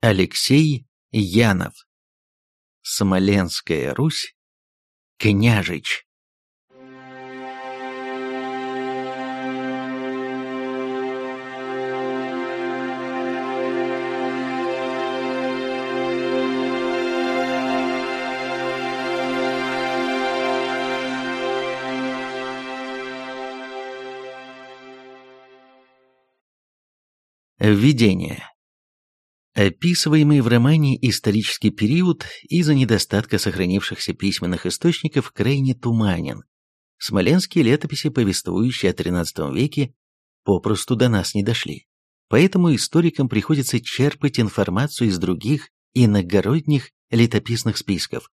Алексей Янов. Смоленская Русь. Княжич. Введение. Описываемый в романе исторический период из-за недостатка сохранившихся письменных источников крайне туманен. Смоленские летописи, повествующие о XIII веке, попросту до нас не дошли. Поэтому историкам приходится черпать информацию из других иногородних летописных списков,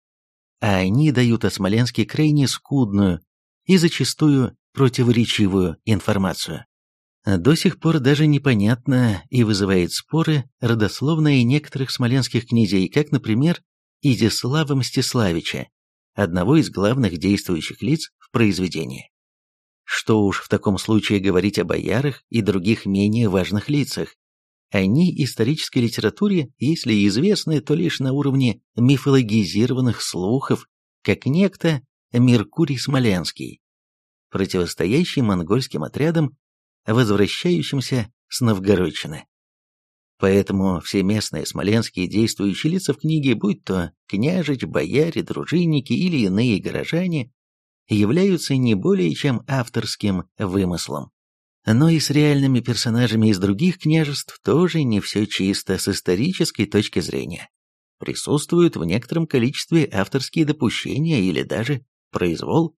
а они дают о Смоленске крайне скудную и зачастую противоречивую информацию. До сих пор даже непонятно и вызывает споры родословные некоторых смоленских князей, как, например, Изяслава Мстиславича, одного из главных действующих лиц в произведении. Что уж в таком случае говорить о боярах и других менее важных лицах. Они исторической литературе, если и известны, то лишь на уровне мифологизированных слухов, как некто Меркурий Смоленский, противостоящий монгольским отрядам возвращающимся с Новгородчины. Поэтому все местные смоленские действующие лица в книге, будь то княжич, бояре, дружинники или иные горожане, являются не более чем авторским вымыслом. Но и с реальными персонажами из других княжеств тоже не все чисто с исторической точки зрения. Присутствуют в некотором количестве авторские допущения или даже произвол.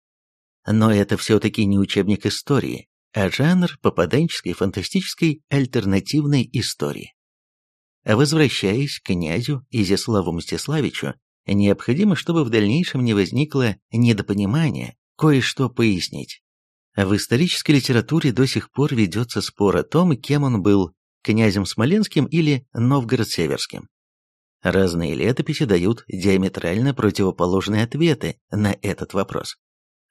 Но это все-таки не учебник истории, а жанр попаданческой фантастической альтернативной истории. Возвращаясь к князю Изяславу Мстиславичу, необходимо, чтобы в дальнейшем не возникло недопонимания, кое-что пояснить. В исторической литературе до сих пор ведется спор о том, кем он был, князем Смоленским или Новгород-Северским. Разные летописи дают диаметрально противоположные ответы на этот вопрос.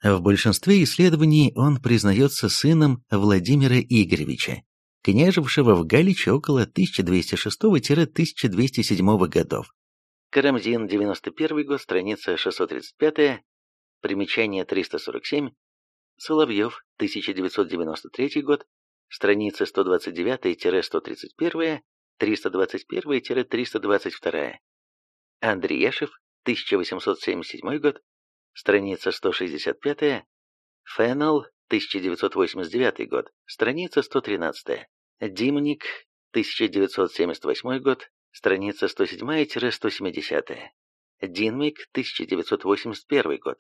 В большинстве исследований он признается сыном Владимира Игоревича, княжевшего в Галиче около 1206-1207 годов. Карамзин, 91 год, страница 635, примечание 347, Соловьев, 1993 год, страница 129-131, 321-322, Андреяшев, 1877 год, страница 165, Феннел, 1989 год, страница 113, Димник, 1978 год, страница 107-170, Динмик, 1981 год,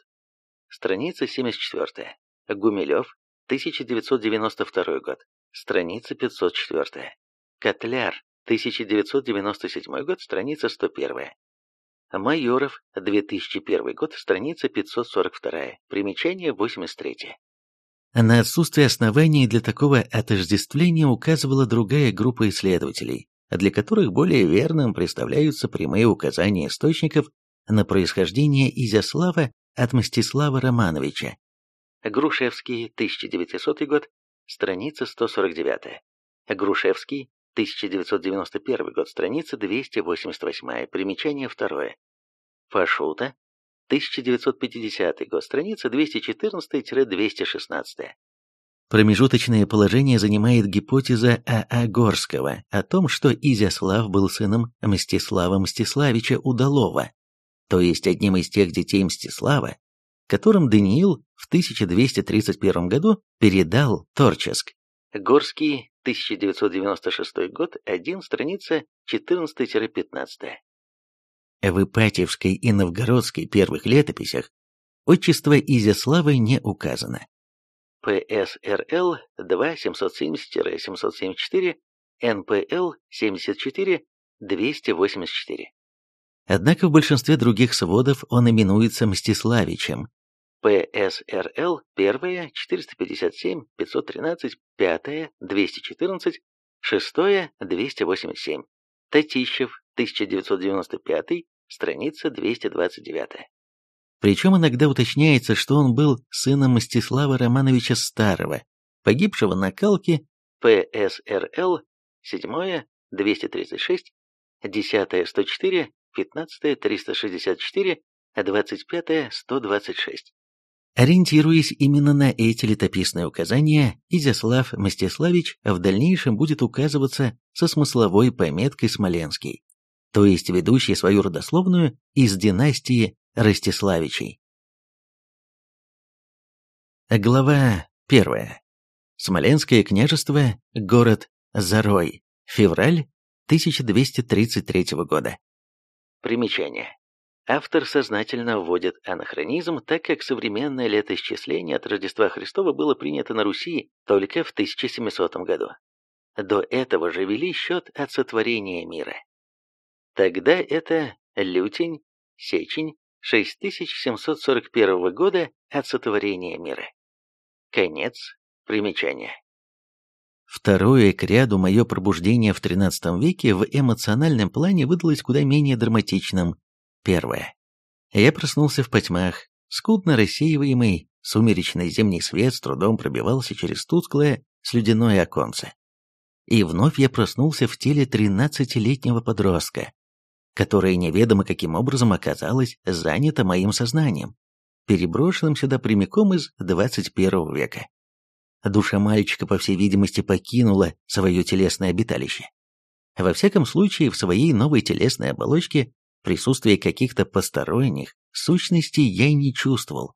страница 74, Гумилев, 1992 год, страница 504, Котляр, 1997 год, страница 101, Майоров, 2001 год, страница 542, примечание 83. На отсутствие оснований для такого отождествления указывала другая группа исследователей, для которых более верным представляются прямые указания источников на происхождение Изяслава от Мстислава Романовича. Грушевский, 1900 год, страница 149. Грушевский, 1991 год, страница 288, примечание второе. Фашута, 1950 год, страница 214-216. Промежуточное положение занимает гипотеза А.А. Горского о том, что Изяслав был сыном Мстислава Мстиславича Удалова, то есть одним из тех детей Мстислава, которым Даниил в 1231 году передал Торческ. Горский, 1996 год, 1, страница 14-15. В Ипатьевской и Новгородской первых летописях отчество Изяславы не указано. ПСРЛ 2-770-774, НПЛ 74-284. Однако в большинстве других сводов он именуется Мстиславичем. ПСРЛ 1, 457, 513, 5, 214, 6, 287. Татищев, 1995, страница 229. Причем иногда уточняется, что он был сыном Мстислава Романовича Старого, погибшего на Калке ПСРЛ 7, 236, 10 104, 15 364, 25 126. Ориентируясь именно на эти летописные указания, Изяслав Мстиславич в дальнейшем будет указываться со смысловой пометкой «Смоленский», то есть ведущий свою родословную из династии Ростиславичей. Глава 1. Смоленское княжество, город Зарой, февраль 1233 года. Примечание. Автор сознательно вводит анахронизм, так как современное летоисчисление от Рождества Христова было принято на Руси только в 1700 году. До этого же вели счет от сотворения мира. Тогда это лютень, сечень 6741 года от сотворения мира. Конец примечания. Второе к ряду мое пробуждение в XIII веке в эмоциональном плане выдалось куда менее драматичным, Первое. Я проснулся в потьмах, скудно рассеиваемый, сумеречный зимний свет с трудом пробивался через тусклое слюдяное оконце. И вновь я проснулся в теле тринадцатилетнего подростка, которое неведомо каким образом оказалось занято моим сознанием, переброшенным сюда прямиком из 21 века. Душа мальчика, по всей видимости, покинула свое телесное обиталище. Во всяком случае, в своей новой телесной оболочке Присутствие каких-то посторонних сущностей я не чувствовал.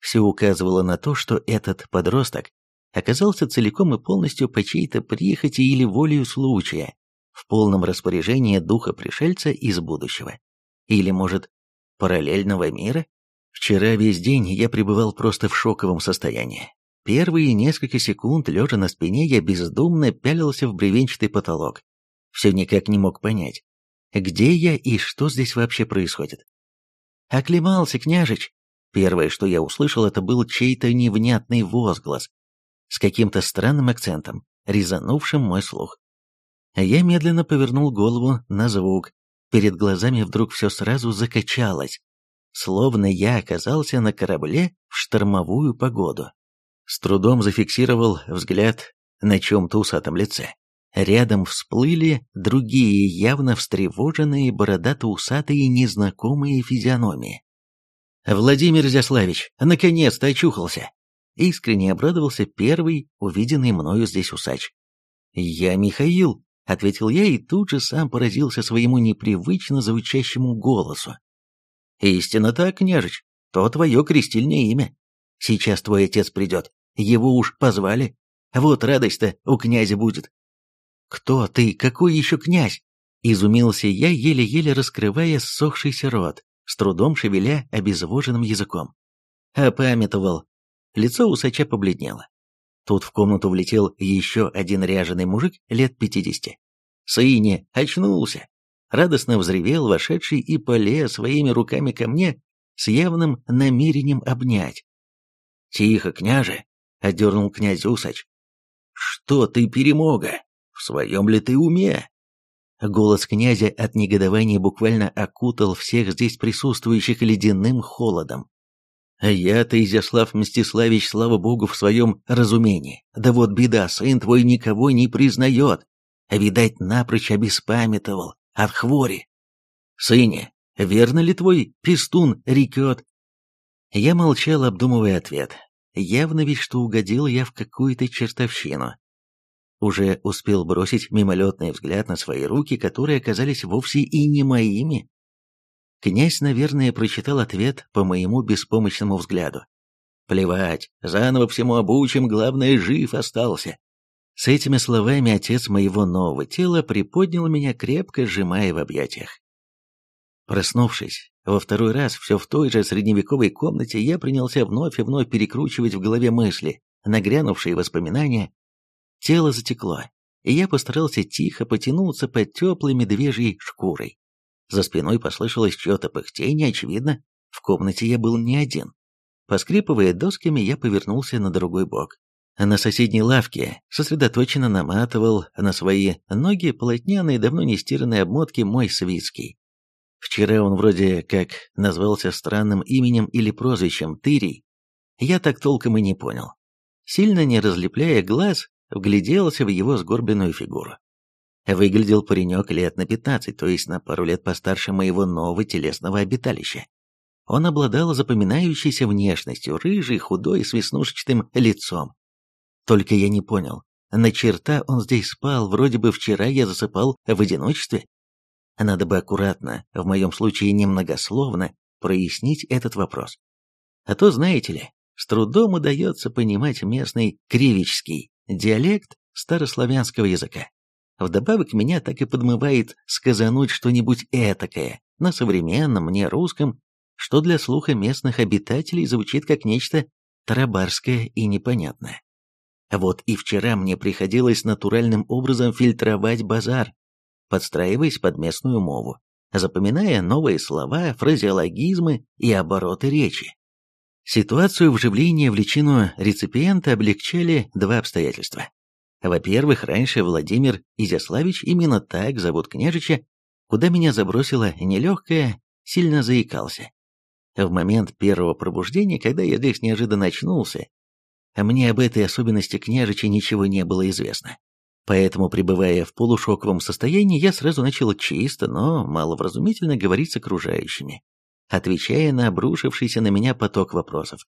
Все указывало на то, что этот подросток оказался целиком и полностью по чьей-то прихоти или волею случая, в полном распоряжении духа пришельца из будущего. Или, может, параллельного мира? Вчера весь день я пребывал просто в шоковом состоянии. Первые несколько секунд, лежа на спине, я бездумно пялился в бревенчатый потолок. Все никак не мог понять, где я и что здесь вообще происходит? «Оклемался, княжич!» Первое, что я услышал, это был чей-то невнятный возглас с каким-то странным акцентом, резанувшим мой слух. Я медленно повернул голову на звук. Перед глазами вдруг все сразу закачалось, словно я оказался на корабле в штормовую погоду. С трудом зафиксировал взгляд на чем-то усатом лице. Рядом всплыли другие явно встревоженные, бородато-усатые, незнакомые физиономии. «Владимир Зяславич, наконец-то очухался!» Искренне обрадовался первый, увиденный мною здесь усач. «Я Михаил», — ответил я и тут же сам поразился своему непривычно звучащему голосу. «Истинно так, княжич, то твое крестильное имя. Сейчас твой отец придет, его уж позвали. Вот радость-то у князя будет. «Кто ты? Какой еще князь?» Изумился я, еле-еле раскрывая ссохшийся рот, с трудом шевеля обезвоженным языком. Опамятовал. Лицо усача побледнело. Тут в комнату влетел еще один ряженый мужик лет пятидесяти. «Сыне, очнулся!» Радостно взревел вошедший и полез своими руками ко мне с явным намерением обнять. «Тихо, княже!» — отдернул князь Усач. «Что ты, перемога?» В своем ли ты уме?» Голос князя от негодования буквально окутал всех здесь присутствующих ледяным холодом. Я-то, Изяслав Мстиславич, слава богу, в своем разумении. Да вот беда, сын твой никого не признает. Видать, напрочь обеспамятовал от хвори. Сыне, верно ли твой пистун рекет? Я молчал, обдумывая ответ. Явно ведь, что угодил я в какую-то чертовщину уже успел бросить мимолетный взгляд на свои руки, которые оказались вовсе и не моими. Князь, наверное, прочитал ответ по моему беспомощному взгляду. «Плевать, заново всему обучим, главное, жив остался». С этими словами отец моего нового тела приподнял меня, крепко сжимая в объятиях. Проснувшись, во второй раз все в той же средневековой комнате я принялся вновь и вновь перекручивать в голове мысли, нагрянувшие воспоминания Тело затекло, и я постарался тихо потянуться под теплой медвежьей шкурой. За спиной послышалось чье-то пыхтение, очевидно, в комнате я был не один. Поскрипывая досками, я повернулся на другой бок. На соседней лавке сосредоточенно наматывал на свои ноги полотняные, давно не стиранные обмотки мой Свицкий. Вчера он вроде как назвался странным именем или прозвищем Тырий. Я так толком и не понял. Сильно не разлепляя глаз, вгляделся в его сгорбленную фигуру. Выглядел паренек лет на 15, то есть на пару лет постарше моего нового телесного обиталища. Он обладал запоминающейся внешностью, рыжий, худой, с веснушчатым лицом. Только я не понял, на черта он здесь спал, вроде бы вчера я засыпал в одиночестве. Надо бы аккуратно, в моем случае немногословно, прояснить этот вопрос. А то, знаете ли, с трудом удается понимать местный кривический диалект старославянского языка. Вдобавок меня так и подмывает сказануть что-нибудь этакое на современном мне русском, что для слуха местных обитателей звучит как нечто тарабарское и непонятное. Вот и вчера мне приходилось натуральным образом фильтровать базар, подстраиваясь под местную мову, запоминая новые слова, фразеологизмы и обороты речи. Ситуацию вживления в личину реципиента облегчали два обстоятельства. Во-первых, раньше Владимир Изяславич, именно так зовут княжича, куда меня забросило нелегкое, сильно заикался. В момент первого пробуждения, когда я здесь неожиданно очнулся, мне об этой особенности княжича ничего не было известно. Поэтому, пребывая в полушоковом состоянии, я сразу начал чисто, но маловразумительно говорить с окружающими, отвечая на обрушившийся на меня поток вопросов.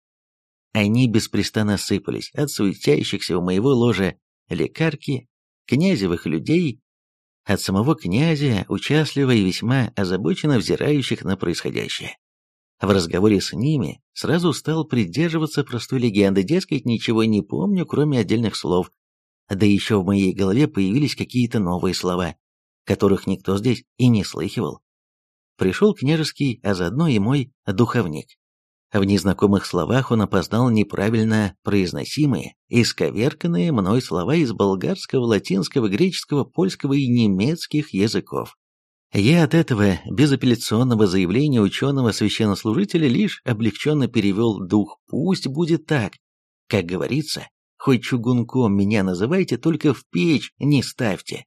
Они беспрестанно сыпались от суетящихся у моего ложа лекарки, князевых людей, от самого князя, участливо и весьма озабоченно взирающих на происходящее. В разговоре с ними сразу стал придерживаться простой легенды, дескать, ничего не помню, кроме отдельных слов, да еще в моей голове появились какие-то новые слова, которых никто здесь и не слыхивал. Пришел княжеский, а заодно и мой духовник. В незнакомых словах он опознал неправильно произносимые, исковерканные мной слова из болгарского, латинского, греческого, польского и немецких языков. Я от этого безапелляционного заявления ученого-священнослужителя лишь облегченно перевел дух «пусть будет так». Как говорится, хоть чугунком меня называйте, только в печь не ставьте.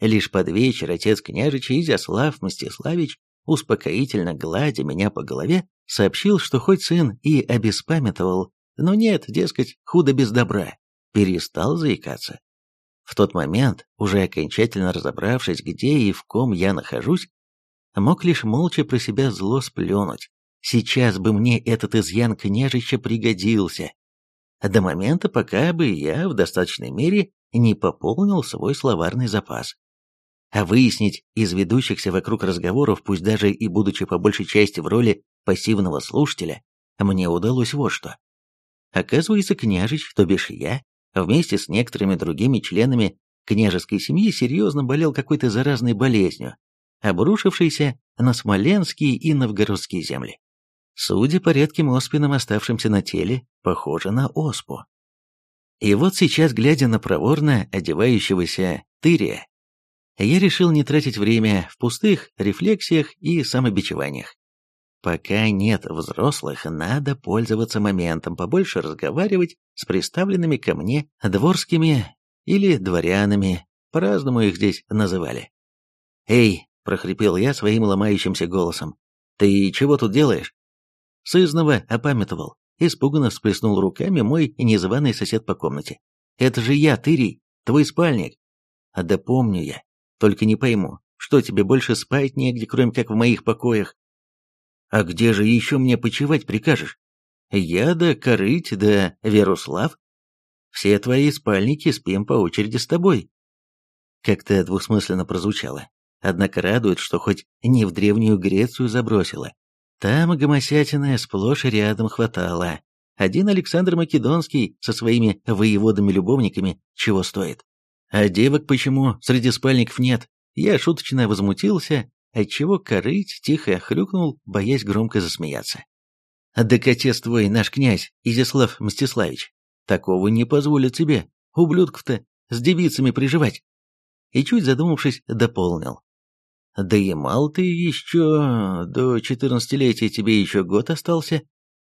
Лишь под вечер отец княжича Изяслав Мстиславич, успокоительно гладя меня по голове, Сообщил, что хоть сын и обеспамятовал, но нет, дескать, худо без добра, перестал заикаться. В тот момент, уже окончательно разобравшись, где и в ком я нахожусь, мог лишь молча про себя зло сплюнуть. Сейчас бы мне этот изъян княжича пригодился. До момента, пока бы я в достаточной мере не пополнил свой словарный запас. А выяснить из ведущихся вокруг разговоров, пусть даже и будучи по большей части в роли пассивного слушателя, мне удалось вот что. Оказывается, княжич, то бишь я, вместе с некоторыми другими членами княжеской семьи серьезно болел какой-то заразной болезнью, обрушившейся на смоленские и новгородские земли. Судя по редким оспинам, оставшимся на теле, похоже на оспу. И вот сейчас, глядя на проворно одевающегося тырия, я решил не тратить время в пустых рефлексиях и самобичеваниях. Пока нет взрослых, надо пользоваться моментом, побольше разговаривать с приставленными ко мне дворскими или дворянами, по-разному их здесь называли. «Эй!» — прохрипел я своим ломающимся голосом. «Ты чего тут делаешь?» Сызнова опамятовал, испуганно всплеснул руками мой незваный сосед по комнате. «Это же я, Тырий, твой спальник!» «А да помню я, только не пойму, что тебе больше спать негде, кроме как в моих покоях?» А где же еще мне почевать прикажешь? Я да Корыть да Веруслав? Все твои спальники спим по очереди с тобой. Как-то двусмысленно прозвучало. Однако радует, что хоть не в Древнюю Грецию забросила. Там гомосятины сплошь и рядом хватало. Один Александр Македонский со своими воеводами-любовниками чего стоит. А девок почему среди спальников нет? Я шуточно возмутился, отчего корыть тихо хрюкнул, боясь громко засмеяться. «Да отец твой, наш князь, Изяслав Мстиславич, такого не позволит тебе, ублюдков-то, с девицами приживать!» И чуть задумавшись, дополнил. «Да и мал ты еще, до четырнадцатилетия тебе еще год остался.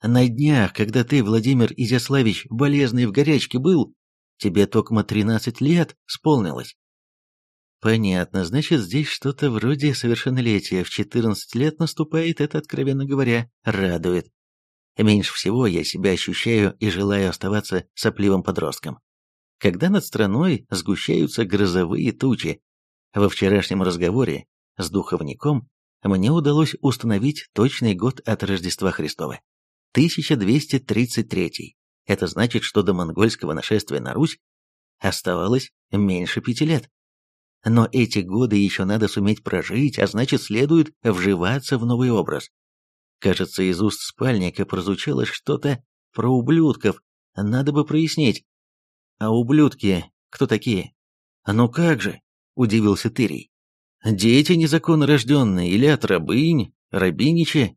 На днях, когда ты, Владимир Изяславич, болезный в горячке был, тебе только тринадцать лет сполнилось. Понятно, значит, здесь что-то вроде совершеннолетия. В 14 лет наступает, это, откровенно говоря, радует. Меньше всего я себя ощущаю и желаю оставаться сопливым подростком. Когда над страной сгущаются грозовые тучи, Во вчерашнем разговоре с духовником мне удалось установить точный год от Рождества Христова. 1233. Это значит, что до монгольского нашествия на Русь оставалось меньше пяти лет. Но эти годы еще надо суметь прожить, а значит, следует вживаться в новый образ. Кажется, из уст спальника прозвучало что-то про ублюдков, надо бы прояснить. А ублюдки кто такие? Ну как же, удивился Тырий. Дети незаконно рожденные или от рабынь, рабиничи.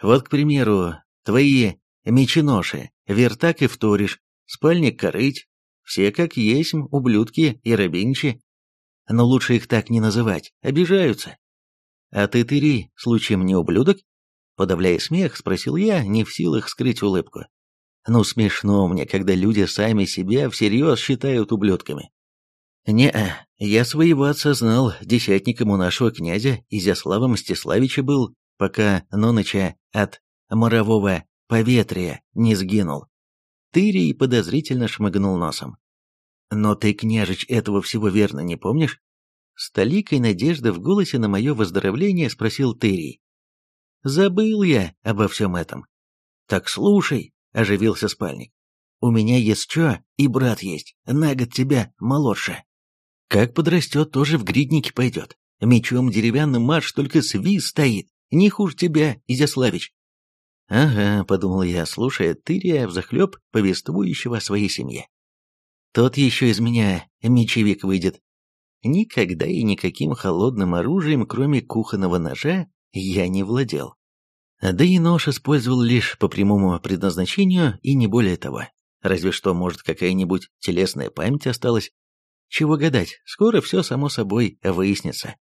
Вот, к примеру, твои меченоши, вертак и вторишь, спальник корыть, все как есть ублюдки и рабиничи. Но лучше их так не называть, обижаются. А ты, Тыри, случаем не ублюдок? Подавляя смех, спросил я, не в силах скрыть улыбку. Ну, смешно мне, когда люди сами себя всерьез считают ублюдками. Не-а, я своего отца знал, десятником у нашего князя Изяслава Мстиславича был, пока Ноныча от морового поветрия не сгинул. Тырий подозрительно шмыгнул носом. «Но ты, княжич, этого всего верно не помнишь?» С толикой надежды в голосе на мое выздоровление спросил Тырий. «Забыл я обо всем этом». «Так слушай», — оживился спальник. «У меня есть что, и брат есть, на год тебя молодше. Как подрастет, тоже в гридники пойдет. Мечом деревянным марш только свист стоит, не хуже тебя, Изяславич». «Ага», — подумал я, слушая Тырия взахлеб повествующего о своей семье. «Тот еще из меня мечевик выйдет». Никогда и никаким холодным оружием, кроме кухонного ножа, я не владел. Да и нож использовал лишь по прямому предназначению и не более того. Разве что, может, какая-нибудь телесная память осталась. Чего гадать, скоро все само собой выяснится.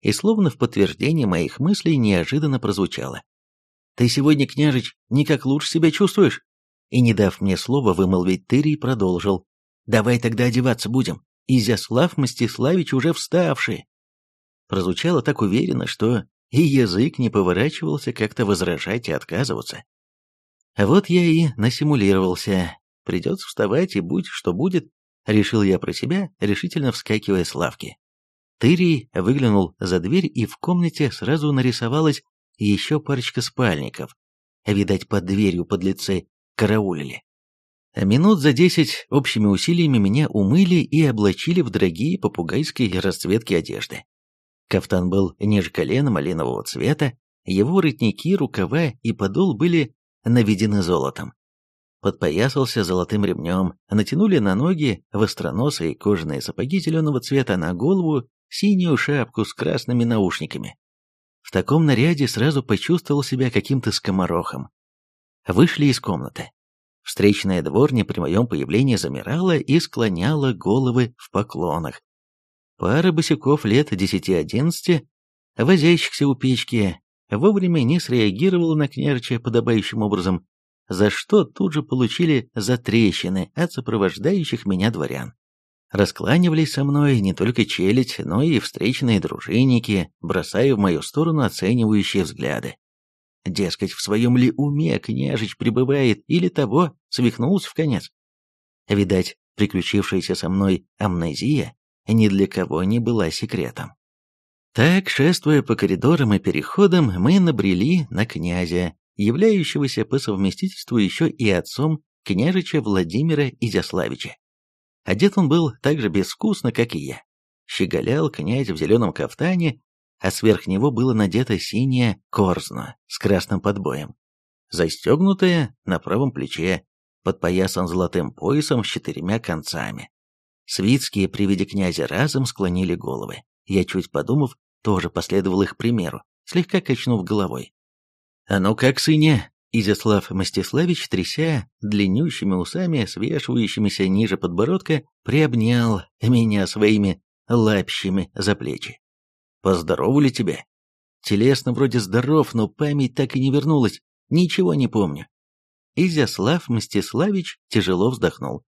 И словно в подтверждение моих мыслей неожиданно прозвучало. «Ты сегодня, княжич, никак лучше себя чувствуешь?» И, не дав мне слова вымолвить, Тырий продолжил. «Давай тогда одеваться будем. Изяслав Мстиславич уже вставший». Прозвучало так уверенно, что и язык не поворачивался как-то возражать и отказываться. А вот я и насимулировался. Придется вставать, и будь что будет, решил я про себя, решительно вскакивая с лавки. Тырий выглянул за дверь, и в комнате сразу нарисовалась еще парочка спальников. Видать, под дверью подлецы караулили. Минут за десять общими усилиями меня умыли и облачили в дорогие попугайские расцветки одежды. Кафтан был ниже колена малинового цвета, его воротники, рукава и подол были наведены золотом. Подпоясался золотым ремнем, натянули на ноги востроносые кожаные сапоги зеленого цвета, на голову синюю шапку с красными наушниками. В таком наряде сразу почувствовал себя каким-то скоморохом. Вышли из комнаты. Встречная дворня при моем появлении замирала и склоняла головы в поклонах. Пара босиков лет десяти-одиннадцати, возящихся у печки, вовремя не среагировала на княжича подобающим образом, за что тут же получили затрещины от сопровождающих меня дворян. Раскланивались со мной не только челядь, но и встречные дружинники, бросая в мою сторону оценивающие взгляды. Дескать, в своем ли уме княжич пребывает или того, свихнулся в конец. Видать, приключившаяся со мной амнезия ни для кого не была секретом. Так, шествуя по коридорам и переходам, мы набрели на князя, являющегося по совместительству еще и отцом княжича Владимира Изяславича. Одет он был так же безвкусно, как и я. Щеголял князь в зеленом кафтане, а сверх него было надето синее корзно с красным подбоем, застегнутое на правом плече, подпоясан золотым поясом с четырьмя концами. Свитские при виде князя разом склонили головы. Я, чуть подумав, тоже последовал их примеру, слегка качнув головой. «А ну как, сыне!» Изяслав Мстиславич, тряся длиннющими усами, свешивающимися ниже подбородка, приобнял меня своими лапщами за плечи. «Поздоровали тебя?» Телесно вроде здоров, но память так и не вернулась, ничего не помню. Изяслав Мстиславич тяжело вздохнул.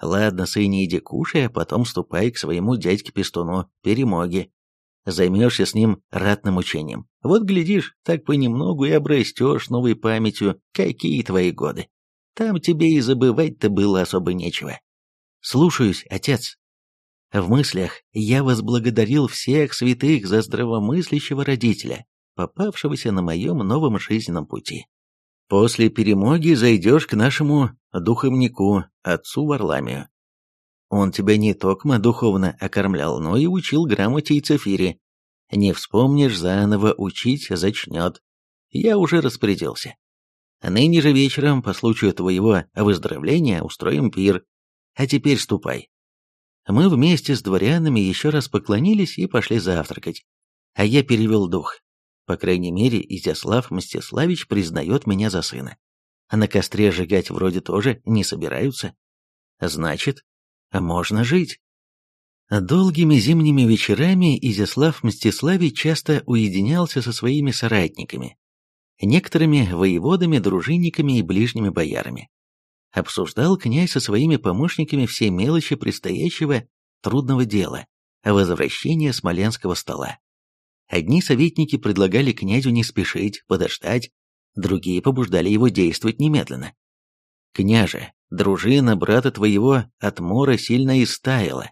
Ладно, сыне, иди кушай, а потом ступай к своему дядьке-пестуну, перемоги. Займешься с ним ратным учением. Вот, глядишь, так понемногу и обрастешь новой памятью, какие твои годы. Там тебе и забывать-то было особо нечего. Слушаюсь, отец. В мыслях я возблагодарил всех святых за здравомыслящего родителя, попавшегося на моем новом жизненном пути. После перемоги зайдешь к нашему духовнику, отцу Варламию. Он тебя не токмо духовно окормлял, но и учил грамоте и цифире. Не вспомнишь, заново учить зачнет. Я уже распорядился. Ныне же вечером, по случаю твоего выздоровления, устроим пир. А теперь ступай. Мы вместе с дворянами еще раз поклонились и пошли завтракать. А я перевел дух. По крайней мере, Изяслав Мстиславич признает меня за сына. А на костре сжигать вроде тоже не собираются. Значит, можно жить. Долгими зимними вечерами Изяслав Мстиславич часто уединялся со своими соратниками, некоторыми воеводами, дружинниками и ближними боярами. Обсуждал князь со своими помощниками все мелочи предстоящего трудного дела, возвращения Смоленского стола. Одни советники предлагали князю не спешить, подождать, другие побуждали его действовать немедленно. «Княже, дружина брата твоего от мора сильно истаяла,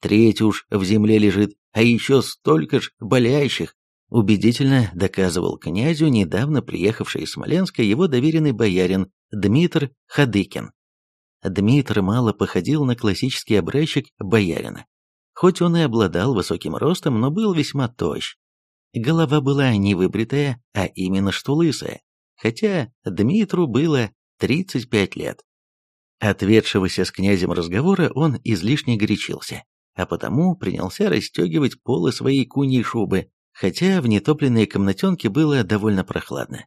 треть уж в земле лежит, а еще столько ж болящих», убедительно доказывал князю недавно приехавший из Смоленска его доверенный боярин Дмитр Хадыкин. Дмитр мало походил на классический образчик боярина. Хоть он и обладал высоким ростом, но был весьма тощ, Голова была не выбритая, а именно что лысая, хотя Дмитру было 35 лет. Ответшегося с князем разговора он излишне горячился, а потому принялся расстегивать полы своей куньей шубы, хотя в нетопленной комнатенке было довольно прохладно.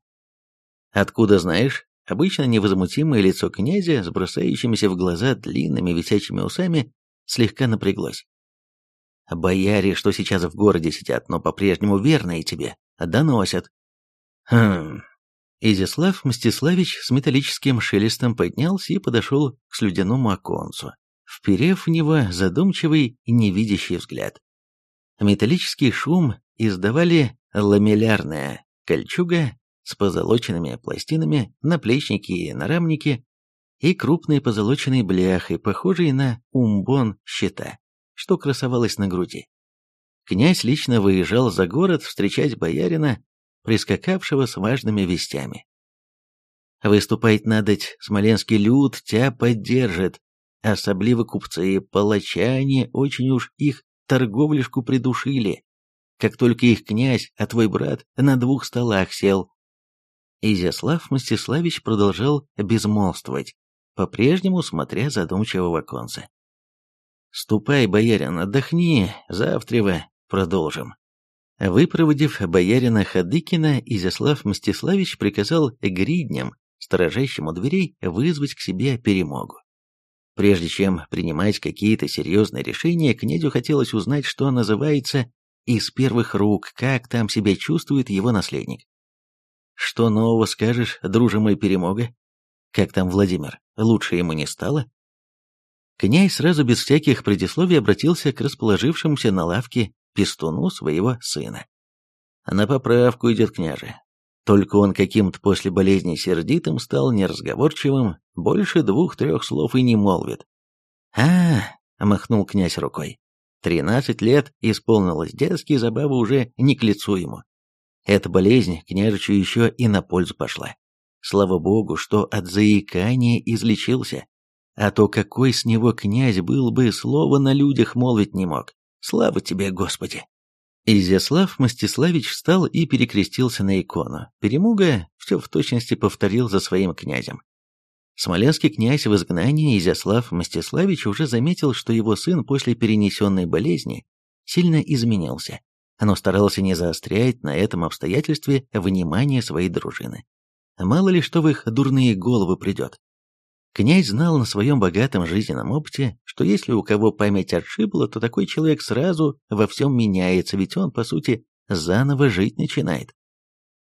«Откуда знаешь?» Обычно невозмутимое лицо князя с бросающимися в глаза длинными висячими усами слегка напряглось. Бояре, что сейчас в городе сидят, но по-прежнему верные тебе, доносят. Хм. Изяслав Мстиславич с металлическим шелестом поднялся и подошел к слюдяному оконцу, вперев в него задумчивый невидящий взгляд. Металлический шум издавали ламеллярная кольчуга с позолоченными пластинами, наплечники и нарамники и крупной позолоченной бляхой, похожей на умбон щита что красовалось на груди. Князь лично выезжал за город встречать боярина, прискакавшего с важными вестями. Выступать надоть, смоленский люд тебя поддержит, особливо купцы, палачане, очень уж их торговляшку придушили, как только их князь, а твой брат на двух столах сел. Изяслав Мстиславич продолжал безмолвствовать, по-прежнему смотря задумчиво в оконце. «Ступай, боярин, отдохни, завтрева продолжим». Выпроводив боярина Хадыкина, Изяслав Мстиславич приказал гридням, сторожащим у дверей, вызвать к себе перемогу. Прежде чем принимать какие-то серьезные решения, князю хотелось узнать, что называется из первых рук, как там себя чувствует его наследник. «Что нового скажешь, друже мой перемога? Как там Владимир? Лучше ему не стало?» Князь сразу без всяких предисловий обратился к расположившемуся на лавке пестуну своего сына. «На поправку идет княже. Только он каким-то после болезни сердитым стал, неразговорчивым, больше двух-трех слов и не молвит. а махнул князь рукой. «Тринадцать лет исполнилось, детские забавы уже не к лицу ему. Эта болезнь княжичу еще и на пользу пошла. Слава богу, что от заикания излечился. А то какой с него князь был бы, слова на людях молвить не мог. Слава тебе, Господи!» Изяслав Мстиславич встал и перекрестился на икону. Перемуга все в точности повторил за своим князем. Смоленский князь в изгнании Изяслав Мстиславич уже заметил, что его сын после перенесенной болезни сильно изменился, но старался не заострять на этом обстоятельстве внимание своей дружины. Мало ли что в их дурные головы придет. Князь знал на своем богатом жизненном опыте, что если у кого память отшибла, то такой человек сразу во всем меняется, ведь он, по сути, заново жить начинает.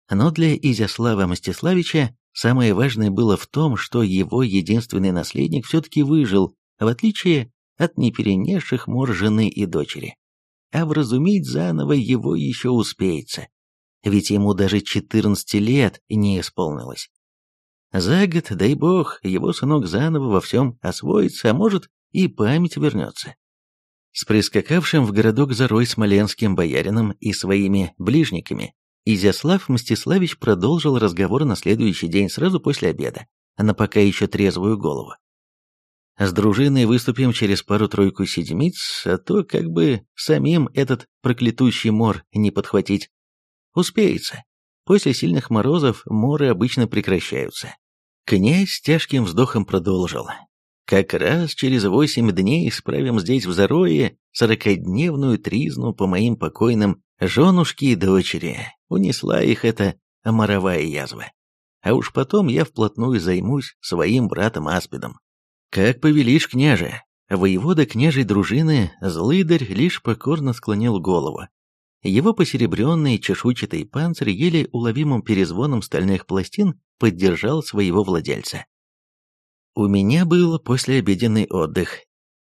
Но для Изяслава Мстиславича самое важное было в том, что его единственный наследник все-таки выжил, в отличие от неперенесших мор жены и дочери. А вразумить заново его еще успеется, ведь ему даже 14 лет не исполнилось. За год, дай бог, его сынок заново во всем освоится, а может и память вернется. С прискакавшим в городок Зарой смоленским боярином и своими ближниками Изяслав Мстиславич продолжил разговор на следующий день сразу после обеда, на пока еще трезвую голову. С дружиной выступим через пару-тройку седмиц, а то как бы самим этот проклятущий мор не подхватить. Успеется. После сильных морозов моры обычно прекращаются. Князь тяжким вздохом продолжил. Как раз через восемь дней справим здесь в Зарое сорокодневную тризну по моим покойным женушке и дочери. Унесла их эта моровая язва. А уж потом я вплотную займусь своим братом Аспидом. «Как повелишь, княже!» Воевода княжей дружины, злыдарь, лишь покорно склонил голову. Его посеребренный чешуйчатый панцирь еле уловимым перезвоном стальных пластин поддержал своего владельца. У меня был послеобеденный отдых.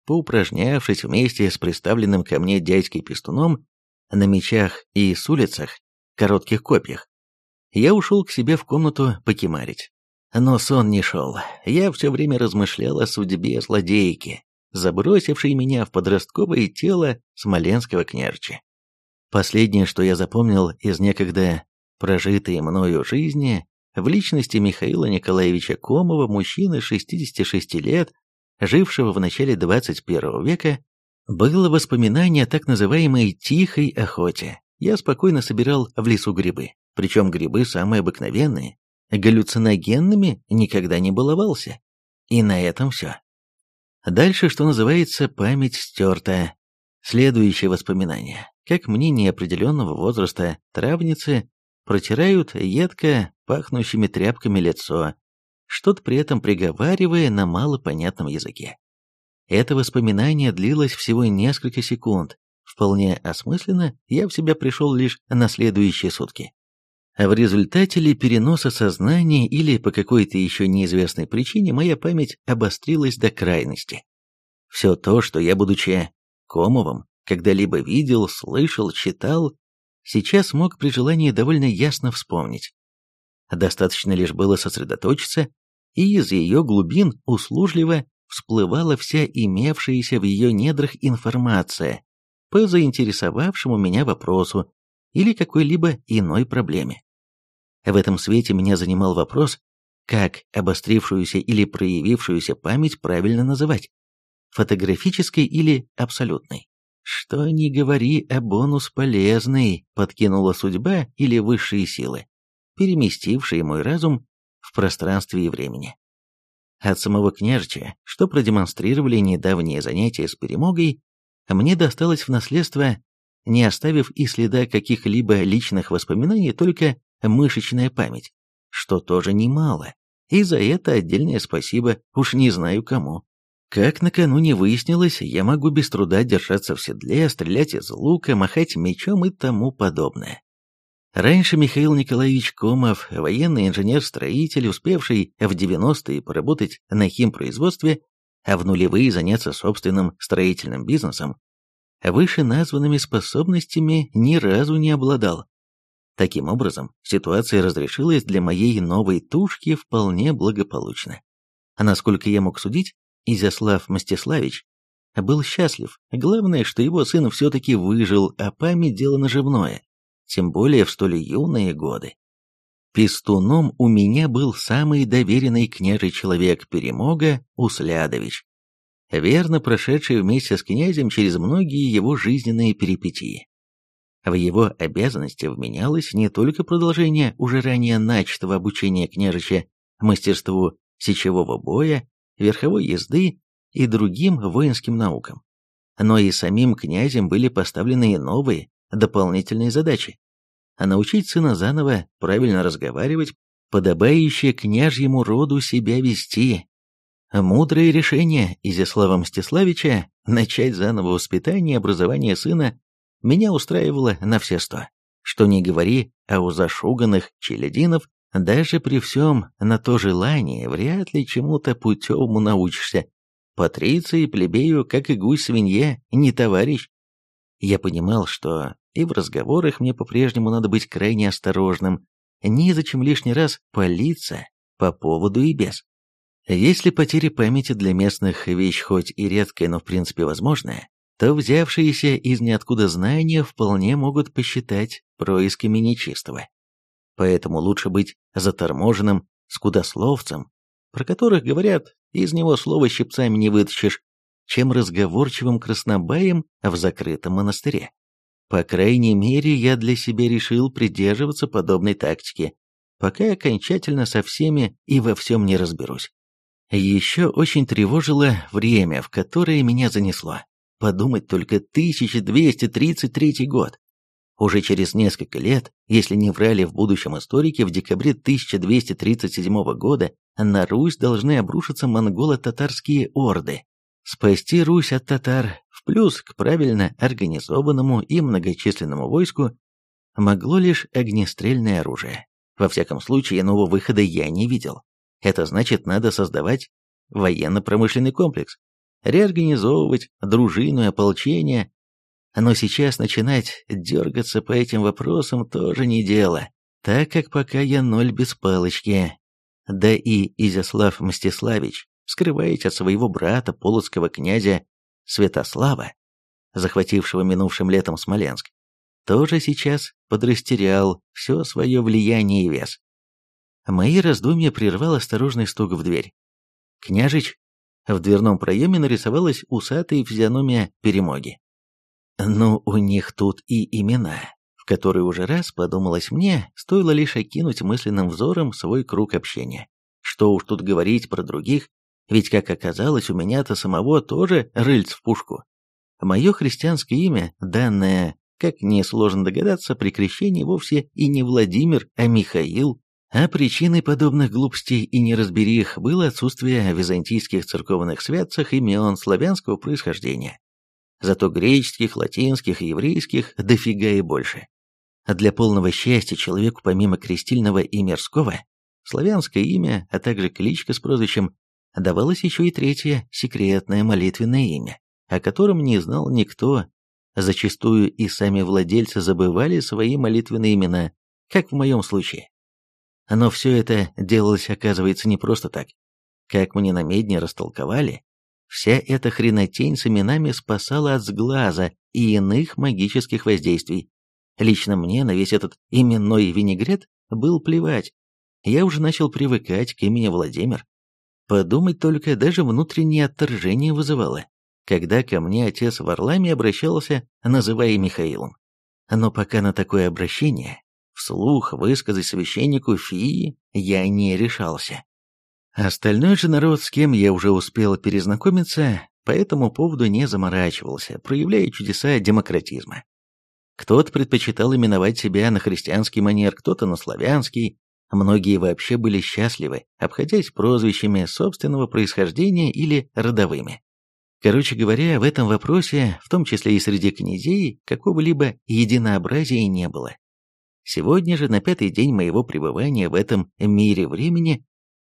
Поупражнявшись вместе с представленным ко мне дядькой пестуном на мечах и с улицах, коротких копьях, я ушел к себе в комнату покемарить. Но сон не шел. Я все время размышлял о судьбе злодейки, забросившей меня в подростковое тело смоленского княжича. Последнее, что я запомнил из некогда прожитой мною жизни, в личности Михаила Николаевича Комова, мужчины 66 лет, жившего в начале 21 века, было воспоминание о так называемой «тихой охоте». Я спокойно собирал в лесу грибы, причем грибы самые обыкновенные, галлюциногенными никогда не баловался. И на этом все. Дальше, что называется, память стерта. Следующее воспоминание. Как мне неопределенного возраста травницы протирают едко пахнущими тряпками лицо, что-то при этом приговаривая на малопонятном языке. Это воспоминание длилось всего несколько секунд. Вполне осмысленно я в себя пришел лишь на следующие сутки. А в результате ли переноса сознания или по какой-то еще неизвестной причине моя память обострилась до крайности. Все то, что я, будучи Комовым, когда-либо видел, слышал, читал, сейчас мог при желании довольно ясно вспомнить. Достаточно лишь было сосредоточиться, и из ее глубин услужливо всплывала вся имевшаяся в ее недрах информация по заинтересовавшему меня вопросу или какой-либо иной проблеме. В этом свете меня занимал вопрос, как обострившуюся или проявившуюся память правильно называть? Фотографической или абсолютной? Что ни говори, а бонус полезный, подкинула судьба или высшие силы, переместившие мой разум в пространстве и времени. От самого княжича, что продемонстрировали недавние занятия с перемогой, мне досталось в наследство, не оставив и следа каких-либо личных воспоминаний, только мышечная память, что тоже немало, и за это отдельное спасибо уж не знаю кому. Как накануне выяснилось, я могу без труда держаться в седле, стрелять из лука, махать мечом и тому подобное. Раньше Михаил Николаевич Комов, военный инженер-строитель, успевший в 90-е поработать на химпроизводстве, а в нулевые заняться собственным строительным бизнесом, выше названными способностями ни разу не обладал. Таким образом, ситуация разрешилась для моей новой тушки вполне благополучно. А насколько я мог судить, Изяслав Мстиславич был счастлив. Главное, что его сын все-таки выжил, а память дело наживное, тем более в столь юные годы. Пестуном у меня был самый доверенный княжий человек Перемога Услядович, верно прошедший вместе с князем через многие его жизненные перипетии. В его обязанности вменялось не только продолжение уже ранее начатого обучения княжича мастерству сечевого боя, верховой езды и другим воинским наукам, но и самим князем были поставлены новые, дополнительные задачи. А научить сына заново правильно разговаривать, подобающее княжьему роду себя вести. Мудрое решение Изяслава Мстиславича начать заново воспитание и образование сына меня устраивало на все сто. Что не говори, а у зашуганных челядинов даже при всем на то желание вряд ли чему-то путевому научишься. Патриции, плебею, как и гусь свинье, не товарищ. Я понимал, что и в разговорах мне по-прежнему надо быть крайне осторожным, незачем лишний раз палиться по поводу и без. Если потеря памяти для местных вещь хоть и редкая, но в принципе возможная, то взявшиеся из ниоткуда знания вполне могут посчитать происками нечистого. Поэтому лучше быть заторможенным скудословцем, про которых говорят, из него слова щипцами не вытащишь, чем разговорчивым краснобаем в закрытом монастыре. По крайней мере, я для себя решил придерживаться подобной тактики, пока окончательно со всеми и во всем не разберусь. Еще очень тревожило время, в которое меня занесло. Подумать только 1233 год. Уже через несколько лет, если не врали в будущем историки, в декабре 1237 года на Русь должны обрушиться монголо-татарские орды. Спасти Русь от татар, в плюс к правильно организованному и многочисленному войску, могло лишь огнестрельное оружие. Во всяком случае, иного выхода я не видел. Это значит, надо создавать военно-промышленный комплекс, реорганизовывать дружину и ополчение. Но сейчас начинать дергаться по этим вопросам тоже не дело, так как пока я ноль без палочки. Да и Изяслав Мстиславич, скрываясь от своего брата, полоцкого князя Святослава, захватившего минувшим летом Смоленск, тоже сейчас подрастерял все свое влияние и вес. Мои раздумья прервал осторожный стук в дверь. «Княжич!» В дверном проеме нарисовалась усатая физиономия перемоги. Ну, у них тут и имена, в которые уже раз подумалось мне, стоило лишь окинуть мысленным взором свой круг общения. Что уж тут говорить про других, ведь, как оказалось, у меня-то самого тоже рыльц в пушку. Мое христианское имя, данное, как несложно догадаться, при крещении вовсе и не Владимир, а Михаил, а причиной подобных глупостей и неразберих было отсутствие византийских церковных святцах имен славянского происхождения. Зато греческих, латинских и еврейских дофига и больше. А для полного счастья человеку помимо крестильного и мирского, славянское имя, а также кличка с прозвищем, давалось еще и третье, секретное молитвенное имя, о котором не знал никто. Зачастую и сами владельцы забывали свои молитвенные имена, как в моем случае. Но все это делалось, оказывается, не просто так. Как мне на медне растолковали, вся эта хренотень с именами спасала от сглаза и иных магических воздействий. Лично мне на весь этот именной винегрет был плевать. Я уже начал привыкать к имени Владимир. Подумать только, даже внутреннее отторжение вызывало, когда ко мне отец в Орламе обращался, называя Михаилом. Но пока на такое обращение Вслух высказать священнику фии я не решался. Остальной же народ, с кем я уже успел перезнакомиться, по этому поводу не заморачивался, проявляя чудеса демократизма. Кто-то предпочитал именовать себя на христианский манер, кто-то на славянский, многие вообще были счастливы, обходясь прозвищами собственного происхождения или родовыми. Короче говоря, в этом вопросе, в том числе и среди князей, какого-либо единообразия не было. Сегодня же, на пятый день моего пребывания в этом мире времени,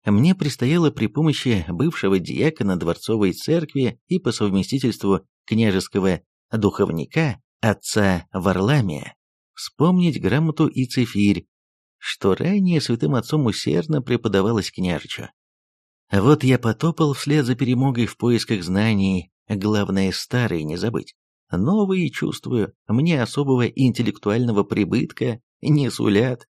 мне предстояло при помощи бывшего диакона Дворцовой Церкви и по совместительству княжеского духовника отца Варламия вспомнить грамоту и цифирь, что ранее святым отцом усердно преподавалось княжичу. Вот я потопал вслед за перемогой в поисках знаний, главное старые не забыть. Новые чувствую, мне особого интеллектуального прибытка не сулят.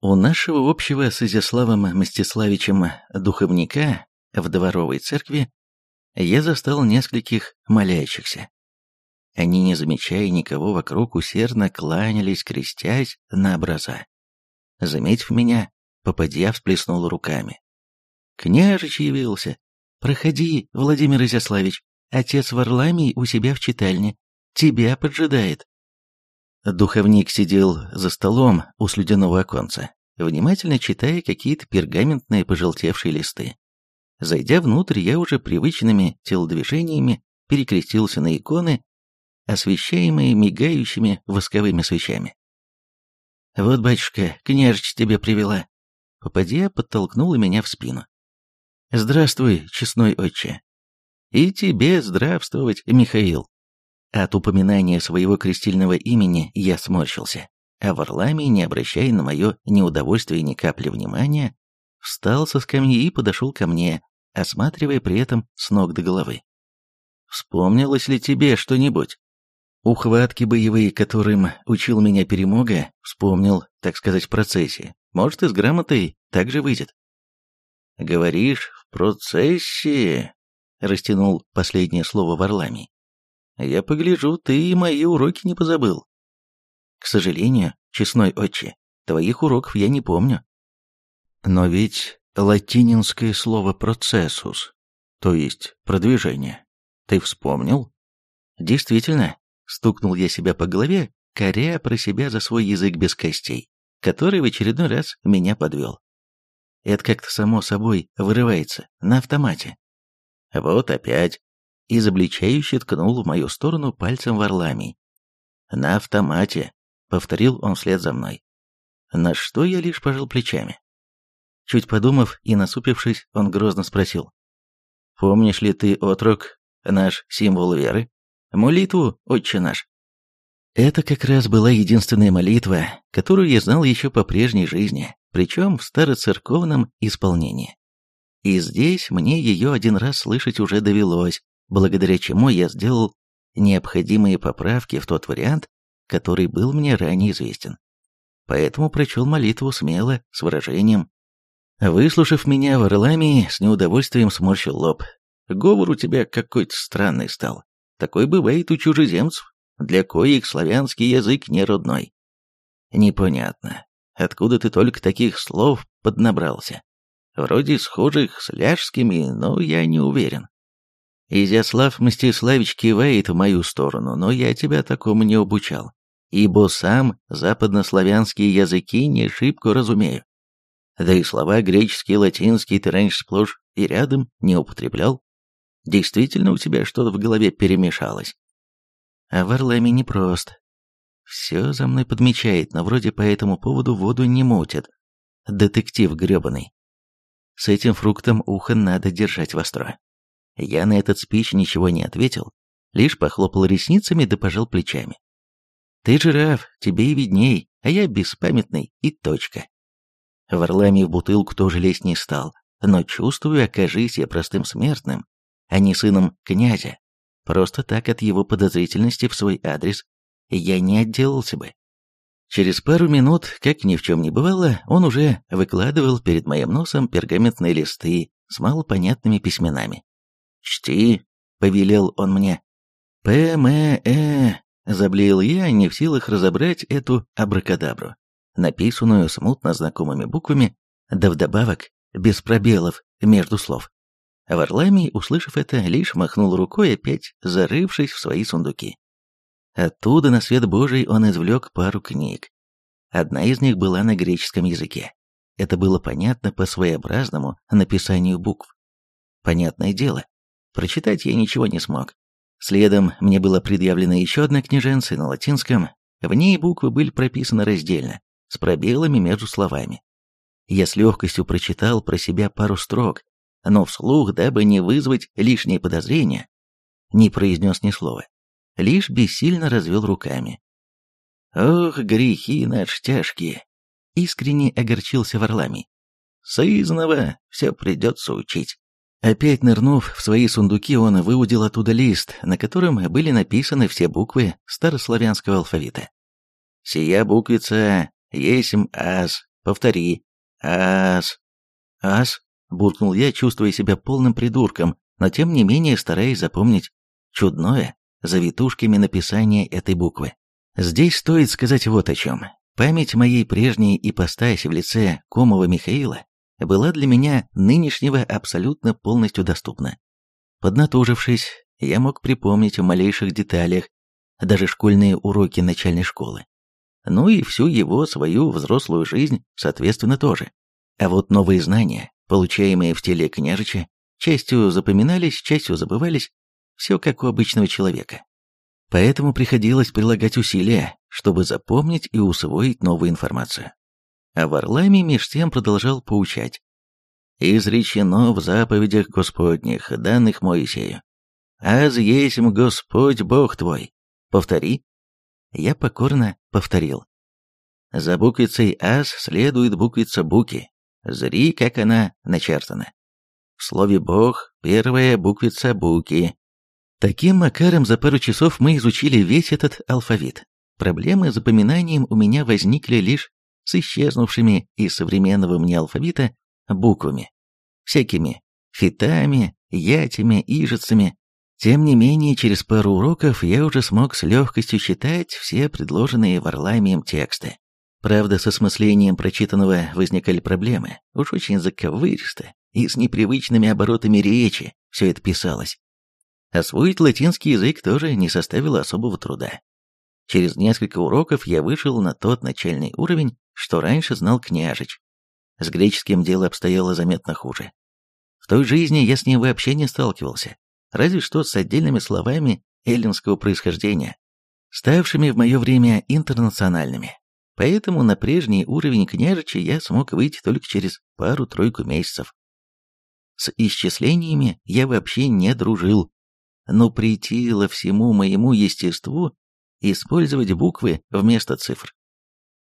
У нашего общего с Изяславом Мстиславичем духовника в дворовой церкви я застал нескольких молящихся. Они, не замечая никого вокруг, усердно кланялись, крестясь на образа. Заметив меня, попадья всплеснул руками. «Княжич явился! Проходи, Владимир Изяславич, отец Варламий у себя в читальне, тебя поджидает». Духовник сидел за столом у слюдяного оконца, внимательно читая какие-то пергаментные пожелтевшие листы. Зайдя внутрь, я уже привычными телодвижениями перекрестился на иконы, освещаемые мигающими восковыми свечами. «Вот, батюшка, княжич тебе привела». Попадья подтолкнула меня в спину. «Здравствуй, честной отче». «И тебе здравствовать, Михаил». От упоминания своего крестильного имени я сморщился, а Варламий, не обращая на мое неудовольствие ни капли внимания, встал со скамьи и подошел ко мне, осматривая при этом с ног до головы. Вспомнилось ли тебе что-нибудь? Ухватки боевые, которым учил меня перемога, вспомнил, так сказать, в процессе. Может, и с грамотой так же выйдет. Говоришь, в процессе? Растянул последнее слово Варламий. Я погляжу, ты и мои уроки не позабыл. К сожалению, честной отче, твоих уроков я не помню. Но ведь латининское слово «процессус», то есть «продвижение», ты вспомнил? Действительно, стукнул я себя по голове, коря про себя за свой язык без костей, который в очередной раз меня подвел. Это как-то само собой вырывается, на автомате. Вот опять. Изобличающе ткнул в мою сторону пальцем Варламий. «На автомате», — повторил он вслед за мной. На что я лишь пожал плечами. Чуть подумав и насупившись, он грозно спросил. «Помнишь ли ты, отрок, наш символ веры? Молитву, отче наш?» Это как раз была единственная молитва, которую я знал еще по прежней жизни, причем в староцерковном исполнении. И здесь мне ее один раз слышать уже довелось, благодаря чему я сделал необходимые поправки в тот вариант, который был мне ранее известен. Поэтому прочел молитву смело, с выражением. Выслушав меня, Варламий с неудовольствием сморщил лоб. Говор у тебя какой-то странный стал. Такой бывает у чужеземцев, для коих славянский язык не родной. Непонятно, откуда ты только таких слов поднабрался. Вроде схожих с ляжскими, но я не уверен. Изяслав Мстиславич кивает в мою сторону, но я тебя такому не обучал, ибо сам западнославянские языки не шибко разумею. Да и слова греческий, латинский ты раньше сплошь и рядом не употреблял. Действительно у тебя что-то в голове перемешалось. А Варлами непрост. Все за мной подмечает, но вроде по этому поводу воду не мутит. Детектив гребаный. С этим фруктом ухо надо держать востро. Я на этот спич ничего не ответил, лишь похлопал ресницами да пожал плечами. Ты жираф, тебе и видней, а я беспамятный и точка. Варлами в бутылку тоже лезть не стал, но чувствую, окажись я простым смертным, а не сыном князя. Просто так от его подозрительности в свой адрес я не отделался бы. Через пару минут, как ни в чем не бывало, он уже выкладывал перед моим носом пергаментные листы с малопонятными письменами. «Чти», — повелел он мне. «ПМЭ», — заблеял я, не в силах разобрать эту абракадабру, написанную смутно знакомыми буквами, да вдобавок без пробелов между слов. Варламий, услышав это, лишь махнул рукой, опять зарывшись в свои сундуки. Оттуда на свет Божий он извлек пару книг. Одна из них была на греческом языке. Это было понятно по своеобразному написанию букв. Понятное дело, прочитать я ничего не смог. Следом мне была предъявлена еще одна книженция на латинском. В ней буквы были прописаны раздельно, с пробелами между словами. Я с легкостью прочитал про себя пару строк, но вслух, дабы не вызвать лишние подозрения, не произнес ни слова, лишь бессильно развел руками. «Ох, грехи наши тяжкие!» — искренне огорчился Варламий. «Сызнова все придется учить». Опять нырнув в свои сундуки, он выудил оттуда лист, на котором были написаны все буквы старославянского алфавита. «Сия буквица есмь ас. Повтори. Ас. Ас буркнул я, чувствуя себя полным придурком, но тем не менее стараясь запомнить чудное завитушками написание этой буквы. Здесь стоит сказать вот о чем. Память моей прежней ипостаси в лице Комова Михаила была для меня нынешнего абсолютно полностью доступна. Поднатужившись, я мог припомнить в малейших деталях даже школьные уроки начальной школы. Ну и всю его свою взрослую жизнь, соответственно, тоже. А вот новые знания, получаемые в теле княжича, частью запоминались, частью забывались, все как у обычного человека. Поэтому приходилось прилагать усилия, чтобы запомнить и усвоить новую информацию. А Варлами меж тем продолжал поучать. «Изречено в заповедях Господних, данных Моисею. Аз есмь Господь Бог твой. Повтори». Я покорно повторил. За буквицей «аз» следует буквица «буки», Зри, как она начертана. В слове «бог» первая буквица буки. Таким макаром за пару часов мы изучили весь этот алфавит. Проблемы с запоминанием у меня возникли лишь с исчезнувшими из современного мне алфавита буквами, всякими фитами, ятями, ижицами. Тем не менее, через пару уроков я уже смог с легкостью читать все предложенные Варламием тексты. Правда, со смыслением прочитанного возникали проблемы, уж очень заковыристо и с непривычными оборотами речи все это писалось. Освоить латинский язык тоже не составило особого труда. Через несколько уроков я вышел на тот начальный уровень, что раньше знал княжич. С греческим дело обстояло заметно хуже. В той жизни я с ним вообще не сталкивался, разве что с отдельными словами эллинского происхождения, ставшими в мое время интернациональными. Поэтому на прежний уровень княжича я смог выйти только через пару-тройку месяцев. С исчислениями я вообще не дружил, но притило всему моему естеству использовать буквы вместо цифр.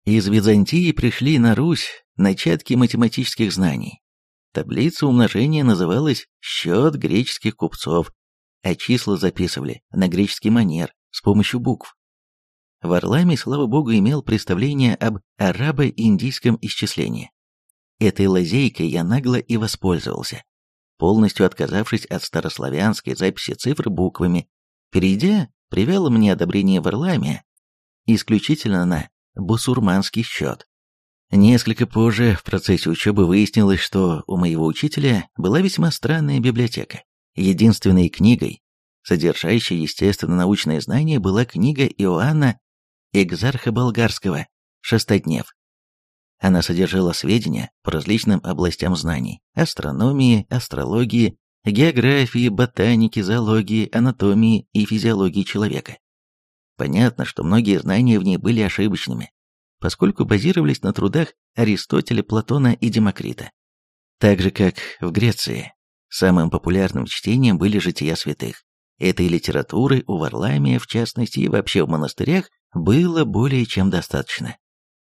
Из Византии пришли на Русь начатки математических знаний. Таблица умножения называлась «Счет греческих купцов», а числа записывали на греческий манер с помощью букв. Варлами, слава богу, имел представление об арабо-индийском исчислении. Этой лазейкой я нагло и воспользовался, полностью отказавшись от старославянской записи цифр буквами, перейдя, привело мне одобрение Варламия исключительно на бусурманский счет. Несколько позже в процессе учебы выяснилось, что у моего учителя была весьма странная библиотека. Единственной книгой, содержащей естественно-научные знания, была книга Иоанна Экзарха Болгарского «Шестоднев». Она содержала сведения по различным областям знаний – астрономии, астрологии, географии, ботаники, зоологии, анатомии и физиологии человека. Понятно, что многие знания в ней были ошибочными, поскольку базировались на трудах Аристотеля, Платона и Демокрита. Так же, как в Греции, самым популярным чтением были жития святых. Этой литературы у Варламия, в частности, и вообще в монастырях, было более чем достаточно.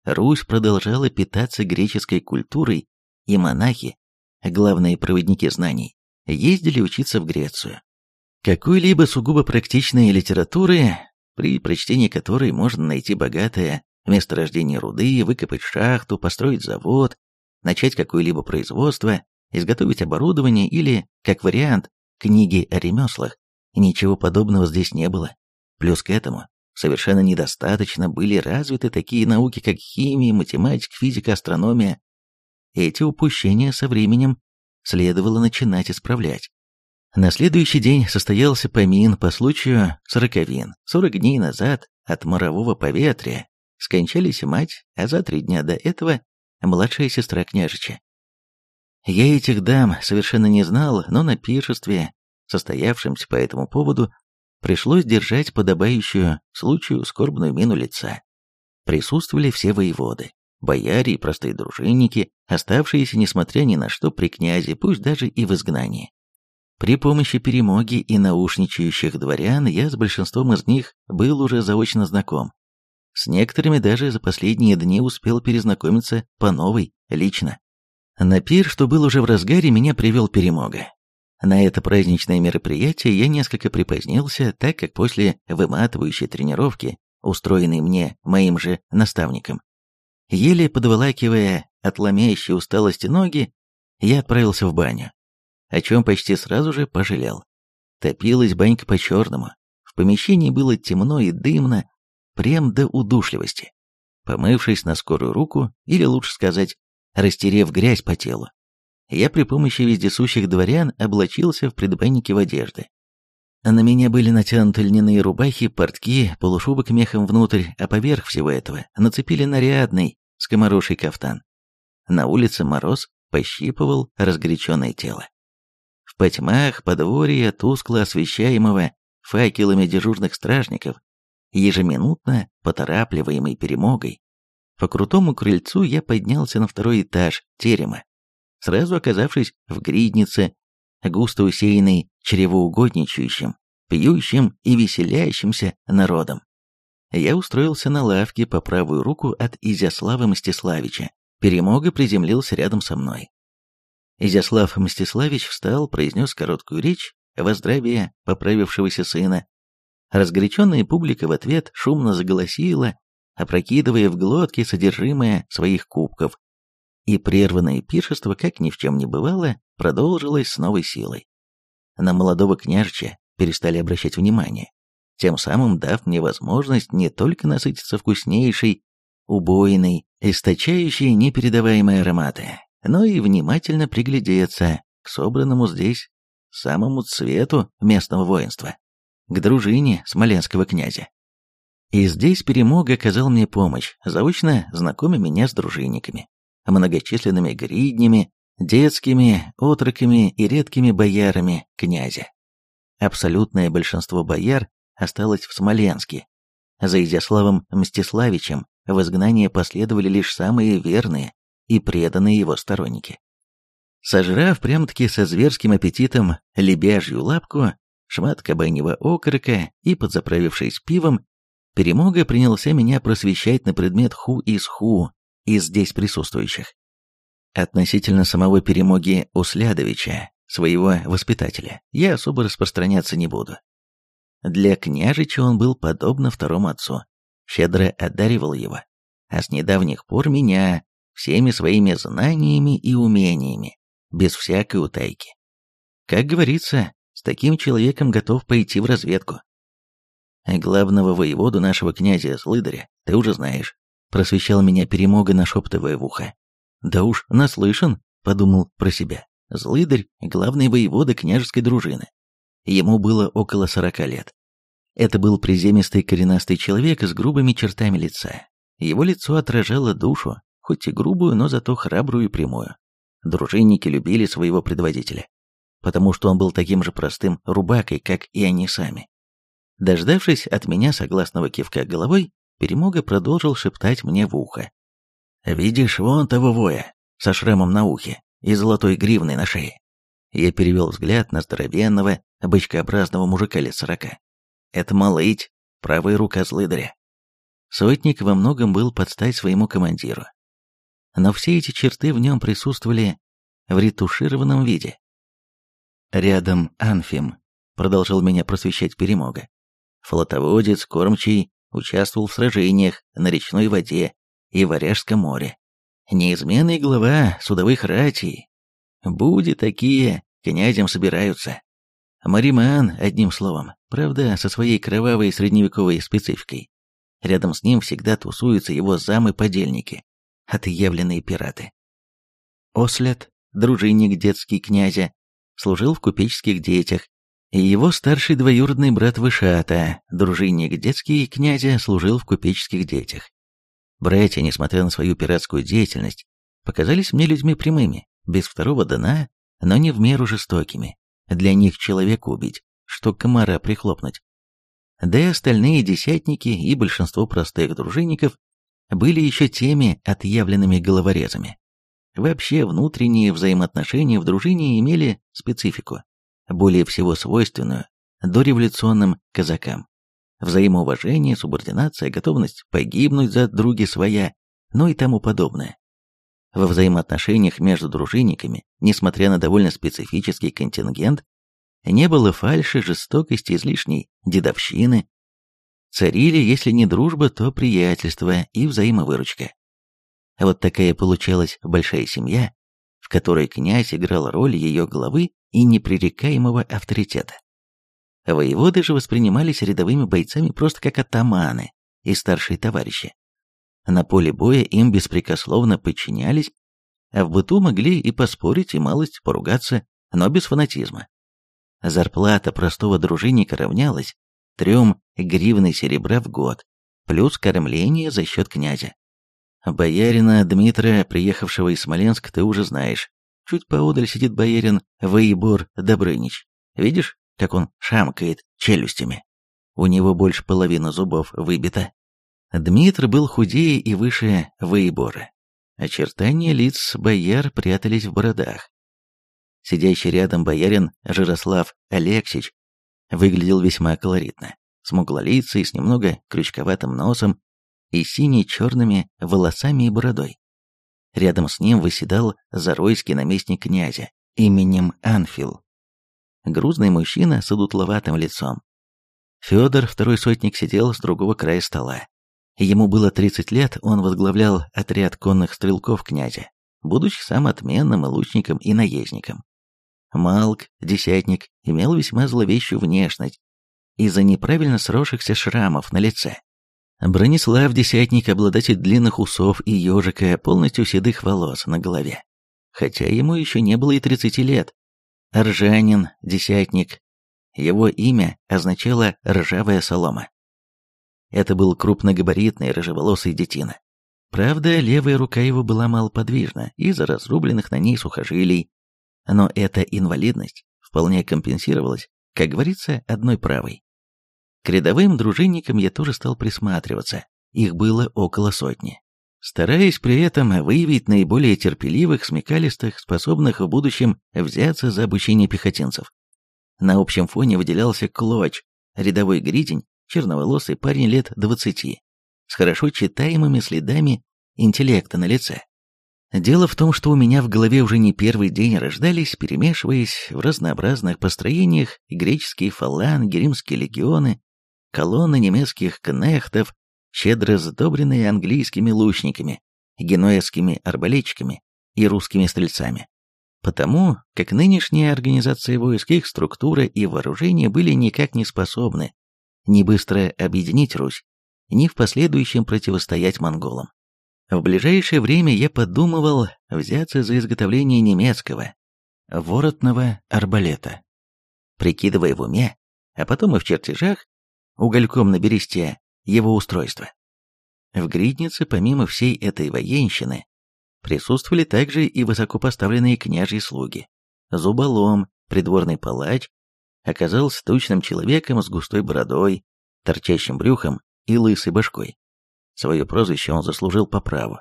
Русь продолжала питаться греческой культурой, и монахи, главные проводники знаний, ездили учиться в Грецию. Какой-либо сугубо практичной литературы, при прочтении которой можно найти богатое месторождение руды, выкопать шахту, построить завод, начать какое-либо производство, изготовить оборудование или, как вариант, книги о ремеслах, ничего подобного здесь не было. Плюс к этому, совершенно недостаточно были развиты такие науки, как химия, математика, физика, астрономия. Эти упущения со временем следовало начинать исправлять. На следующий день состоялся помин по случаю сороковин. Сорок дней назад от морового поветрия скончались мать, а за три дня до этого младшая сестра княжича. Я этих дам совершенно не знал, но на пиршестве, состоявшемся по этому поводу, пришлось держать подобающую случаю скорбную мину лица. Присутствовали все воеводы, бояре и простые дружинники, оставшиеся, несмотря ни на что, при князе, пусть даже и в изгнании. При помощи перемоги и наушничающих дворян я с большинством из них был уже заочно знаком. С некоторыми даже за последние дни успел перезнакомиться по новой, лично. На пир, что был уже в разгаре, меня привел перемога. На это праздничное мероприятие я несколько припозднился, так как после выматывающей тренировки, устроенной мне моим же наставником, еле подволакивая от ломящей усталости ноги, я отправился в баню, о чем почти сразу же пожалел. Топилась банька по-черному, в помещении было темно и дымно, прям до удушливости. Помывшись на скорую руку, или лучше сказать, растерев грязь по телу, я при помощи вездесущих дворян облачился в предбаннике в одежды. На меня были натянуты льняные рубахи, портки, полушубок мехом внутрь, а поверх всего этого нацепили нарядный, скомороший кафтан. На улице мороз пощипывал разгоряченное тело. В потьмах подворья, тускло освещаемого факелами дежурных стражников, ежеминутно поторапливаемый перемогой, по крутому крыльцу я поднялся на второй этаж терема, сразу оказавшись в гриднице, густо усеянной чревоугодничающим, пьющим и веселящимся народом. Я устроился на лавке по правую руку от Изяслава Мстиславича. Перемога приземлился рядом со мной. Изяслав Мстиславич встал, произнес короткую речь, во здравие поправившегося сына. Разгоряченная публика в ответ шумно заголосила, опрокидывая в глотки содержимое своих кубков. И прерванное пиршество, как ни в чем не бывало, продолжилось с новой силой. На молодого княжича перестали обращать внимание, тем самым дав мне возможность не только насытиться вкуснейшей, убойной, источающей непередаваемые ароматы, но и внимательно приглядеться к собранному здесь самому цвету местного воинства, к дружине смоленского князя. И здесь перемог оказал мне помощь, заочно знакомя меня с дружинниками, многочисленными гриднями, детскими, отроками и редкими боярами князя. Абсолютное большинство бояр осталось в Смоленске. За Изяславом Мстиславичем в изгнание последовали лишь самые верные и преданные его сторонники. Сожрав прям-таки со зверским аппетитом лебяжью лапку, шмат кабаньего окорока и подзаправившись пивом, Перемога принялся меня просвещать на предмет ху из ху из здесь присутствующих. Относительно самого Перемоги Услядовича, своего воспитателя, я особо распространяться не буду. Для княжича он был подобно второму отцу, щедро одаривал его, а с недавних пор меня всеми своими знаниями и умениями, без всякой утайки. Как говорится, с таким человеком готов пойти в разведку. Главного воеводу нашего князя Злыдаря ты уже знаешь. Просвещал меня перемога, нашептывая в ухо. Да уж, наслышан, подумал про себя. Злыдарь — главный воевода княжеской дружины. Ему было около сорока лет. Это был приземистый коренастый человек с грубыми чертами лица. Его лицо отражало душу, хоть и грубую, но зато храбрую и прямую. Дружинники любили своего предводителя, потому что он был таким же простым рубакой, как и они сами. Дождавшись от меня согласного кивка головой, Перемога продолжил шептать мне в ухо. «Видишь вон того воя, со шрамом на ухе и золотой гривной на шее?» Я перевел взгляд на здоровенного, бычкообразного мужика лет сорока. «Это Малыть, правая рука злыдаря». Сотник во многом был под стать своему командиру. Но все эти черты в нем присутствовали в ретушированном виде. Рядом Анфим продолжал меня просвещать Перемога. Флотоводец, кормчий, участвовал в сражениях на речной воде и Варяжском море. Неизменный глава судовых ратей. Буди такие князем собираются. Мариман, одним словом, правда, со своей кровавой средневековой спецификой. Рядом с ним всегда тусуются его замы-подельники, отъявленные пираты. Ослет, дружинник детский князя, служил в купеческих детях, и его старший двоюродный брат Вышата, дружинник детский князя, служил в купеческих детях. Братья, несмотря на свою пиратскую деятельность, показались мне людьми прямыми, без второго дна, но не в меру жестокими. Для них человека убить, что комара прихлопнуть. Да и остальные десятники и большинство простых дружинников были еще теми отъявленными головорезами. Вообще внутренние взаимоотношения в дружине имели специфику более всего свойственную дореволюционным казакам. Взаимоуважение, субординация, готовность погибнуть за други своя, ну и тому подобное. Во взаимоотношениях между дружинниками, несмотря на довольно специфический контингент, не было фальши, жестокости, излишней дедовщины. Царили, если не дружба, то приятельство и взаимовыручка. Вот такая получалась большая семья, в которой князь играл роль ее главы и непререкаемого авторитета. Воеводы же воспринимались рядовыми бойцами просто как атаманы и старшие товарищи. На поле боя им беспрекословно подчинялись, а в быту могли и поспорить, и малость поругаться, но без фанатизма. Зарплата простого дружинника равнялась трем гривны серебра в год, плюс кормление за счет князя. Боярина Дмитрия, приехавшего из Смоленска, ты уже знаешь. Чуть поодаль сидит боярин Воебор Добрынич. Видишь, как он шамкает челюстями? У него больше половины зубов выбито. Дмитр был худее и выше Воебора. Очертания лиц бояр прятались в бородах. Сидящий рядом боярин Жирослав Алексич выглядел весьма колоритно. Смуглолицый, с немного крючковатым носом и сине-черными волосами и бородой. Рядом с ним выседал заройский наместник князя именем Анфил. грузный мужчина с одутловатым лицом. Федор, второй сотник, сидел с другого края стола. Ему было 30 лет, он возглавлял отряд конных стрелков князя, будучи сам отменным лучником и наездником. Малк, десятник, имел весьма зловещую внешность из-за неправильно сросшихся шрамов на лице. Бронислав Десятник, обладатель длинных усов и ежика, полностью седых волос на голове. Хотя ему еще не было и 30 лет. Ржанин, Десятник. Его имя означало «ржавая солома». Это был крупногабаритный рыжеволосый детина. Правда, левая рука его была малоподвижна из-за разрубленных на ней сухожилий, но эта инвалидность вполне компенсировалась, как говорится, одной правой. К рядовым дружинникам я тоже стал присматриваться, их было около сотни. Стараясь при этом выявить наиболее терпеливых, смекалистых, способных в будущем взяться за обучение пехотинцев. На общем фоне выделялся Клоч, рядовой гридень, черноволосый парень лет двадцати, с хорошо читаемыми следами интеллекта на лице. Дело в том, что у меня в голове уже не первый день рождались, перемешиваясь в разнообразных построениях, греческие фаланги, римские легионы, колонны немецких кнехтов, щедро сдобренные английскими лучниками, генуэзскими арбалетчиками и русскими стрельцами. Потому как нынешняя организация войск, их структура и вооружение были никак не способны ни быстро объединить Русь, ни в последующем противостоять монголам. В ближайшее время я подумывал взяться за изготовление немецкого, воротного арбалета, прикидывая в уме, а потом и в чертежах, угольком на бересте, его устройство. В Гриднице, помимо всей этой военщины, присутствовали также и высокопоставленные княжьи слуги. Зуболом, придворный палач, оказался тучным человеком с густой бородой, торчащим брюхом и лысой башкой. Свое прозвище он заслужил по праву,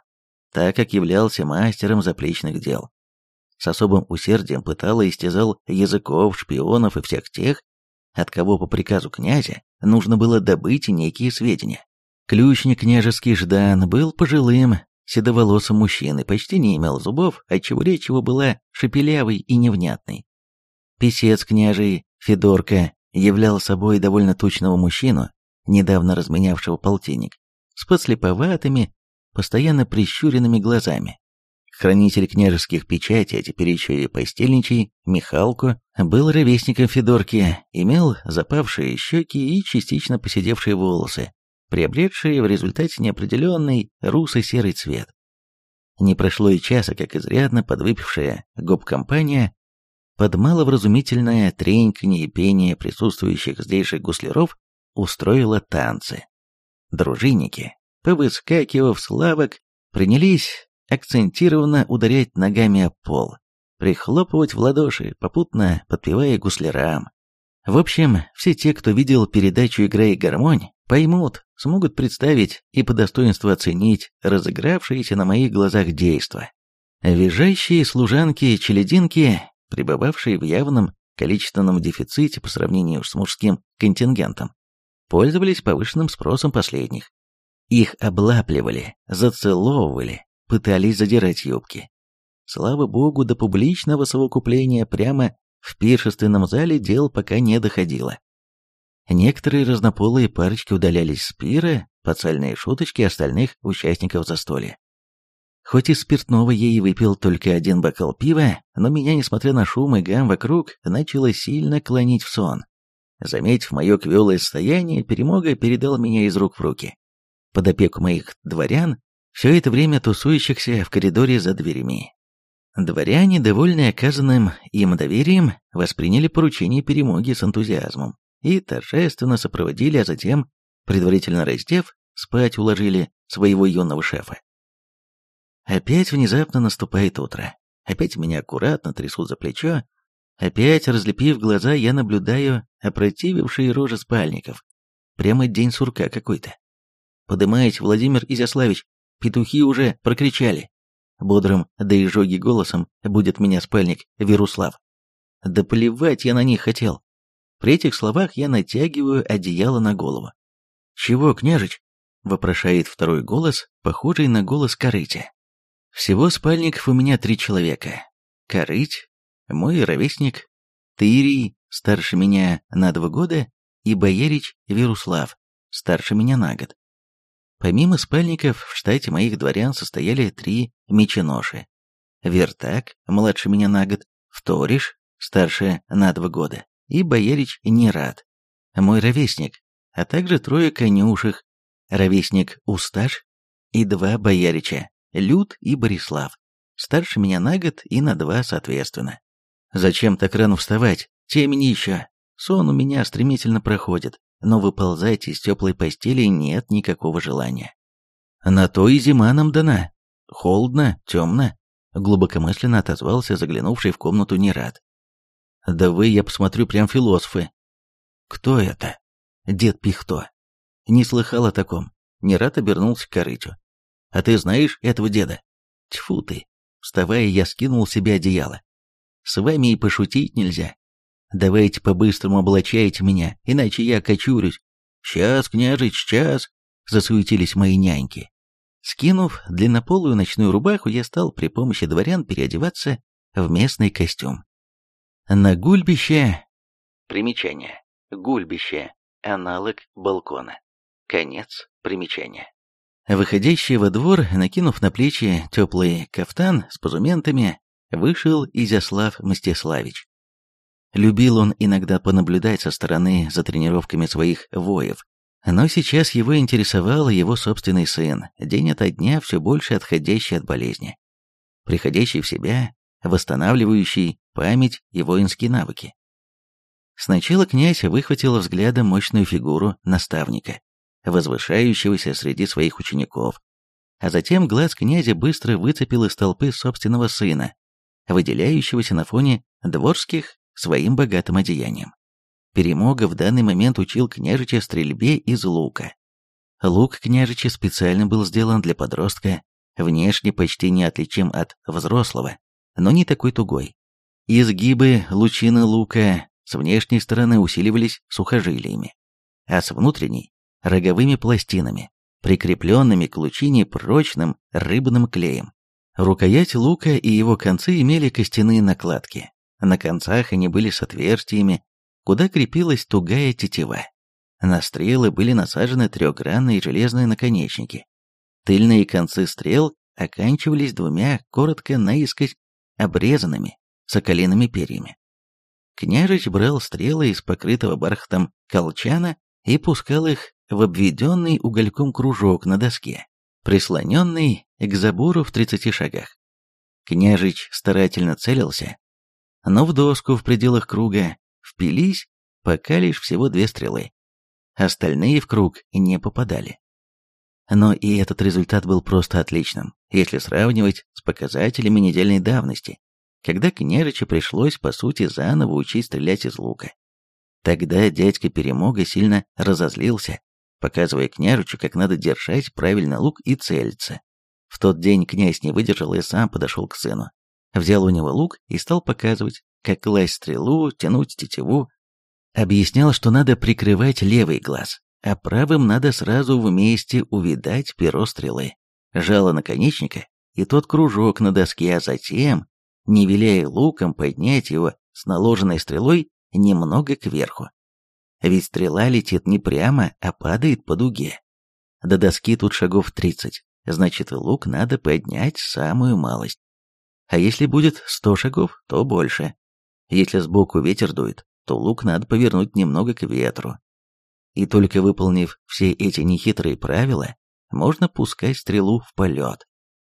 так как являлся мастером заплечных дел. С особым усердием пытал и истязал языков, шпионов и всех тех, от кого по приказу князя нужно было добыть некие сведения. Ключник княжеский Ждан был пожилым, седоволосым мужчиной, почти не имел зубов, отчего речь его была шепелявой и невнятной. Песец княжий Федорка являл собой довольно тучного мужчину, недавно разменявшего полтинник, с подслеповатыми, постоянно прищуренными глазами. Хранитель княжеских печатей, а теперь еще и постельничий, Михалко, был ровесником Федорки, имел запавшие щеки и частично поседевшие волосы, приобретшие в результате неопределенный русо-серый цвет. Не прошло и часа, как изрядно подвыпившая гоп-компания под маловразумительное треньканье и пение присутствующих здесь же гусляров устроила танцы. Дружинники, повыскакивав с лавок, принялись акцентированно ударять ногами о пол, прихлопывать в ладоши, попутно подпевая гуслярам. В общем, все те, кто видел передачу «Игра и гармонь», поймут, смогут представить и по достоинству оценить разыгравшиеся на моих глазах действа. Визжащие служанки-челединки, пребывавшие в явном количественном дефиците по сравнению с мужским контингентом, пользовались повышенным спросом последних. Их облапливали, зацеловывали, пытались задирать юбки. Слава богу, до публичного совокупления прямо в пиршественном зале дел пока не доходило. Некоторые разнополые парочки удалялись с пира под шуточки остальных участников застолья. Хоть из спиртного я и выпил только один бокал пива, но меня, несмотря на шум и гам вокруг, начало сильно клонить в сон. Заметив мое квелое состояние, перемога передал меня из рук в руки. Под опеку моих дворян, все это время тусующихся в коридоре за дверями. Дворяне, довольные оказанным им доверием, восприняли поручение перемоги с энтузиазмом и торжественно сопроводили, а затем, предварительно раздев, спать уложили своего юного шефа. Опять внезапно наступает утро. Опять меня аккуратно трясут за плечо, Опять, разлепив глаза, я наблюдаю опротивившие рожи спальников. Прямо день сурка какой-то. «Подымайте, Владимир Изяславич, петухи уже прокричали». Бодрым, да и жоги голосом будет меня спальник Веруслав. Да плевать я на них хотел. При этих словах я натягиваю одеяло на голову. «Чего, княжич?» — вопрошает второй голос, похожий на голос корыти. Всего спальников у меня три человека. Корыть, мой ровесник Тырий, старше меня на два года, и боярич Вируслав, старше меня на год. Помимо спальников, в штате моих дворян состояли три меченоши. Вертак, младше меня на год, Вториш, старше на два года, и боярич Нерад, мой ровесник, а также трое конюшек, ровесник Усташ и два боярича, Люд и Борислав, старше меня на год и на два соответственно. Зачем так рано вставать? Темени еще. Сон у меня стремительно проходит, но выползать из теплой постели нет никакого желания. На то и зима нам дана. Холодно, темно, глубокомысленно отозвался заглянувший в комнату Нерад. Да вы, я посмотрю, прям философы. Кто это? Дед Пихто. Не слыхал о таком. Нерад обернулся к корытю. А ты знаешь этого деда? Тьфу ты. Вставая, я скинул себе одеяло. С вами и пошутить нельзя. Давайте по-быстрому облачайте меня, иначе я кочурюсь. Сейчас, княжич, сейчас, засуетились мои няньки. Скинув длиннополую ночную рубаху, я стал при помощи дворян переодеваться в местный костюм. На гульбище... Примечание. Гульбище. Аналог балкона. Конец примечания. Выходящий во двор, накинув на плечи теплый кафтан с позументами, вышел Изяслав Мстиславич. Любил он иногда понаблюдать со стороны за тренировками своих воев, но сейчас его интересовал его собственный сын, день ото дня все больше отходящий от болезни, приходящий в себя, восстанавливающий память и воинские навыки. Сначала князь выхватил взглядом мощную фигуру наставника, возвышающегося среди своих учеников, а затем глаз князя быстро выцепил из толпы собственного сына, выделяющегося на фоне дворских своим богатым одеянием. Перемога в данный момент учил княжича стрельбе из лука. Лук княжича специально был сделан для подростка, внешне почти неотличим от взрослого, но не такой тугой. Изгибы лучины лука с внешней стороны усиливались сухожилиями, а с внутренней – роговыми пластинами, прикрепленными к лучине прочным рыбным клеем. Рукоять лука и его концы имели костяные накладки, на концах они были с отверстиями, куда крепилась тугая тетива. На стрелы были насажены трехгранные железные наконечники. Тыльные концы стрел оканчивались двумя коротко наискось обрезанными соколиными перьями. Княжич брал стрелы из покрытого бархатом колчана и пускал их в обведенный угольком кружок на доске, прислоненный к забору в тридцати шагах. Княжич старательно целился, но в доску в пределах круга впились пока лишь всего две стрелы. Остальные в круг не попадали. Но и этот результат был просто отличным, если сравнивать с показателями недельной давности, когда княжичу пришлось, по сути, заново учить стрелять из лука. Тогда дядька Перемога сильно разозлился, показывая княжичу, как надо держать правильно лук и целиться. В тот день князь не выдержал и сам подошел к сыну взял у него лук и стал показывать, как класть стрелу, тянуть тетиву. Объяснял, что надо прикрывать левый глаз, а правым надо сразу вместе увидать перо стрелы, жало наконечника и тот кружок на доске, а затем, не виляя луком, поднять его с наложенной стрелой немного кверху. Ведь стрела летит не прямо, а падает по дуге. До доски тут шагов тридцать, значит лук надо поднять самую малость. А если будет сто шагов, то больше. Если сбоку ветер дует, то лук надо повернуть немного к ветру. И только выполнив все эти нехитрые правила, можно пускать стрелу в полет.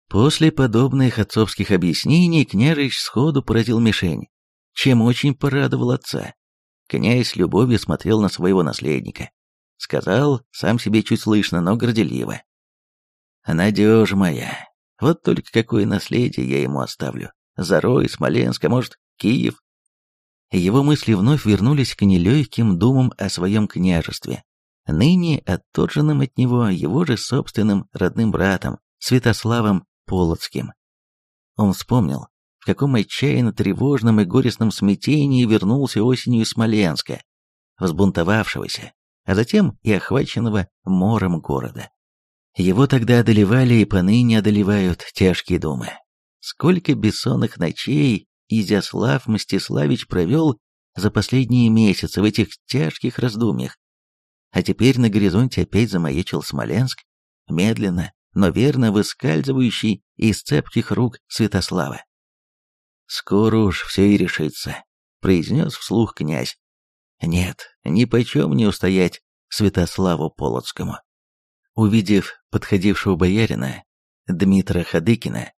После подобных отцовских объяснений княжич сходу поразил мишень, чем очень порадовал отца. Князь с любовью смотрел на своего наследника. Сказал, сам себе чуть слышно, но горделиво. «Надежь моя, вот только какое наследие я ему оставлю. Зарой, Смоленск, а может, Киев? Его мысли вновь вернулись к нелегким думам о своем княжестве, ныне отторженным от него его же собственным родным братом, Святославом Полоцким. Он вспомнил, каком отчаянно тревожном и горестном смятении вернулся осенью из Смоленска, взбунтовавшегося, а затем и охваченного мором города. Его тогда одолевали и поныне одолевают тяжкие думы. Сколько бессонных ночей Изяслав Мстиславич провел, за последние месяцы в этих тяжких раздумьях. А теперь на горизонте опять замаячил Смоленск, медленно, но верно выскальзывающий из цепких рук Святослава. «Скоро уж все и решится», — произнес вслух князь. «Нет, ни почем не устоять Святославу Полоцкому». Увидев подходившего боярина, Дмитра Хадыкина,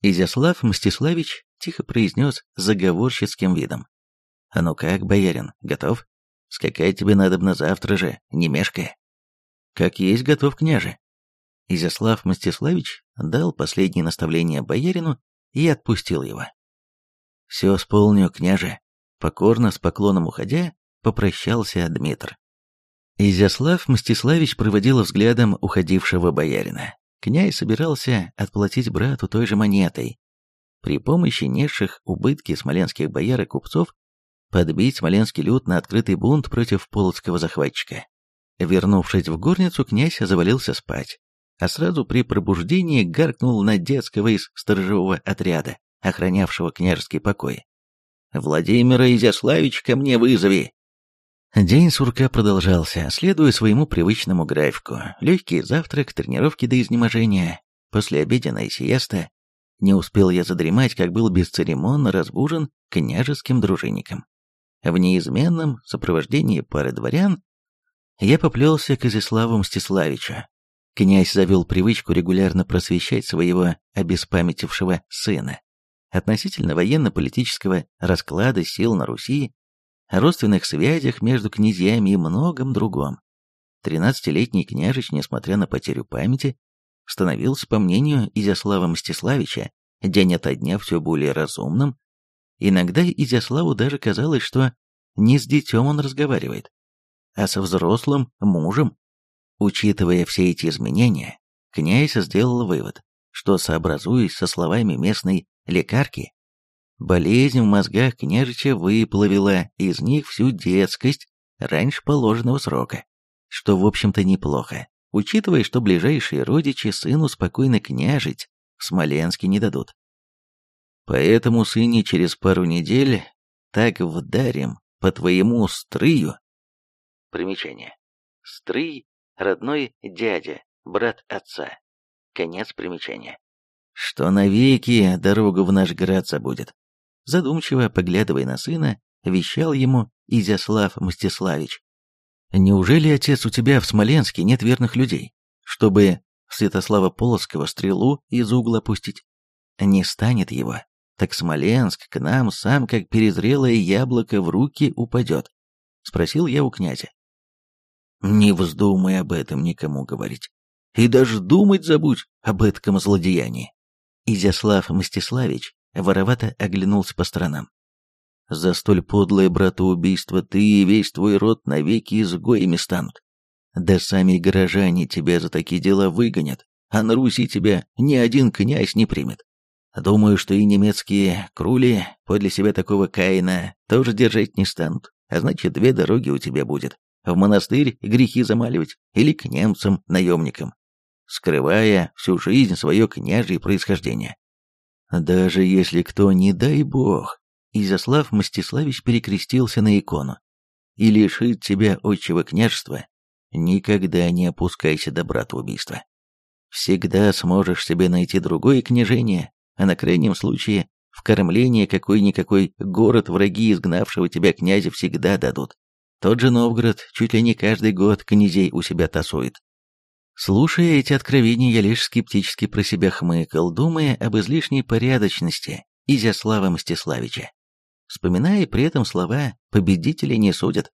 Изяслав Мстиславич тихо произнес заговорщицким видом. «А ну как, боярин, готов? Скакать тебе надо на завтра же, не мешкая». «Как есть готов, княже». Изяслав Мстиславич дал последнее наставление боярину и отпустил его. «Все исполню, княже», покорно с поклоном уходя, попрощался Дмитр. Изяслав Мстиславич проводил взглядом уходившего боярина. Князь собирался отплатить брату той же монетой. При помощи несших убытки смоленских бояр и купцов подбить смоленский люд на открытый бунт против полоцкого захватчика. Вернувшись в горницу, князь завалился спать, а сразу при пробуждении гаркнул на детского из сторожевого отряда, охранявшего княжеский покой. «Владимира Изяславич ко мне вызови!» День сурка продолжался, следуя своему привычному графику. Легкий завтрак, тренировки до изнеможения, послеобеденная сиеста. Не успел я задремать, как был бесцеремонно разбужен княжеским дружинником. В неизменном сопровождении пары дворян я поплелся к Изяславу Мстиславичу. Князь завел привычку регулярно просвещать своего обеспамятившего сына относительно военно-политического расклада сил на Руси о родственных связях между князьями и многом другом. Тринадцатилетний княжич, несмотря на потерю памяти, становился, по мнению Изяслава Мстиславича, день ото дня все более разумным. Иногда Изяславу даже казалось, что не с детем он разговаривает, а со взрослым мужем. Учитывая все эти изменения, князь сделал вывод, что, сообразуясь со словами местной лекарки, Болезнь в мозгах княжича выплавила из них всю детскость раньше положенного срока, что, в общем-то, неплохо, учитывая, что ближайшие родичи сыну спокойно княжить в Смоленске не дадут. Поэтому сыне через пару недель так вдарим по твоему стрию. Примечание. Стрий — родной дядя, брат отца. Конец примечания. Что навеки дорогу в наш град забудет задумчиво поглядывая на сына, вещал ему Изяслав Мстиславич. «Неужели, отец, у тебя в Смоленске нет верных людей, чтобы Святослава Полоцкого стрелу из угла пустить? Не станет его, так Смоленск к нам сам как перезрелое яблоко в руки упадет», — спросил я у князя. «Не вздумай об этом никому говорить, и даже думать забудь об этом злодеянии». Изяслав Мстиславич воровато оглянулся по сторонам. «За столь подлое братоубийство ты и весь твой род навеки изгоями станут. Да сами горожане тебя за такие дела выгонят, а на Руси тебя ни один князь не примет. Думаю, что и немецкие крули подле себя такого Каина тоже держать не станут, а значит, две дороги у тебя будет. В монастырь грехи замаливать или к немцам-наемникам, скрывая всю жизнь свое княжье происхождение. Даже если кто, не дай бог, Изяслав Мстиславич перекрестился на икону и лишит тебя отчего княжества, никогда не опускайся до братоубийства. Всегда сможешь себе найти другое княжение, а на крайнем случае в кормление какой-никакой город враги изгнавшего тебя князя всегда дадут. Тот же Новгород чуть ли не каждый год князей у себя тасует. Слушая эти откровения, я лишь скептически про себя хмыкал, думая об излишней порядочности Изяслава Мстиславича, вспоминая при этом слова «победители не судят».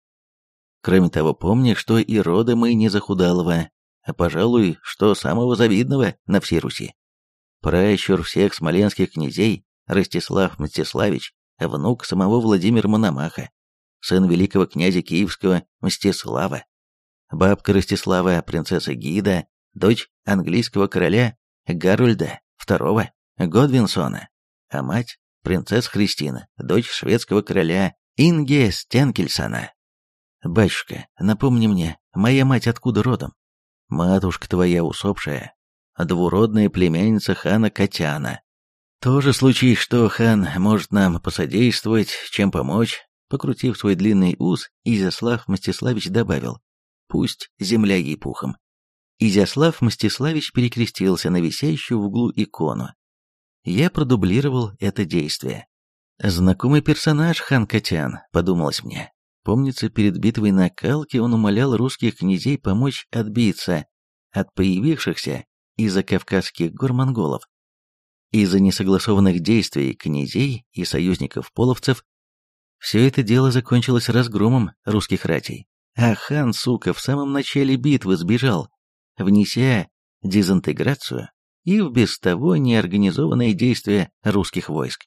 Кроме того, помни, что и рода мы не захудалого, а, пожалуй, что самого завидного на всей Руси. Пращур всех смоленских князей, Ростислав Мстиславич, внук самого Владимира Мономаха, сын великого князя Киевского Мстислава, бабка Ростислава, принцесса Гида, дочь английского короля Гарольда II Годвинсона, а мать – принцесса Христина, дочь шведского короля Инге Стенкельсона. «Батюшка, напомни мне, моя мать откуда родом?» «Матушка твоя усопшая, двуродная племянница хана Катяна. Тоже случай, что хан может нам посодействовать, чем помочь, Покрутив свой длинный ус, Изяслав Мстиславич добавил «Пусть земля ей пухом». Изяслав Мстиславич перекрестился на висящую в углу икону. Я продублировал это действие. «Знакомый персонаж, хан Катян», — подумалось мне. Помнится, перед битвой на Калке он умолял русских князей помочь отбиться от появившихся из-за Кавказских гор монголов. Из-за несогласованных действий князей и союзников половцев все это дело закончилось разгромом русских ратей. А хан, сука, в самом начале битвы сбежал, внеся дезинтеграцию и в без того неорганизованные действия русских войск.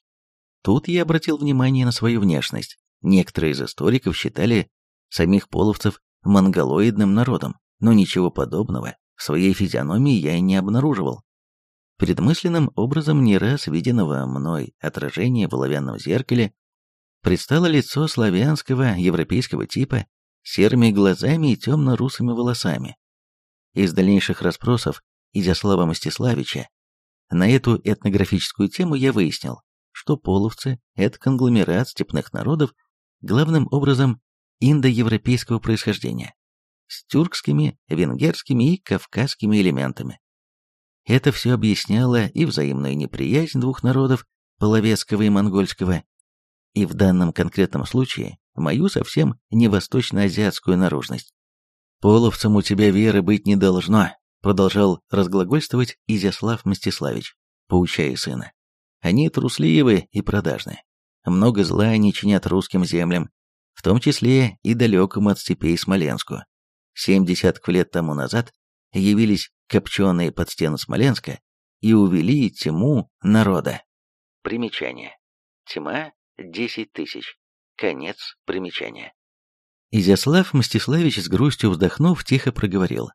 Тут я обратил внимание на свою внешность. Некоторые из историков считали самих половцев монголоидным народом, но ничего подобного в своей физиономии я и не обнаруживал. Перед мысленным образом не раз виденного мной отражения в оловянном зеркале предстало лицо славянского европейского типа серыми глазами и темно-русыми волосами. Из дальнейших расспросов Изяслава Мстиславича на эту этнографическую тему я выяснил, что половцы – это конгломерат степных народов, главным образом индоевропейского происхождения, с тюркскими, венгерскими и кавказскими элементами. Это все объясняло и взаимную неприязнь двух народов, половецкого и монгольского, и в данном конкретном случае мою совсем не восточно-азиатскую наружность. «Половцам у тебя веры быть не должно», продолжал разглагольствовать Изяслав Мстиславич, поучая сына. «Они трусливы и продажны. Много зла они чинят русским землям, в том числе и далекому от степей Смоленску. Семь десятков лет тому назад явились копченые под стену Смоленска и увели тьму народа. Примечание. Тьма – десять тысяч. Конец примечания. Изяслав Мстиславич с грустью вздохнув, тихо проговорил.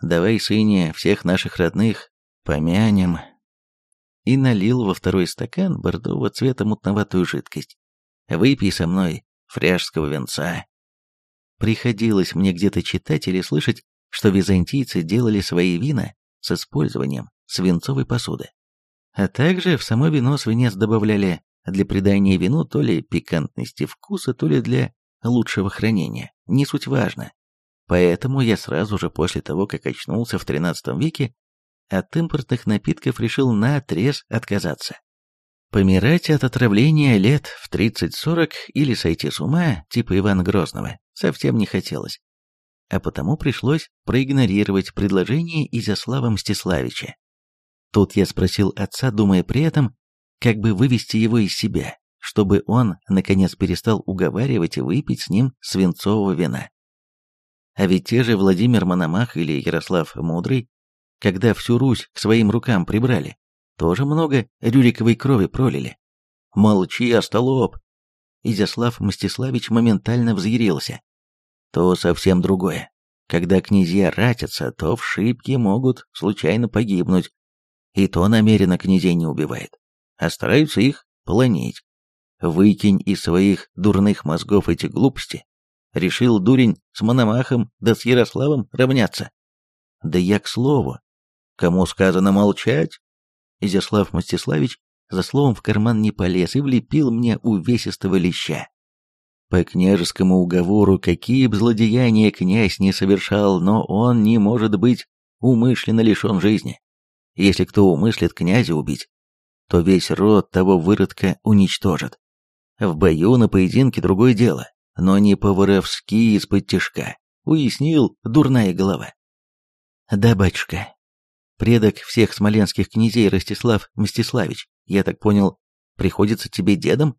«Давай, сыне, всех наших родных помянем». И налил во второй стакан бордового цвета мутноватую жидкость. «Выпей со мной фряжского венца». Приходилось мне где-то читать или слышать что византийцы делали свои вина с использованием свинцовой посуды. А также в само вино свинец добавляли для придания вину то ли пикантности вкуса, то ли для лучшего хранения, не суть важно. Поэтому я сразу же после того, как очнулся в XIII веке, от импортных напитков решил наотрез отказаться. Помирать от отравления лет в 30-40 или сойти с ума, типа Ивана Грозного, совсем не хотелось а потому пришлось проигнорировать предложение Изяслава Мстиславича. Тут я спросил отца, думая при этом, как бы вывести его из себя, чтобы он, наконец, перестал уговаривать и выпить с ним свинцового вина. А ведь те же Владимир Мономах или Ярослав Мудрый, когда всю Русь к своим рукам прибрали, тоже много рюриковой крови пролили. «Молчи, остолоп!» Изяслав Мстиславич моментально взъярился то совсем другое. Когда князья ратятся, то в шибке могут случайно погибнуть, и то намеренно князей не убивает, а стараются их полонить. Выкинь из своих дурных мозгов эти глупости. Решил дурень с Мономахом да с Ярославом равняться. Да я к слову. Кому сказано молчать? Изяслав Мстиславич за словом в карман не полез и влепил мне увесистого леща. По княжескому уговору, какие б злодеяния князь не совершал, но он не может быть умышленно лишен жизни. Если кто умыслит князя убить, то весь род того выродка уничтожит. В бою на поединке другое дело, но не по-воровски из-под тяжка, уяснил дурная голова. Да, батюшка, предок всех смоленских князей Ростислав Мстиславич, я так понял, приходится тебе дедом?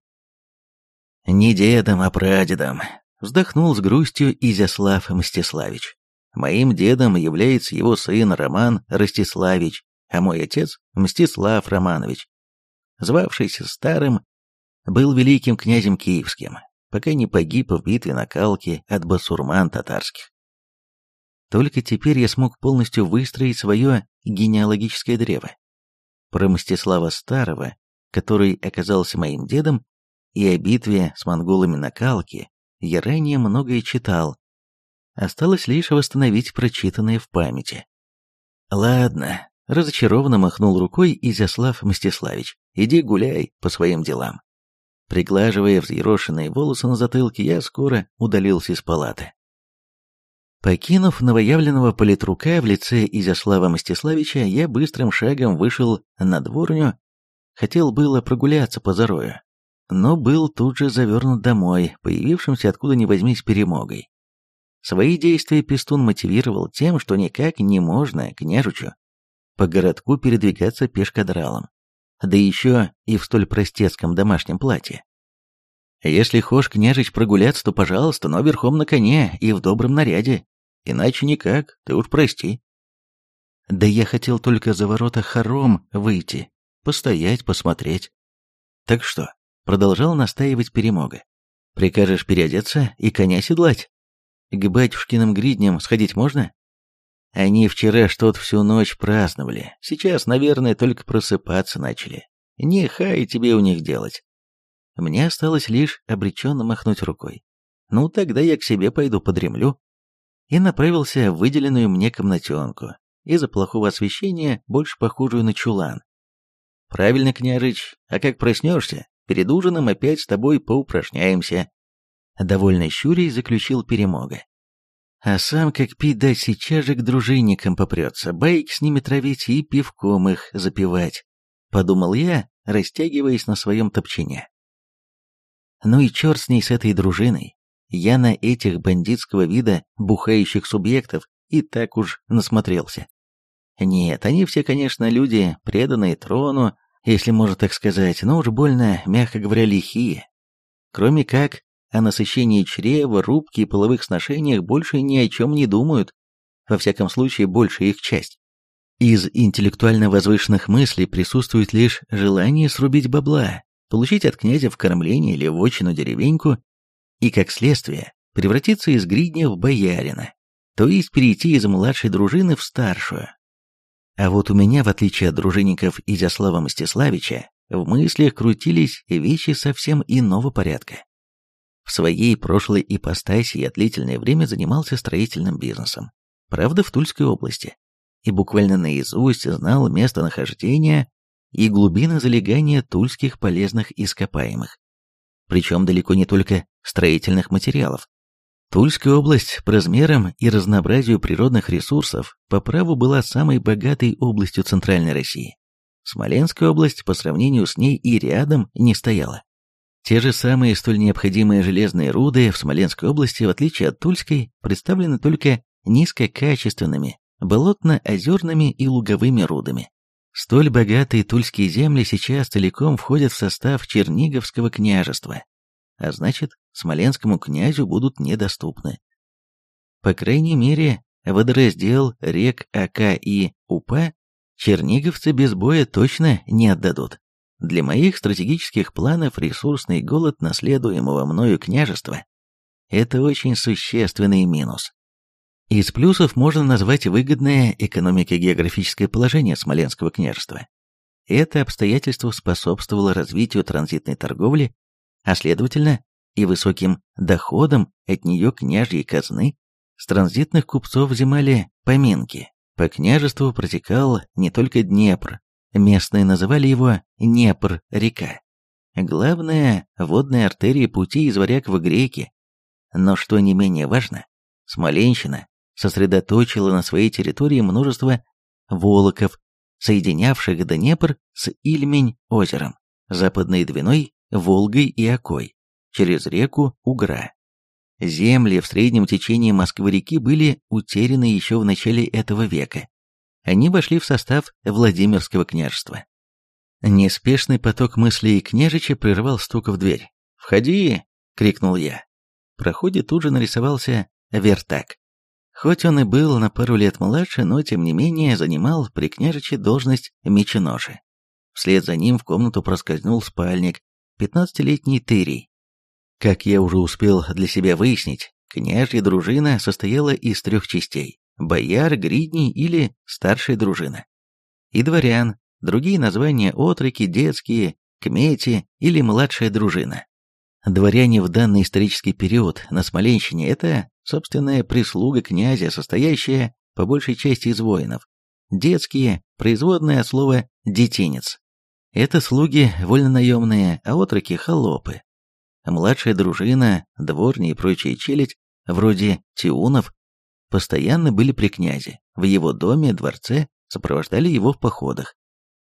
«Не дедом, а прадедом», — вздохнул с грустью Изяслав Мстиславич. «Моим дедом является его сын Роман Ростиславич, а мой отец Мстислав Романович, звавшийся Старым, был великим князем киевским, пока не погиб в битве на Калке от басурман татарских. Только теперь я смог полностью выстроить свое генеалогическое древо. Про Мстислава Старого, который оказался моим дедом, и о битве с монголами на Калке я ранее многое читал. Осталось лишь восстановить прочитанное в памяти. «Ладно», — разочарованно махнул рукой Изяслав Мстиславич, — «иди гуляй по своим делам». Приглаживая взъерошенные волосы на затылке, я скоро удалился из палаты. Покинув новоявленного политрука в лице Изяслава Мстиславича, я быстрым шагом вышел на дворню, хотел было прогуляться по зарою, но был тут же завернут домой, появившимся откуда ни возьмись перемогой. Свои действия Пестун мотивировал тем, что никак не можно княжучу по городку передвигаться пешкадралом, да еще и в столь простецком домашнем платье. Если хошь, княжич, прогуляться, то, пожалуйста, но верхом на коне и в добром наряде. Иначе никак, ты уж прости. Да я хотел только за ворота хором выйти, постоять, посмотреть. Так что, продолжал настаивать перемога. Прикажешь переодеться и коня седлать? К батюшкиным гридням сходить можно? Они вчера что-то всю ночь праздновали, сейчас, наверное, только просыпаться начали. Не хай тебе у них делать. Мне осталось лишь обреченно махнуть рукой. Ну, тогда я к себе пойду подремлю. И направился в выделенную мне комнатенку, из-за плохого освещения, больше похожую на чулан. Правильно, княжич, а как проснешься, перед ужином опять с тобой поупражняемся. Довольно щурей заключил перемога. А сам, как пить дать, сейчас же к дружинникам попрется, байки с ними травить и пивком их запивать. Подумал я, растягиваясь на своем топчине. Ну и черт с ней, с этой дружиной. Я на этих бандитского вида бухающих субъектов и так уж насмотрелся. Нет, они все, конечно, люди, преданные трону, если можно так сказать, но уж больно, мягко говоря, лихие. Кроме как, о насыщении чрева, рубке и половых сношениях больше ни о чем не думают, во всяком случае, большая их часть. Из интеллектуально возвышенных мыслей присутствует лишь желание срубить бабла, получить от князя в кормление или вотчину деревеньку и, как следствие, превратиться из гридня в боярина, то есть перейти из младшей дружины в старшую. А вот у меня, в отличие от дружинников Изяслава Мстиславича, в мыслях крутились вещи совсем иного порядка. В своей прошлой ипостаси я длительное время занимался строительным бизнесом, правда в Тульской области, и буквально наизусть знал местонахождение и глубины залегания тульских полезных ископаемых. Причем далеко не только строительных материалов. Тульская область по размерам и разнообразию природных ресурсов по праву была самой богатой областью Центральной России. Смоленская область по сравнению с ней и рядом не стояла. Те же самые столь необходимые железные руды в Смоленской области, в отличие от Тульской, представлены только низкокачественными, болотно-озерными и луговыми рудами. Столь богатые тульские земли сейчас целиком входят в состав Черниговского княжества, а значит, смоленскому князю будут недоступны. По крайней мере, водораздел рек Ака и Упа черниговцы без боя точно не отдадут. Для моих стратегических планов ресурсный голод наследуемого мною княжества – это очень существенный минус. Из плюсов можно назвать выгодное экономико-географическое положение Смоленского княжества. Это обстоятельство способствовало развитию транзитной торговли, а следовательно и высоким доходам от нее княжьей казны. С транзитных купцов взимали поминки. По княжеству протекал не только Днепр, местные называли его Днепр-река. Главная водная артерия пути из варяг в греки. Но что не менее важно, Смоленщина сосредоточила на своей территории множество волоков, соединявших Днепр с Ильмень-озером, западной Двиной, Волгой и Окой, через реку Угра. Земли в среднем течении Москвы-реки были утеряны еще в начале этого века. Они вошли в состав Владимирского княжества. Неспешный поток мыслей княжича прервал стук в дверь. «Входи!» — крикнул я. В проходе тут же нарисовался Вертак. Хоть он и был на пару лет младше, но тем не менее занимал при княжиче должность меченоши. Вслед за ним в комнату проскользнул спальник, пятнадцатилетний Тырий. Как я уже успел для себя выяснить, княжья дружина состояла из трех частей – бояр, гридней или старшая дружина. И дворян, другие названия – отроки, детские, кмети или младшая дружина. Дворяне в данный исторический период на Смоленщине – это собственная прислуга князя, состоящая по большей части из воинов. Детские, производные от слова «детинец». Это слуги вольнонаемные, а отроки – холопы. Младшая дружина, дворни и прочие челядь, вроде тиунов, постоянно были при князе, в его доме, дворце, сопровождали его в походах.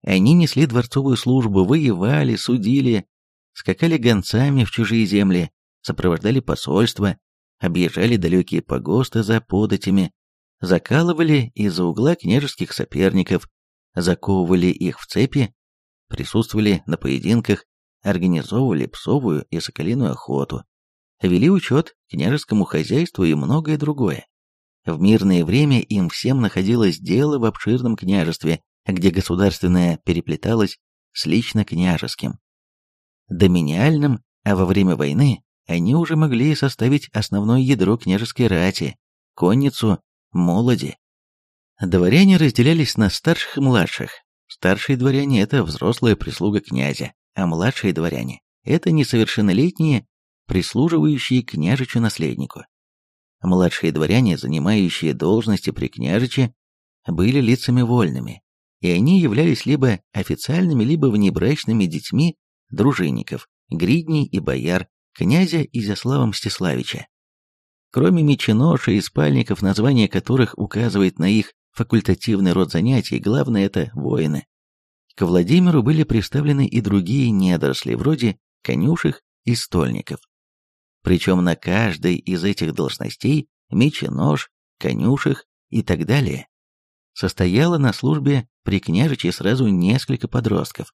Они несли дворцовую службу, воевали, судили, скакали гонцами в чужие земли, сопровождали посольства, объезжали далекие погосты за податями, закалывали из-за угла княжеских соперников, заковывали их в цепи, присутствовали на поединках, организовывали псовую и соколиную охоту, вели учет княжескому хозяйству и многое другое. В мирное время им всем находилось дело в обширном княжестве, где государственное переплеталось с лично-княжеским. Доминиальным, а во время войны они уже могли составить основное ядро княжеской рати, конницу, молоди. Дворяне разделялись на старших и младших. Старшие дворяне – это взрослая прислуга князя, а младшие дворяне – это несовершеннолетние, прислуживающие княжичу-наследнику. Младшие дворяне, занимающие должности при княжиче, были лицами вольными, и они являлись либо официальными, либо внебрачными детьми дружинников, гридней и бояр, князя Изяслава Мстиславича. Кроме меченоши и спальников, название которых указывает на их факультативный род занятий, главное это воины. К Владимиру были представлены и другие недоросли, вроде конюшек и стольников. Причем на каждой из этих должностей меченож, конюшек и так далее состояло на службе при княжиче сразу несколько подростков.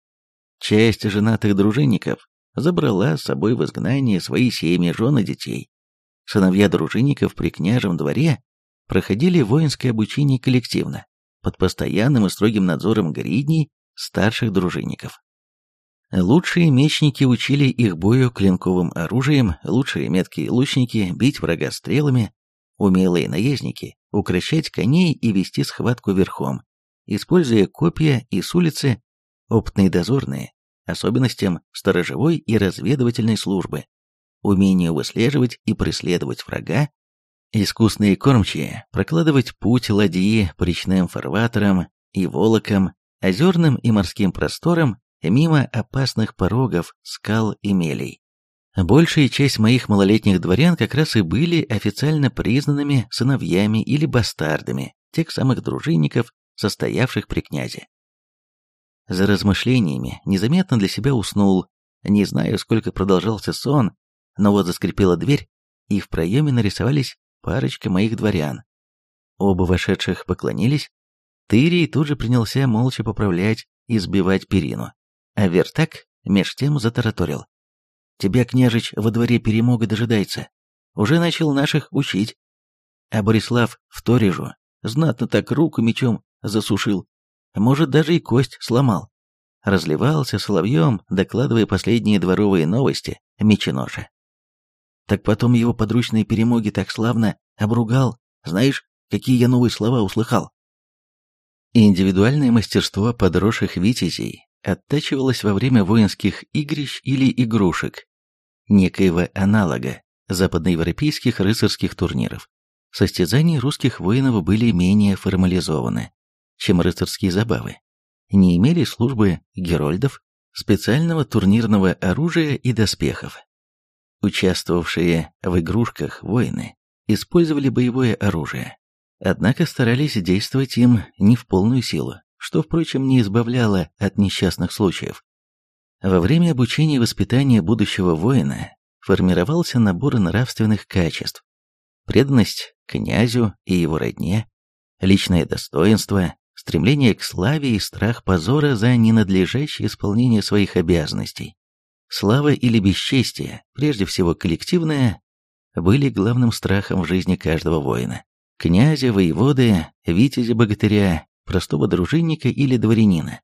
Часть женатых дружинников забрала с собой в изгнание свои семьи, жены, детей. Сыновья дружинников при княжем дворе проходили воинское обучение коллективно, под постоянным и строгим надзором гридней старших дружинников. Лучшие мечники учили их бою клинковым оружием, лучшие меткие лучники бить врага стрелами, умелые наездники укращать коней и вести схватку верхом, используя копья и с улицы, опытные дозорные, особенностям сторожевой и разведывательной службы, умение выслеживать и преследовать врага, искусные кормчие, прокладывать путь ладьи по речным фарватерам и волокам, озерным и морским просторам мимо опасных порогов, скал и мелей. Большая часть моих малолетних дворян как раз и были официально признанными сыновьями или бастардами тех самых дружинников, состоявших при князе. За размышлениями незаметно для себя уснул, не знаю, сколько продолжался сон, но вот заскрипела дверь, и в проеме нарисовались парочка моих дворян. Оба вошедших поклонились. Тырий тут же принялся молча поправлять и сбивать перину, а Вертак меж тем затараторил. «Тебя, княжич, во дворе перемога дожидается. Уже начал наших учить. А Борислав в Торежу знатно так руку мечом засушил, может, даже и кость сломал. Разливался соловьем, докладывая последние дворовые новости меченоша. Так потом его подручные перемоги так славно обругал. Знаешь, какие я новые слова услыхал? Индивидуальное мастерство подросших витязей оттачивалось во время воинских игрищ или игрушек, некоего аналога западноевропейских рыцарских турниров. Состязания русских воинов были менее формализованы, чем рыцарские забавы, не имели службы герольдов, специального турнирного оружия и доспехов. Участвовавшие в игрушках воины использовали боевое оружие, однако старались действовать им не в полную силу, что, впрочем, не избавляло от несчастных случаев. Во время обучения и воспитания будущего воина формировался набор нравственных качеств, преданность князю и его родне, личное достоинство, стремление к славе и страх позора за ненадлежащее исполнение своих обязанностей. Слава или бесчестие, прежде всего коллективное, были главным страхом в жизни каждого воина. Князя, воеводы, витязя-богатыря, простого дружинника или дворянина.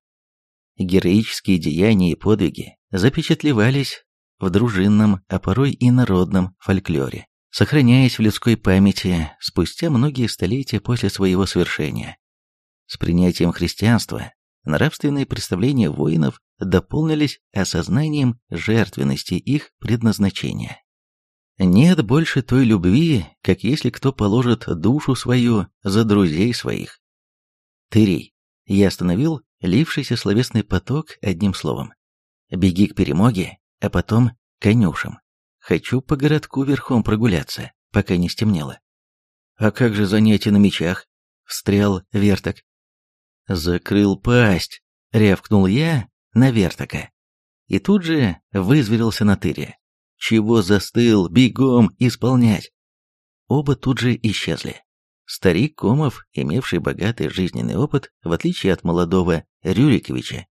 Героические деяния и подвиги запечатлевались в дружинном, а порой и народном фольклоре, сохраняясь в людской памяти спустя многие столетия после своего свершения. С принятием христианства нравственные представления воинов дополнились осознанием жертвенности их предназначения. Нет больше той любви, как если кто положит душу свою за друзей своих. Тырей, я остановил лившийся словесный поток одним словом. Беги к перемоге, а потом к конюшам. Хочу по городку верхом прогуляться, пока не стемнело. А как же занятия на мечах? Встрял Верток. Закрыл пасть, рявкнул я на Вертока. И тут же вызверился на тыре. Чего застыл, бегом исполнять. Оба тут же исчезли. Старик Комов, имевший богатый жизненный опыт, в отличие от молодого Рюриковича,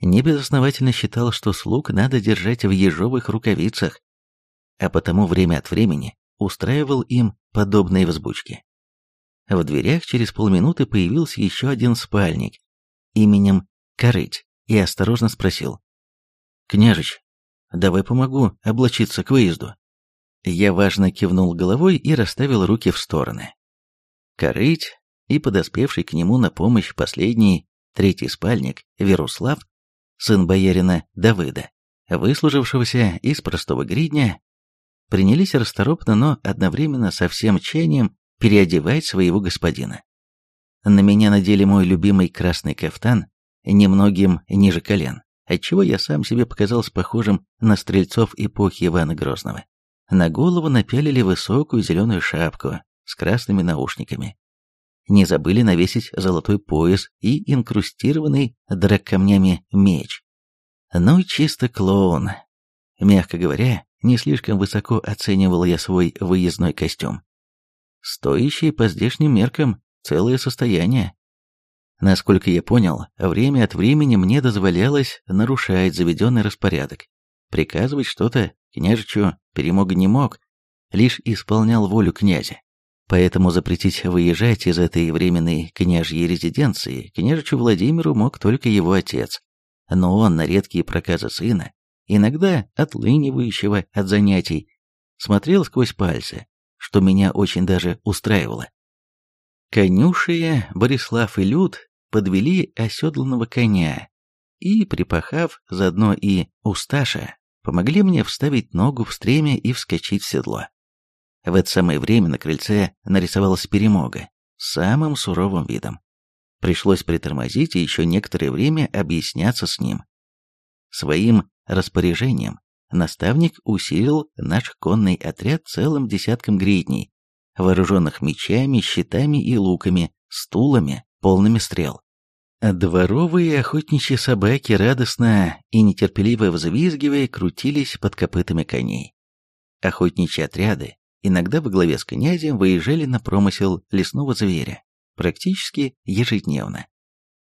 небезосновательно считал, что слуг надо держать в ежовых рукавицах, а потому время от времени устраивал им подобные взбучки. В дверях через полминуты появился еще один спальник именем Корыть и осторожно спросил. «Княжич, давай помогу облачиться к выезду». Я важно кивнул головой и расставил руки в стороны. Корыть и подоспевший к нему на помощь последний, третий спальник, Веруслав, сын боярина Давыда, выслужившегося из простого гридня, принялись расторопно, но одновременно со всем чаянием переодевать своего господина. На меня надели мой любимый красный кафтан, немногим ниже колен, отчего я сам себе показался похожим на стрельцов эпохи Ивана Грозного. На голову напялили высокую зеленую шапку с красными наушниками. Не забыли навесить золотой пояс и инкрустированный драккамнями меч. Ну, чисто клоун. Мягко говоря, не слишком высоко оценивал я свой выездной костюм. Стоящий по здешним меркам целое состояние. Насколько я понял, время от времени мне дозволялось нарушать заведенный распорядок. Приказывать что-то княжичу перемог не мог, лишь исполнял волю князя. Поэтому запретить выезжать из этой временной княжьей резиденции княжичу Владимиру мог только его отец. Но он на редкие проказы сына иногда отлынивающего от занятий, смотрел сквозь пальцы, что меня очень даже устраивало. Конюшие Борислав и Люд подвели оседланного коня и, припахав заодно и усташа, помогли мне вставить ногу в стремя и вскочить в седло. В это самое время на крыльце нарисовалась перемога самым суровым видом. Пришлось притормозить и еще некоторое время объясняться с ним. Своим распоряжением наставник усилил наш конный отряд целым десятком гридней, вооруженных мечами, щитами и луками, стулами, полными стрел. Дворовые охотничьи собаки, радостно и нетерпеливо взвизгивая, крутились под копытами коней. Охотничьи отряды, иногда во главе с князем, выезжали на промысел лесного зверя, практически ежедневно.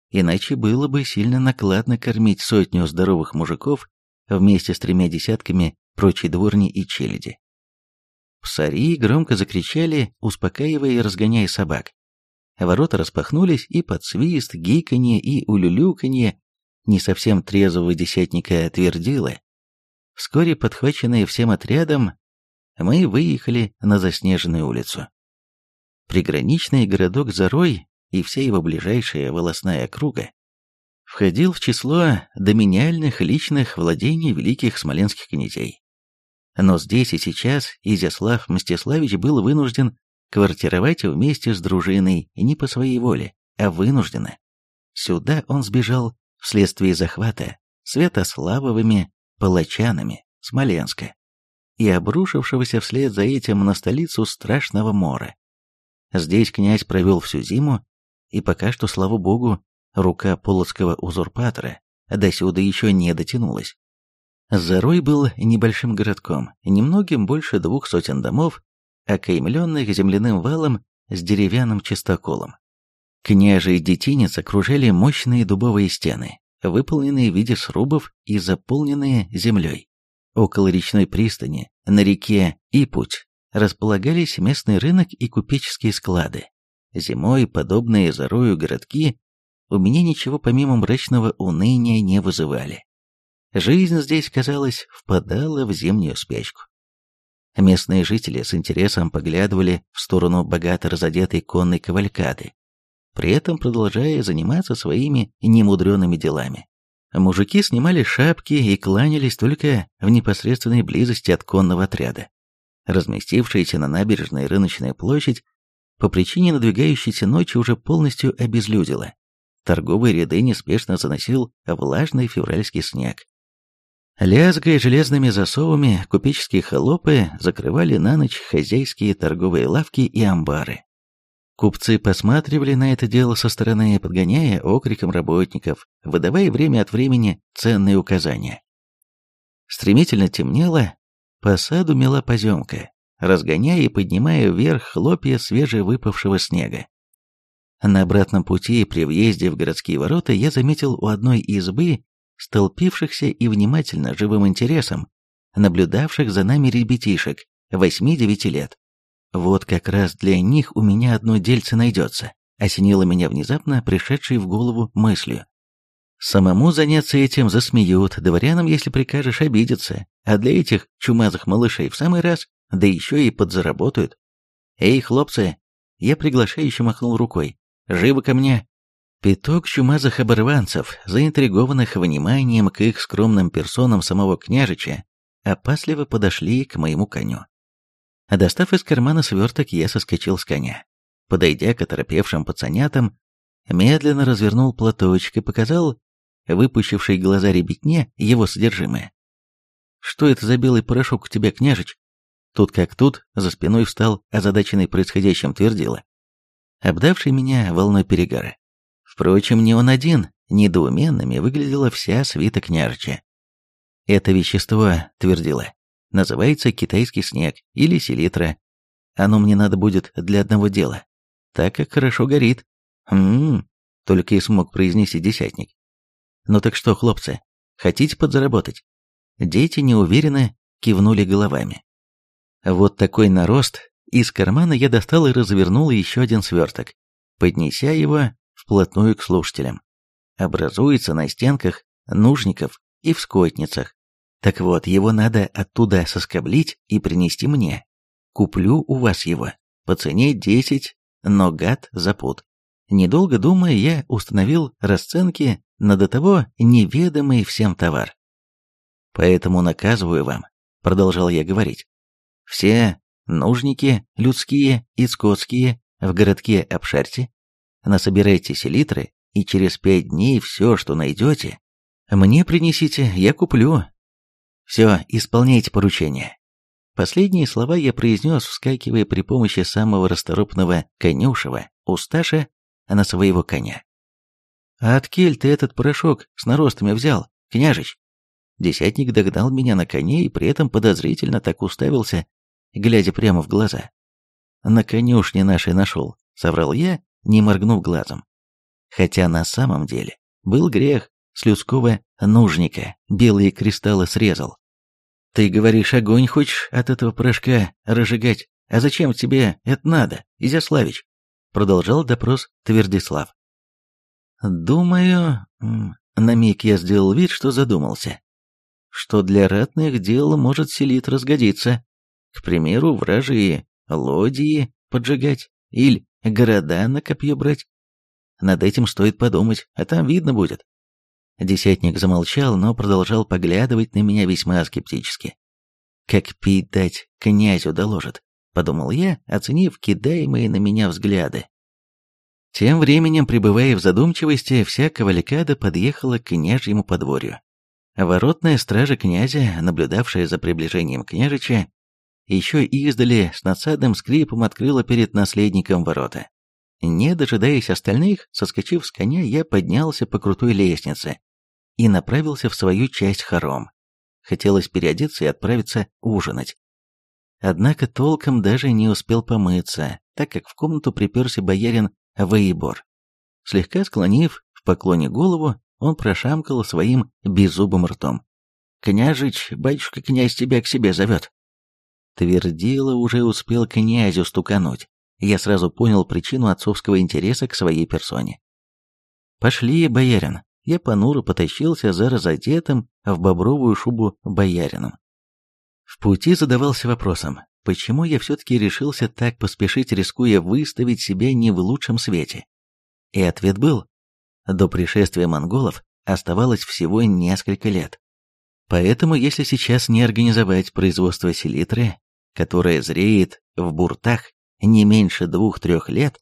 Иначе было бы сильно накладно кормить сотню здоровых мужиков вместе с тремя десятками прочей дворни и челяди. Псари громко закричали, успокаивая и разгоняя собак. Ворота распахнулись, и под свист, гиканье и улюлюканье не совсем трезвого десятника твердило. Вскоре, подхваченные всем отрядом, мы выехали на заснеженную улицу. Приграничный городок Зарой и вся его ближайшая волосная округа входил в число доминиальных личных владений великих смоленских князей. Но здесь и сейчас Изяслав Мстиславич был вынужден квартировать вместе с дружиной не по своей воле, а вынужденно. Сюда он сбежал вследствие захвата Святославовыми палачанами Смоленска и обрушившегося вслед за этим на столицу страшного мора. Здесь князь провел всю зиму, и пока что, слава богу, Рука полоцкого узурпатора до сюда еще не дотянулась. Зарой был небольшим городком, немногим больше двух сотен домов, окаймленных земляным валом с деревянным чистоколом. Княжий детинец окружали мощные дубовые стены, выполненные в виде срубов и заполненные землей. Около речной пристани, на реке Ипуть, располагались местный рынок и купеческие склады. Зимой подобные зарою городки у меня ничего помимо мрачного уныния не вызывали. Жизнь здесь, казалось, впадала в зимнюю спячку. Местные жители с интересом поглядывали в сторону богато разодетой конной кавалькады, при этом продолжая заниматься своими немудреными делами. Мужики снимали шапки и кланялись только в непосредственной близости от конного отряда. Разместившаяся на набережной рыночная площадь по причине надвигающейся ночи уже полностью обезлюдила. торговые ряды неспешно заносил влажный февральский снег. Лязгая железными засовами, купеческие холопы закрывали на ночь хозяйские торговые лавки и амбары. Купцы посматривали на это дело со стороны, подгоняя окриком работников, выдавая время от времени ценные указания. Стремительно темнело, по саду мела поземка, разгоняя и поднимая вверх хлопья свежевыпавшего снега. На обратном пути при въезде в городские ворота я заметил у одной избы столпившихся и внимательно живым интересом, наблюдавших за нами ребятишек, восьми-девяти лет. Вот как раз для них у меня одно дельце найдется, осенило меня внезапно пришедшей в голову мыслью. Самому заняться этим засмеют, дворянам, если прикажешь, обидятся, а для этих чумазых малышей в самый раз, да еще и подзаработают. «Эй, хлопцы!» Я приглашающе махнул рукой. «Живо ко мне!» Пяток чумазых оборванцев, заинтригованных вниманием к их скромным персонам самого княжича, опасливо подошли к моему коню. Достав из кармана сверток, я соскочил с коня. Подойдя к оторопевшим пацанятам, медленно развернул платочек и показал выпущившей глаза ребятне его содержимое. «Что это за белый порошок у тебя, княжич?» Тут как тут, за спиной встал озадаченный происходящим твердило, обдавший меня волной перегара. Впрочем, не он один, недоуменными выглядела вся свита княжича. «Это вещество», — твердила, — «называется китайский снег или селитра. Оно мне надо будет для одного дела, так как хорошо горит». «Хм...» — только и смог произнести десятник. «Ну так что, хлопцы, хотите подзаработать?» Дети неуверенно кивнули головами. Вот такой нарост. Из кармана я достал и развернул еще один сверток. Поднеся его, вплотную к слушателям. Образуется на стенках нужников и в скотницах. Так вот, его надо оттуда соскоблить и принести мне. Куплю у вас его. По цене 10, но гад за пуд. Недолго думая, я установил расценки на до того неведомый всем товар. Поэтому наказываю вам, продолжал я говорить, все нужники людские и скотские в городке обшарьте, насобирайте селитры, и через пять дней все, что найдете, мне принесите, я куплю. Все, исполняйте поручение. Последние слова я произнес, вскакивая при помощи самого расторопного конюшева, усташа, на своего коня. «А от кель ты этот порошок с наростами взял, княжич?» Десятник догнал меня на коне и при этом подозрительно так уставился, глядя прямо в глаза. «На конюшне нашей нашел», — соврал я не моргнув глазом. Хотя на самом деле был грех с людского нужника, белые кристаллы срезал. Ты говоришь, огонь хочешь от этого порошка разжигать, а зачем тебе это надо, Изяславич? Продолжал допрос Твердислав. Думаю, на миг я сделал вид, что задумался, что для ратных дел может селит разгодиться. К примеру, вражьи лодии поджигать или Города на копье брать? Над этим стоит подумать, а там видно будет. Десятник замолчал, но продолжал поглядывать на меня весьма скептически. «Как пить дать, князю доложит», — подумал я, оценив кидаемые на меня взгляды. Тем временем, пребывая в задумчивости, вся кавалькада подъехала к княжьему подворью. Воротная стража князя, наблюдавшая за приближением княжича, еще издали с надсадным скрипом открыла перед наследником ворота. Не дожидаясь остальных, соскочив с коня, я поднялся по крутой лестнице и направился в свою часть хором. Хотелось переодеться и отправиться ужинать. Однако толком даже не успел помыться, так как в комнату приперся боярин Воебор. Слегка склонив в поклоне голову, он прошамкал своим беззубым ртом. «Княжич, батюшка-князь тебя к себе зовет». Твердила уже успел князю стукануть. Я сразу понял причину отцовского интереса к своей персоне. «Пошли, боярин!» Я понуро потащился за разодетым в бобровую шубу боярином. В пути задавался вопросом, почему я все-таки решился так поспешить, рискуя выставить себя не в лучшем свете. И ответ был, до пришествия монголов оставалось всего несколько лет. Поэтому, если сейчас не организовать производство селитры, которая зреет в буртах не меньше двух-трех лет,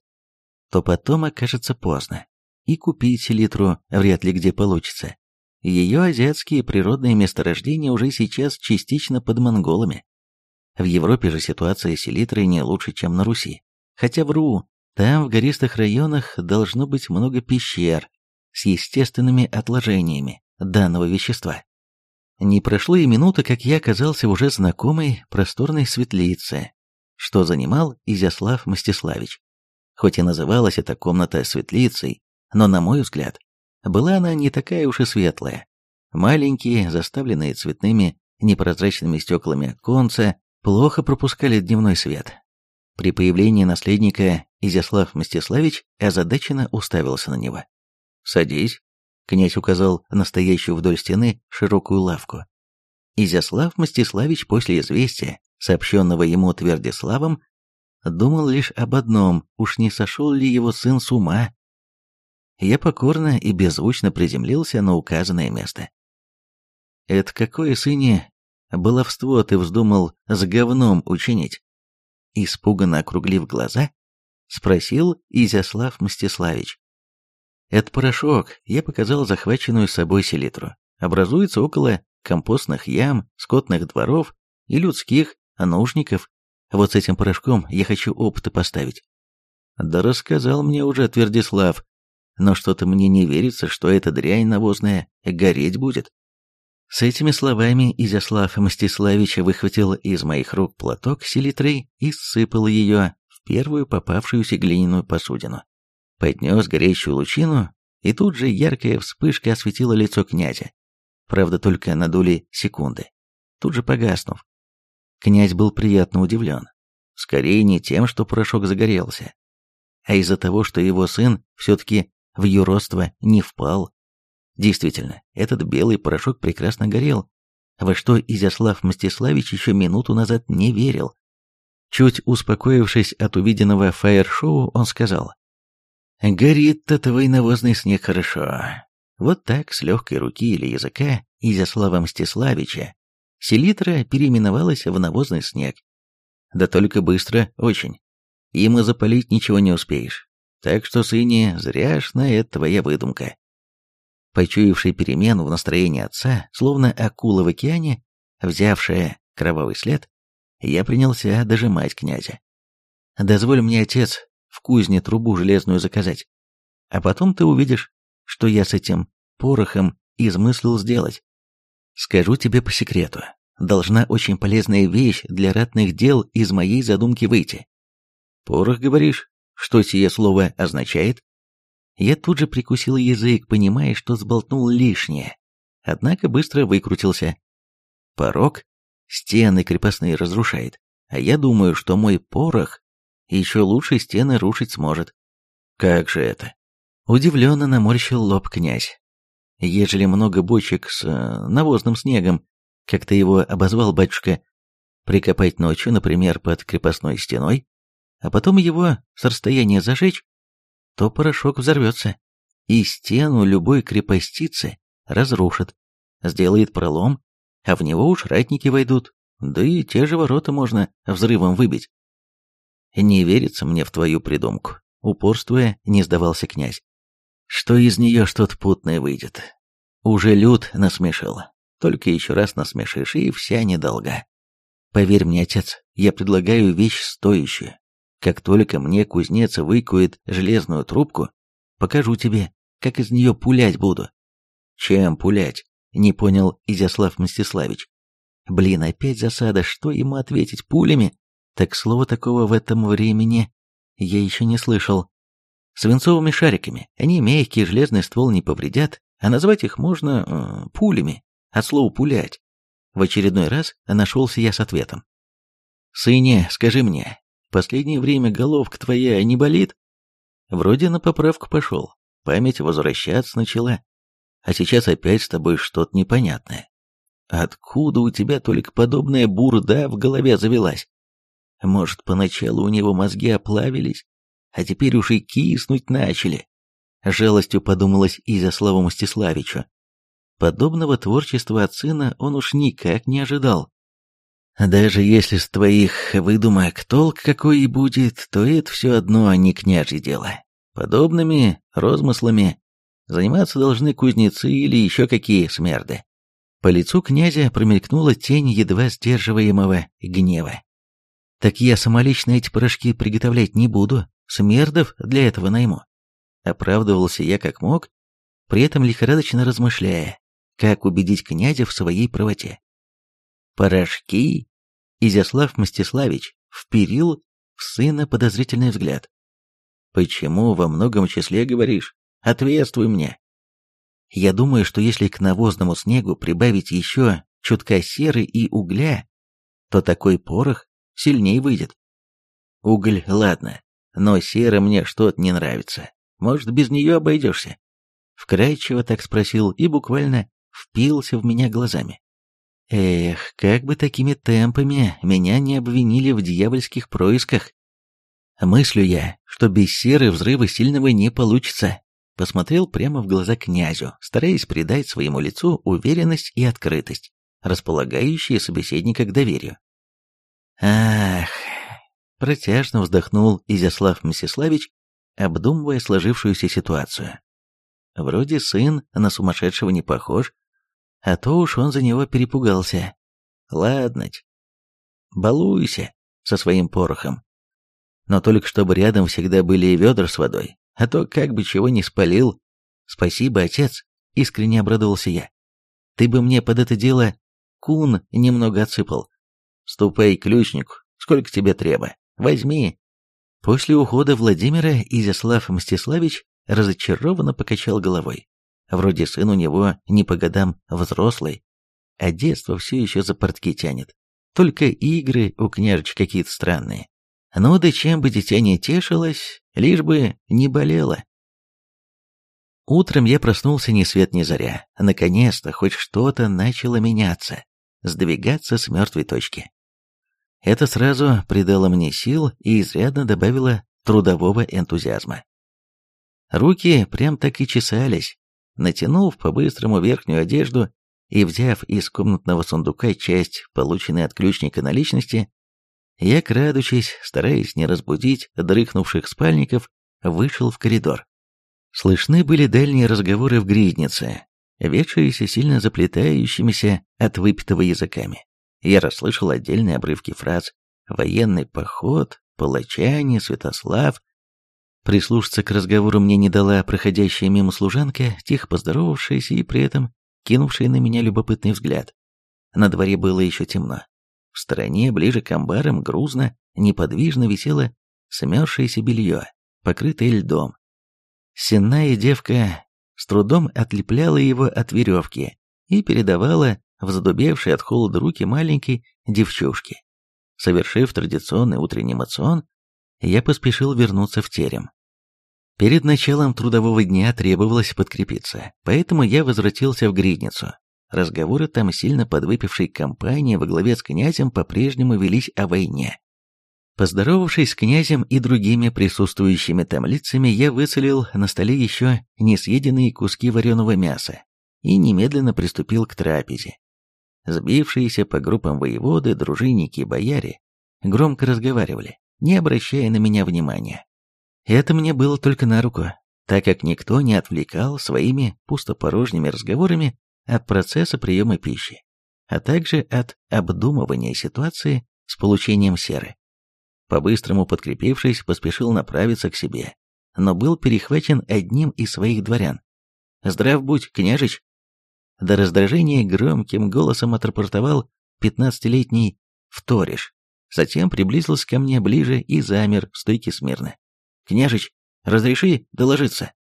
то потом окажется поздно. И купить селитру вряд ли где получится. Ее азиатские природные месторождения уже сейчас частично под монголами. В Европе же ситуация с селитрой не лучше, чем на Руси. Хотя вру, там в гористых районах должно быть много пещер с естественными отложениями данного вещества. Не прошло и минуты, как я оказался в уже знакомой просторной светлице, что занимал Изяслав Мстиславич. Хоть и называлась эта комната светлицей, но, на мой взгляд, была она не такая уж и светлая. Маленькие, заставленные цветными непрозрачными стеклами оконца, плохо пропускали дневной свет. При появлении наследника Изяслав Мстиславич озадаченно уставился на него. «Садись», — князь указал настоящую вдоль стены широкую лавку. Изяслав Мстиславич после известия, сообщенного ему Твердиславом, думал лишь об одном, уж не сошел ли его сын с ума. Я покорно и беззвучно приземлился на указанное место. «Это какое, сыне, баловство ты вздумал с говном учинить?» Испуганно округлив глаза, спросил Изяслав Мстиславич. «Это порошок, я показал захваченную с собой селитру. Образуется около компостных ям, скотных дворов и людских ножников. Вот с этим порошком я хочу опыты поставить. Да рассказал мне уже Твердислав, но что-то мне не верится, что эта дрянь навозная гореть будет. С этими словами Изяслав Мстиславич выхватил из моих рук платок селитры и сыпал ее в первую попавшуюся глиняную посудину. Поднес горячую лучину, и тут же яркая вспышка осветила лицо князя. Правда, только на доли секунды. Тут же погаснув. Князь был приятно удивлен. Скорее не тем, что порошок загорелся, а из-за того, что его сын все-таки в юродство не впал. Действительно, этот белый порошок прекрасно горел, во что Изяслав Мстиславич еще минуту назад не верил. Чуть успокоившись от увиденного фаер-шоу, он сказал, «Горит-то твой навозный снег хорошо». Вот так, с легкой руки или языка Изяслава Мстиславича, селитра переименовалась в навозный снег. Да только быстро, очень. Им и запалить ничего не успеешь. Так что, сыне, зряшна это твоя выдумка. Почуявший перемену в настроении отца, словно акула в океане, взявшая кровавый след, я принялся дожимать князя. «Дозволь мне, отец, в кузне трубу железную заказать. А потом ты увидишь, что я с этим порохом измыслил сделать. Скажу тебе по секрету, должна очень полезная вещь для ратных дел из моей задумки выйти. Порох, говоришь? Что сие слово означает? Я тут же прикусил язык, понимая, что сболтнул лишнее. Однако быстро выкрутился. Порог стены крепостные разрушает, а я думаю, что мой порох еще лучше стены рушить сможет. Как же это? Удивленно наморщил лоб князь. Ежели много бочек с э, навозным снегом, как ты его обозвал, батюшка, прикопать ночью, например, под крепостной стеной, а потом его с расстояния зажечь, то порошок взорвется, и стену любой крепостицы разрушит, сделает пролом, а в него уж ратники войдут, да и те же ворота можно взрывом выбить. Не верится мне в твою придумку, упорствуя, не сдавался князь. Что из нее что-то путное выйдет. Уже люд насмешил, только еще раз насмешишь, и вся недолга. Поверь мне, отец, я предлагаю вещь стоящую, как только мне кузнец выкует железную трубку, покажу тебе, как из нее пулять буду. Чем пулять? Не понял Изяслав Мстиславич. Блин, опять засада, что ему ответить, пулями? Так слова такого в этом времени я еще не слышал. Свинцовыми шариками. Они мягкие, железный ствол не повредят, а назвать их можно э, пулями, от слова «пулять». В очередной раз нашелся я с ответом. «Сыне, скажи мне, Последнее время головка твоя не болит? Вроде на поправку пошел, память возвращаться начала. А сейчас опять с тобой что-то непонятное. Откуда у тебя только подобная бурда в голове завелась? Может, поначалу у него мозги оплавились, а теперь уж и киснуть начали. Жалостью подумалось и за Славу Мстиславичу. Подобного творчества от сына он уж никак не ожидал. Даже если с твоих выдумок толк какой и будет, то это все одно а не княжье дело. Подобными розмыслами заниматься должны кузнецы или еще какие смерды. По лицу князя промелькнула тень едва сдерживаемого гнева. «Так я самолично эти порошки приготовлять не буду, смердов для этого найму». Оправдывался я как мог, при этом лихорадочно размышляя, как убедить князя в своей правоте. «Порошки?» Изяслав Мстиславич вперил в сына подозрительный взгляд. «Почему во многом числе говоришь? Ответствуй мне!» Я думаю, что если к навозному снегу прибавить еще чутка серы и угля, то такой порох сильнее выйдет. Уголь, ладно, но сера мне что-то не нравится. Может, без нее обойдешься? Вкрадчиво так спросил и буквально впился в меня глазами. Эх, как бы такими темпами меня не обвинили в дьявольских происках. Мыслю я, что без серы взрыва сильного не получится. Посмотрел прямо в глаза князю, стараясь придать своему лицу уверенность и открытость, располагающие собеседника к доверию. Ах, протяжно вздохнул Изяслав Мсиславич, обдумывая сложившуюся ситуацию. Вроде сын на сумасшедшего не похож, а то уж он за него перепугался. Ладноть. Балуйся со своим порохом. Но только чтобы рядом всегда были и ведра с водой, а то как бы чего не спалил. Спасибо, отец, искренне обрадовался я. Ты бы мне под это дело кун немного отсыпал. Ступай к ключнику, сколько тебе треба. Возьми. После ухода Владимира Изяслав Мстиславич разочарованно покачал головой. Вроде сын у него не по годам взрослый, а детство все еще за портки тянет. Только игры у княжеча какие-то странные. Ну да чем бы дитя не тешилось, лишь бы не болело. Утром я проснулся ни свет ни заря. Наконец-то хоть что-то начало меняться, сдвигаться с мертвой точки. Это сразу придало мне сил и изрядно добавило трудового энтузиазма. Руки прям так и чесались, Натянув по-быстрому верхнюю одежду и взяв из комнатного сундука часть, полученной от ключника наличности, я, крадучись, стараясь не разбудить дрыхнувших спальников, вышел в коридор. Слышны были дальние разговоры в гриднице, ведшиеся сильно заплетающимися от выпитого языками. Я расслышал отдельные обрывки фраз «военный поход», «палачане», «Святослав», Прислушаться к разговору мне не дала проходящая мимо служанка, тихо поздоровавшаяся и при этом кинувшая на меня любопытный взгляд. На дворе было еще темно. В стороне, ближе к амбарам, грузно, неподвижно висело смерзшееся белье, покрытое льдом. Сенная девка с трудом отлепляла его от веревки и передавала в задубевшие от холода руки маленькой девчушке. Совершив традиционный утренний мацион, я поспешил вернуться в терем. Перед началом трудового дня требовалось подкрепиться, поэтому я возвратился в гридницу. Разговоры там сильно подвыпившей компании во главе с князем по-прежнему велись о войне. Поздоровавшись с князем и другими присутствующими там лицами, я выцелил на столе еще несъеденные куски вареного мяса и немедленно приступил к трапезе. Сбившиеся по группам воеводы, дружинники и бояре громко разговаривали не обращая на меня внимания. Это мне было только на руку, так как никто не отвлекал своими пустопорожними разговорами от процесса приема пищи, а также от обдумывания ситуации с получением серы. По-быстрому подкрепившись, поспешил направиться к себе, но был перехвачен одним из своих дворян. «Здрав будь, княжич!» До раздражения громким голосом отрапортовал пятнадцатилетний Вториш. Затем приблизился ко мне ближе и замер в стойке смирно. «Княжич, разреши доложиться?»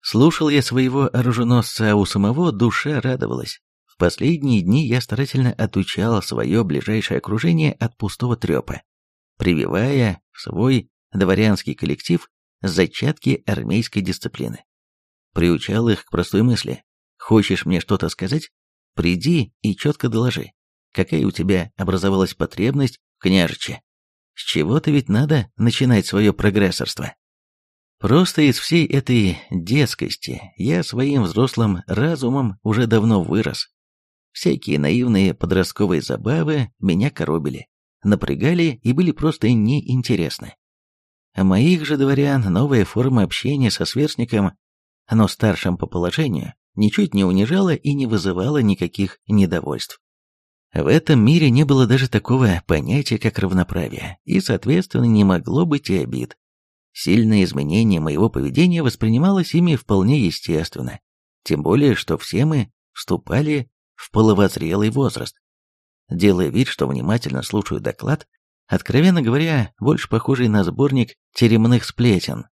Слушал я своего оруженосца, а у самого душа радовалась. В последние дни я старательно отучал свое ближайшее окружение от пустого трепа, прививая в свой дворянский коллектив зачатки армейской дисциплины. Приучал их к простой мысли. Хочешь мне что-то сказать? Приди и четко доложи, какая у тебя образовалась потребность княжиче. С чего-то ведь надо начинать свое прогрессорство. Просто из всей этой детскости я своим взрослым разумом уже давно вырос. Всякие наивные подростковые забавы меня коробили, напрягали и были просто неинтересны. Моих же дворян новая форма общения со сверстником, но старшим по положению, ничуть не унижала и не вызывала никаких недовольств. В этом мире не было даже такого понятия, как равноправие, и, соответственно, не могло быть и обид. Сильное изменение моего поведения воспринималось ими вполне естественно, тем более, что все мы вступали в половозрелый возраст. Делая вид, что внимательно слушаю доклад, откровенно говоря, больше похожий на сборник теремных сплетен,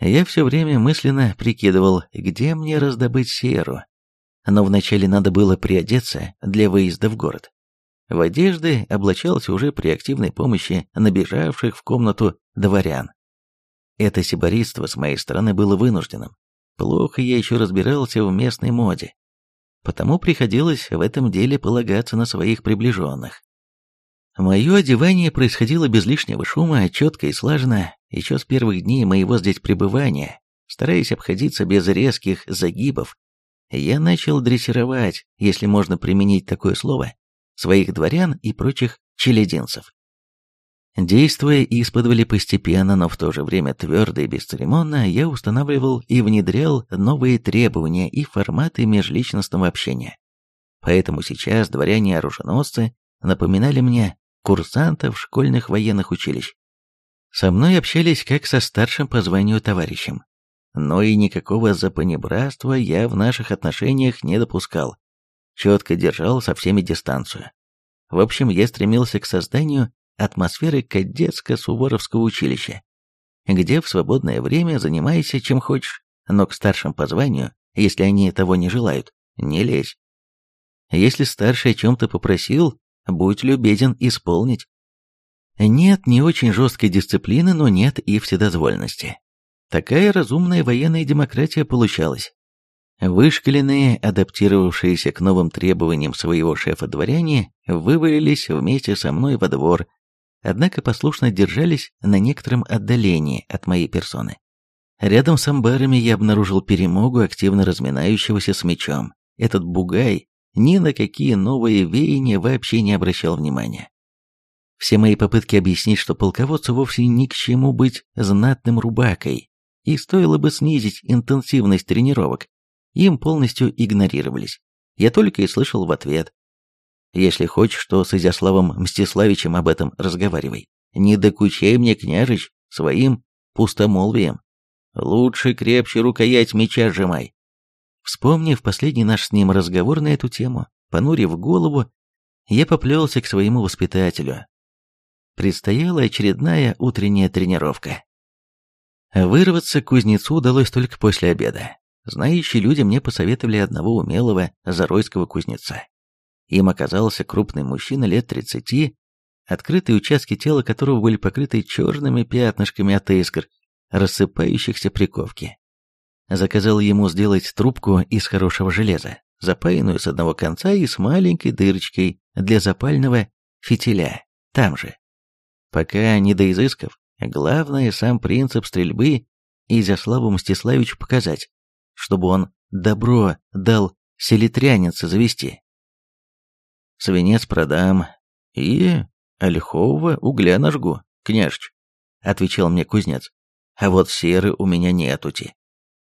я все время мысленно прикидывал, где мне раздобыть серу. Но вначале надо было приодеться для выезда в город. В одежды облачался уже при активной помощи набежавших в комнату дворян. Это сибористство с моей стороны было вынужденным. Плохо я еще разбирался в местной моде. Потому приходилось в этом деле полагаться на своих приближенных. Мое одевание происходило без лишнего шума, четко и слаженно, еще с первых дней моего здесь пребывания, стараясь обходиться без резких загибов. Я начал дрессировать, если можно применить такое слово, своих дворян и прочих челядинцев. Действуя исподволи постепенно, но в то же время твердо и бесцеремонно, я устанавливал и внедрял новые требования и форматы межличностного общения. Поэтому сейчас дворяне-оруженосцы напоминали мне курсантов школьных военных училищ. Со мной общались как со старшим по званию товарищем. Но и никакого запанибратства я в наших отношениях не допускал. Четко держал со всеми дистанцию. В общем, я стремился к созданию атмосферы кадетско-суворовского училища, где в свободное время занимайся чем хочешь, но к старшим по званию, если они того не желают, не лезь. Если старший о чем-то попросил, будь любезен исполнить. Нет не очень жесткой дисциплины, но нет и вседозволенности. Такая разумная военная демократия получалась. Вышкаленные, адаптировавшиеся к новым требованиям своего шефа дворяне, вывалились вместе со мной во двор, однако послушно держались на некотором отдалении от моей персоны. Рядом с амбарами я обнаружил перемогу, активно разминающегося с мечом. Этот бугай ни на какие новые веяния вообще не обращал внимания. Все мои попытки объяснить, что полководцу вовсе ни к чему быть знатным рубакой, и стоило бы снизить интенсивность тренировок, им полностью игнорировались. Я только и слышал в ответ. Если хочешь, то с Изяславом Мстиславичем об этом разговаривай. Не докучай мне, княжич, своим пустомолвием. Лучше крепче рукоять меча сжимай. Вспомнив последний наш с ним разговор на эту тему, понурив голову, я поплелся к своему воспитателю. Предстояла очередная утренняя тренировка. Вырваться к кузнецу удалось только после обеда. Знающие люди мне посоветовали одного умелого заройского кузнеца. Им оказался крупный мужчина лет тридцати, открытые участки тела которого были покрыты черными пятнышками от искр, рассыпающихся при ковке. Заказал ему сделать трубку из хорошего железа, запаянную с одного конца и с маленькой дырочкой для запального фитиля, там же. Пока не до изысков, главное сам принцип стрельбы Изяславу Мстиславичу показать, чтобы он добро дал селитрянинца завести свинец продам и ольхового угля нажгу, княжич, отвечал мне кузнец. А вот серы у меня нетути.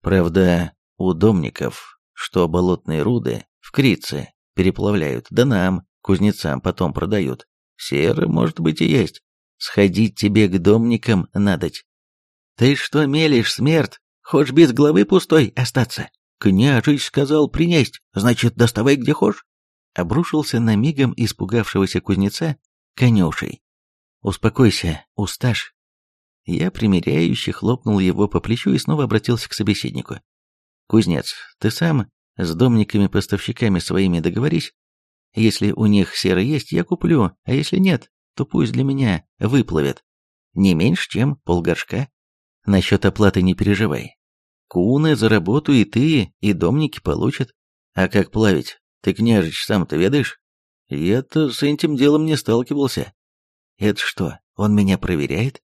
Правда, у домников, что болотные руды в Крице переплавляют, да нам, кузнецам, потом продают. Серы, может быть, и есть. Сходить тебе к домникам надоть. Ты что мелешь, смерть? Хочешь без головы пустой остаться? Княжич сказал принесть, значит, доставай где хочешь обрушился на мигом испугавшегося кузнеца конюшей. «Успокойся, усташь». Я примиряюще хлопнул его по плечу и снова обратился к собеседнику. «Кузнец, ты сам с домниками-поставщиками своими договорись. Если у них серы есть, я куплю, а если нет, то пусть для меня выплавят. Не меньше, чем полгоршка. Насчет оплаты не переживай. Куны за работу и ты, и домники получат. А как плавить, ты, княжич, сам-то ведаешь? Я-то с этим делом не сталкивался. Это что, он меня проверяет?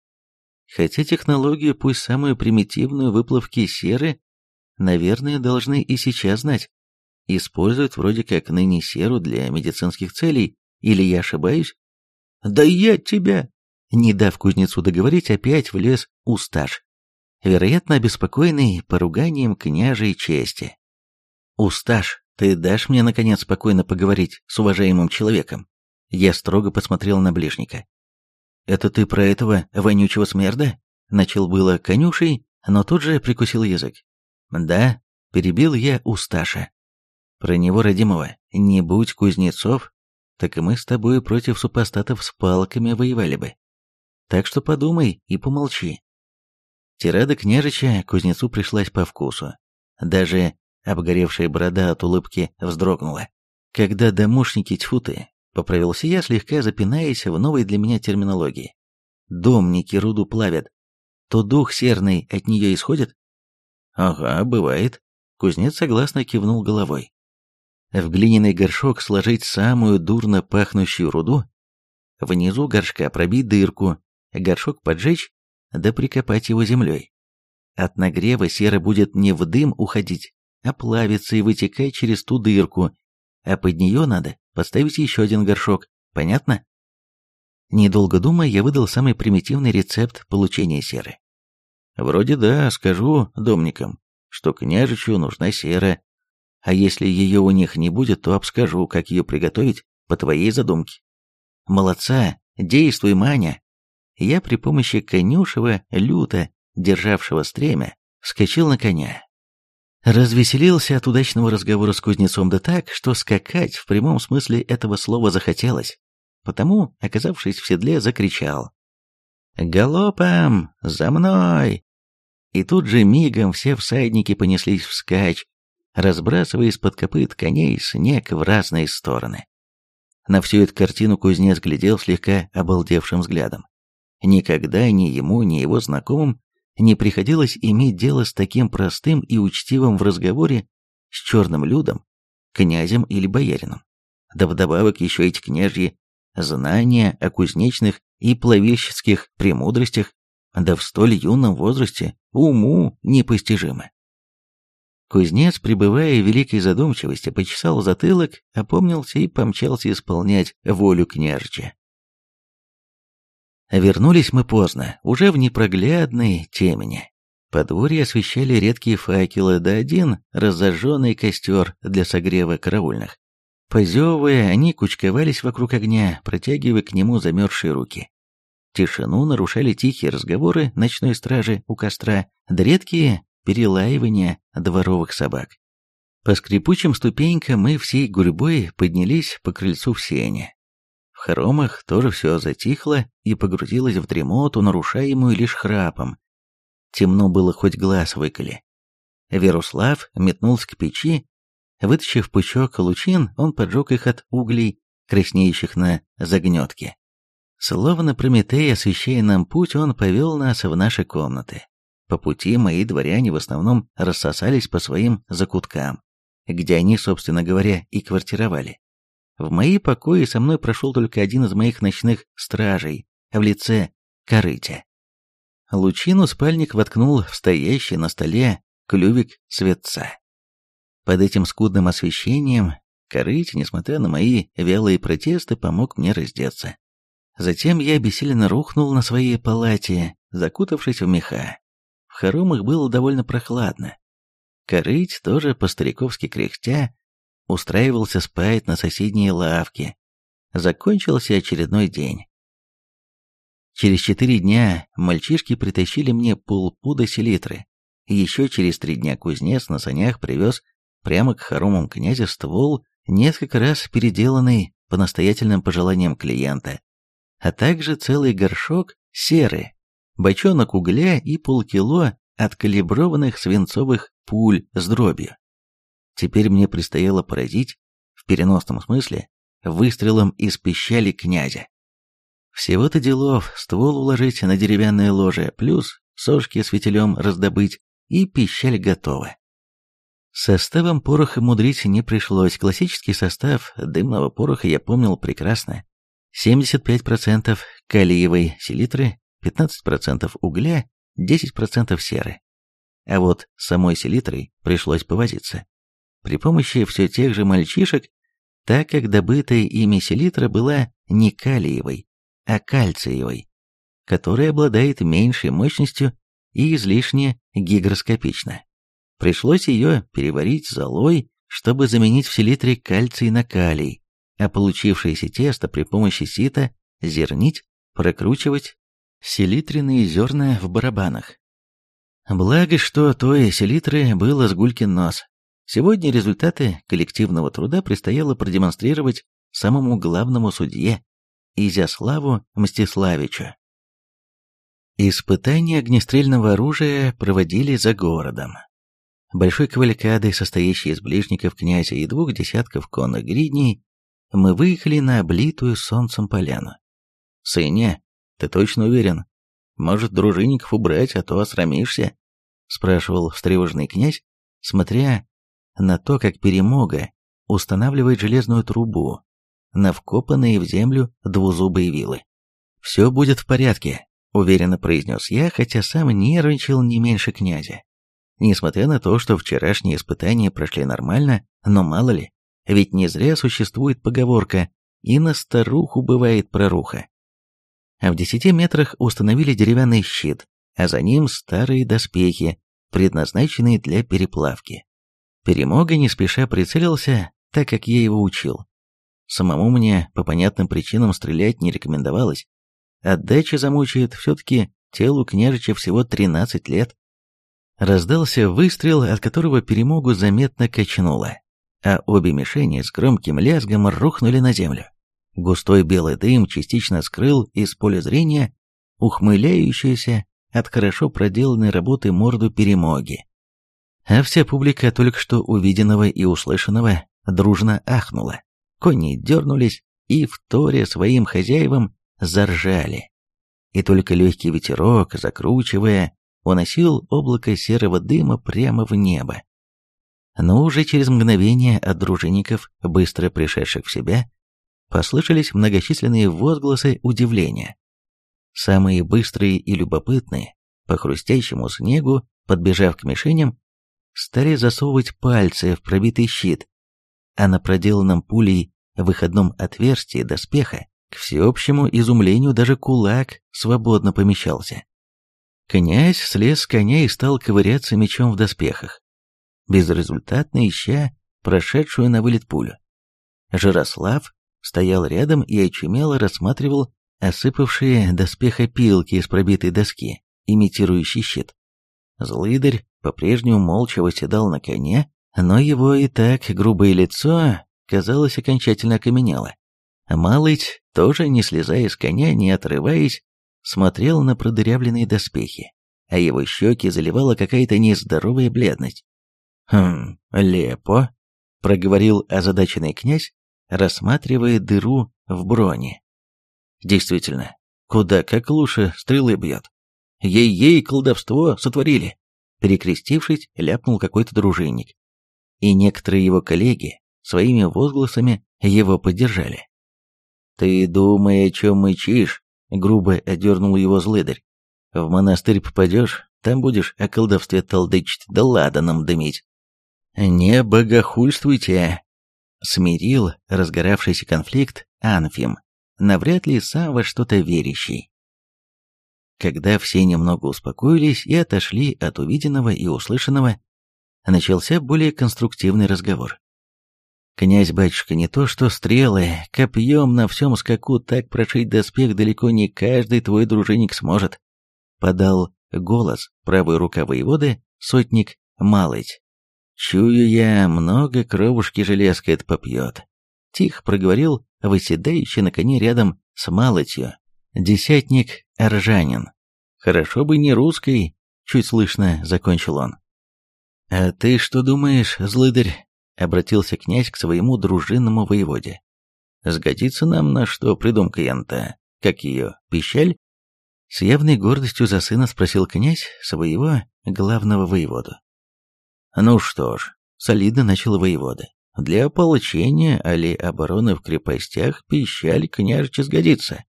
Хотя технологию, пусть самую примитивную выплавки серы, наверное, должны и сейчас знать. Используют вроде как ныне серу для медицинских целей, или я ошибаюсь? Да я тебя! не дав кузнецу договорить, опять влез Усташ, вероятно, обеспокоенный поруганием княжей чести. «Усташ, ты дашь мне, наконец, спокойно поговорить с уважаемым человеком?» Я строго посмотрел на ближника. «Это ты про этого вонючего смерда?» Начал было конюшей, но тут же прикусил язык. «Да», — перебил я Усташа. «Про него, родимого, не будь кузнецов, так и мы с тобой против супостатов с палками воевали бы. Так что подумай и помолчи». Тирада княжича кузнецу пришлась по вкусу. Даже обгоревшая борода от улыбки вздрогнула. Когда домушники тьфу ты, поправился я, слегка запинаясь в новой для меня терминологии. Домники руду плавят, то дух серный от нее исходит? Ага, бывает. Кузнец согласно кивнул головой. В глиняный горшок сложить самую дурно пахнущую руду, внизу горшка пробить дырку, горшок поджечь, да прикопать его землей. От нагрева сера будет не в дым уходить, а плавиться и вытекать через ту дырку, а под нее надо поставить еще один горшок, понятно? Недолго думая, я выдал самый примитивный рецепт получения серы. Вроде да, скажу домникам, что княжичу нужна сера, а если ее у них не будет, то обскажу, как ее приготовить по твоей задумке. Молодца, действуй, Маня. Я при помощи конюшева люта, державшего стремя, вскочил на коня. Развеселился от удачного разговора с кузнецом да так, что скакать в прямом смысле этого слова захотелось. Потому, оказавшись в седле, закричал. «Галопом! За мной!» И тут же мигом все всадники понеслись вскачь, разбрасывая из-под копыт коней снег в разные стороны. На всю эту картину кузнец глядел слегка обалдевшим взглядом. Никогда ни ему, ни его знакомым не приходилось иметь дело с таким простым и учтивым в разговоре с черным людом, князем или боярином. Да вдобавок еще эти княжьи знания о кузнечных и плавильщицких премудростях, да в столь юном возрасте уму непостижимо. Кузнец, пребывая в великой задумчивости, почесал затылок, опомнился и помчался исполнять волю княжича. Вернулись мы поздно, уже в непроглядной темени. Подворье освещали редкие факелы, да один разожженный костер для согрева караульных. Позевывая, они кучковались вокруг огня, протягивая к нему замерзшие руки. Тишину нарушали тихие разговоры ночной стражи у костра, да редкие перелаивания дворовых собак. По скрипучим ступенькам мы всей гурьбой поднялись по крыльцу в сене. В хоромах тоже все затихло и погрузилось в дремоту, нарушаемую лишь храпом. Темно было хоть глаз выколи. Веруслав метнулся к печи, вытащив пучок лучин, он поджег их от углей, краснеющих на загнетке. Словно Прометей, освещая нам путь, он повел нас в наши комнаты. По пути мои дворяне в основном рассосались по своим закуткам, где они, собственно говоря, и квартировали. В мои покои со мной прошел только один из моих ночных стражей, в лице корытя. Лучину спальник воткнул в стоящий на столе клювик светца. Под этим скудным освещением корыть, несмотря на мои вялые протесты, помог мне раздеться. Затем я бессиленно рухнул на своей палате, закутавшись в меха. Хоромах было довольно прохладно. Корыть, тоже по-стариковски кряхтя, устраивался спать на соседней лавке. Закончился очередной день. Через четыре дня мальчишки притащили мне полпуда селитры. Еще через три дня кузнец на санях привез прямо к хоромам князя ствол, несколько раз переделанный по настоятельным пожеланиям клиента а также целый горшок серы, бочонок угля и полкило откалиброванных свинцовых пуль с дробью. Теперь мне предстояло поразить, в переносном смысле, выстрелом из пищали князя. Всего-то делов, ствол уложить на деревянное ложе, плюс сошки с фитилем раздобыть, и пищаль готова. Составом пороха мудрить не пришлось. Классический состав дымного пороха я помнил прекрасно. 75% калиевой селитры, 15% угля, 10% серы. А вот самой селитрой пришлось повозиться. При помощи все тех же мальчишек, так как добытая ими селитра была не калиевой, а кальциевой. которая обладает меньшей мощностью и излишне гигроскопична. Пришлось ее переварить золой, чтобы заменить в селитре кальций на калий, а получившееся тесто при помощи сита зернить, прокручивать селитренные зерна в барабанах. Благо, что той селитры было с гулькин нос. Сегодня результаты коллективного труда предстояло продемонстрировать самому главному судье, Изяславу Мстиславичу. Испытания огнестрельного оружия проводили за городом. Большой кавалькадой, состоящей из ближников князя и двух десятков конных гридней, мы выехали на облитую солнцем поляну. «Сыне, ты точно уверен? Может, дружинников убрать, а то осрамишься?» — спрашивал встревоженный князь, смотря на то, как перемога устанавливает железную трубу на вкопанные в землю двузубые вилы. «Все будет в порядке», — уверенно произнес я, хотя сам нервничал не меньше князя. Несмотря на то, что вчерашние испытания прошли нормально, но мало ли, ведь не зря существует поговорка «и на старуху бывает проруха». А в десяти метрах установили деревянный щит, а за ним старые доспехи, предназначенные для переплавки. Перемога не спеша прицелился, так как я его учил. Самому мне по понятным причинам стрелять не рекомендовалось. Отдача замучает, все-таки телу княжича всего 13 лет. Раздался выстрел, от которого перемогу заметно качнуло, а обе мишени с громким лязгом рухнули на землю. Густой белый дым частично скрыл из поля зрения ухмыляющуюся от хорошо проделанной работы морду перемоги. А вся публика только что увиденного и услышанного дружно ахнула. Кони дернулись и, вторя своим хозяевам, заржали. И только легкий ветерок, закручивая, уносил облако серого дыма прямо в небо. Но уже через мгновение от дружинников, быстро пришедших в себя, послышались многочисленные возгласы удивления. Самые быстрые и любопытные, по хрустящему снегу, подбежав к мишеням, стали засовывать пальцы в пробитый щит, а на проделанном пулей выходном отверстии доспеха, к всеобщему изумлению даже кулак свободно помещался. Князь слез с коня и стал ковыряться мечом в доспехах, безрезультатно ища прошедшую на вылет пулю. Жирослав стоял рядом и очумело рассматривал осыпавшие доспеха пилки из пробитой доски, имитирующий щит. Злыдарь по-прежнему молча восседал на коне, но его и так грубое лицо, казалось, окончательно окаменело. Малыть, тоже не слезая с коня, не отрываясь, смотрел на продырявленные доспехи, а его щеки заливала какая-то нездоровая бледность. «Хм, лепо», — проговорил озадаченный князь, рассматривая дыру в броне. «Действительно, куда как лучше стрелы бьет. Ей-ей колдовство сотворили!» Перекрестившись, ляпнул какой-то дружинник. И некоторые его коллеги своими возгласами его поддержали. «Ты думай, о чем мычишь?» — грубо одернул его злыдарь. «В монастырь попадешь, там будешь о колдовстве толдычить да ладаном дымить». «Не богохульствуйте!» — смирил разгоравшийся конфликт Анфим, навряд ли сам во что-то верящий. Когда все немного успокоились и отошли от увиденного и услышанного, начался более конструктивный разговор. «Князь-батюшка, не то что стрелы, копьем на всем скаку так прошить доспех далеко не каждый твой дружинник сможет», — подал голос правой рука воеводы, сотник Малыть. «Чую я, много кровушки железка это попьет», — тихо проговорил выседающий на коне рядом с Малытью, десятник Ржанин. «Хорошо бы не русский», — чуть слышно закончил он. «А ты что думаешь, злыдарь?» — обратился князь к своему дружинному воеводе. «Сгодится нам на что придумка янта? Как ее, пищаль?» С явной гордостью за сына спросил князь своего главного воеводу. «Ну что ж», — солидно начал воевода, — «для ополчения али обороны в крепостях пищаль княжича сгодится,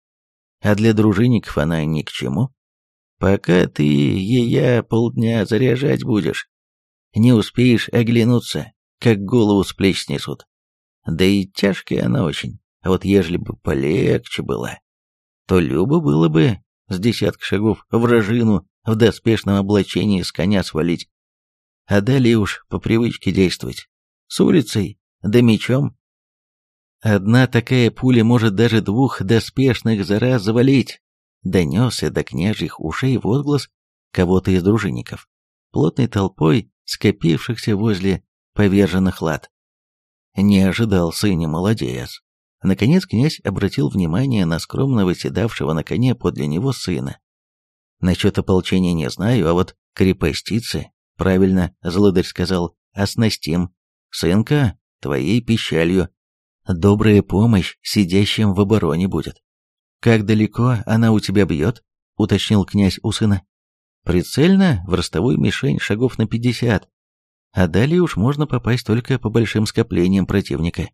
а для дружинников она ни к чему. Пока ты ея полдня заряжать будешь, не успеешь оглянуться, как голову с плеч снесут. Да и тяжкая она очень, а вот ежели бы полегче была, то любо было бы с десятка шагов вражину в доспешном облачении с коня свалить. А далее уж по привычке действовать. С улицей, да мечом. Одна такая пуля может даже двух доспешных за раз завалить. Донесся до княжьих ушей возглас кого-то из дружинников, плотной толпой скопившихся возле поверженных лад. Не ожидал сыне молодец. Наконец князь обратил внимание на скромного седавшего на коне подле него сына. Насчет ополчения не знаю, а вот крепостицы, правильно злыдарь сказал, оснастим. Сынка, твоей пищалью. Добрая помощь сидящим в обороне будет. Как далеко она у тебя бьет? Уточнил князь у сына. Прицельно в ростовую мишень шагов на пятьдесят. А далее уж можно попасть только по большим скоплениям противника.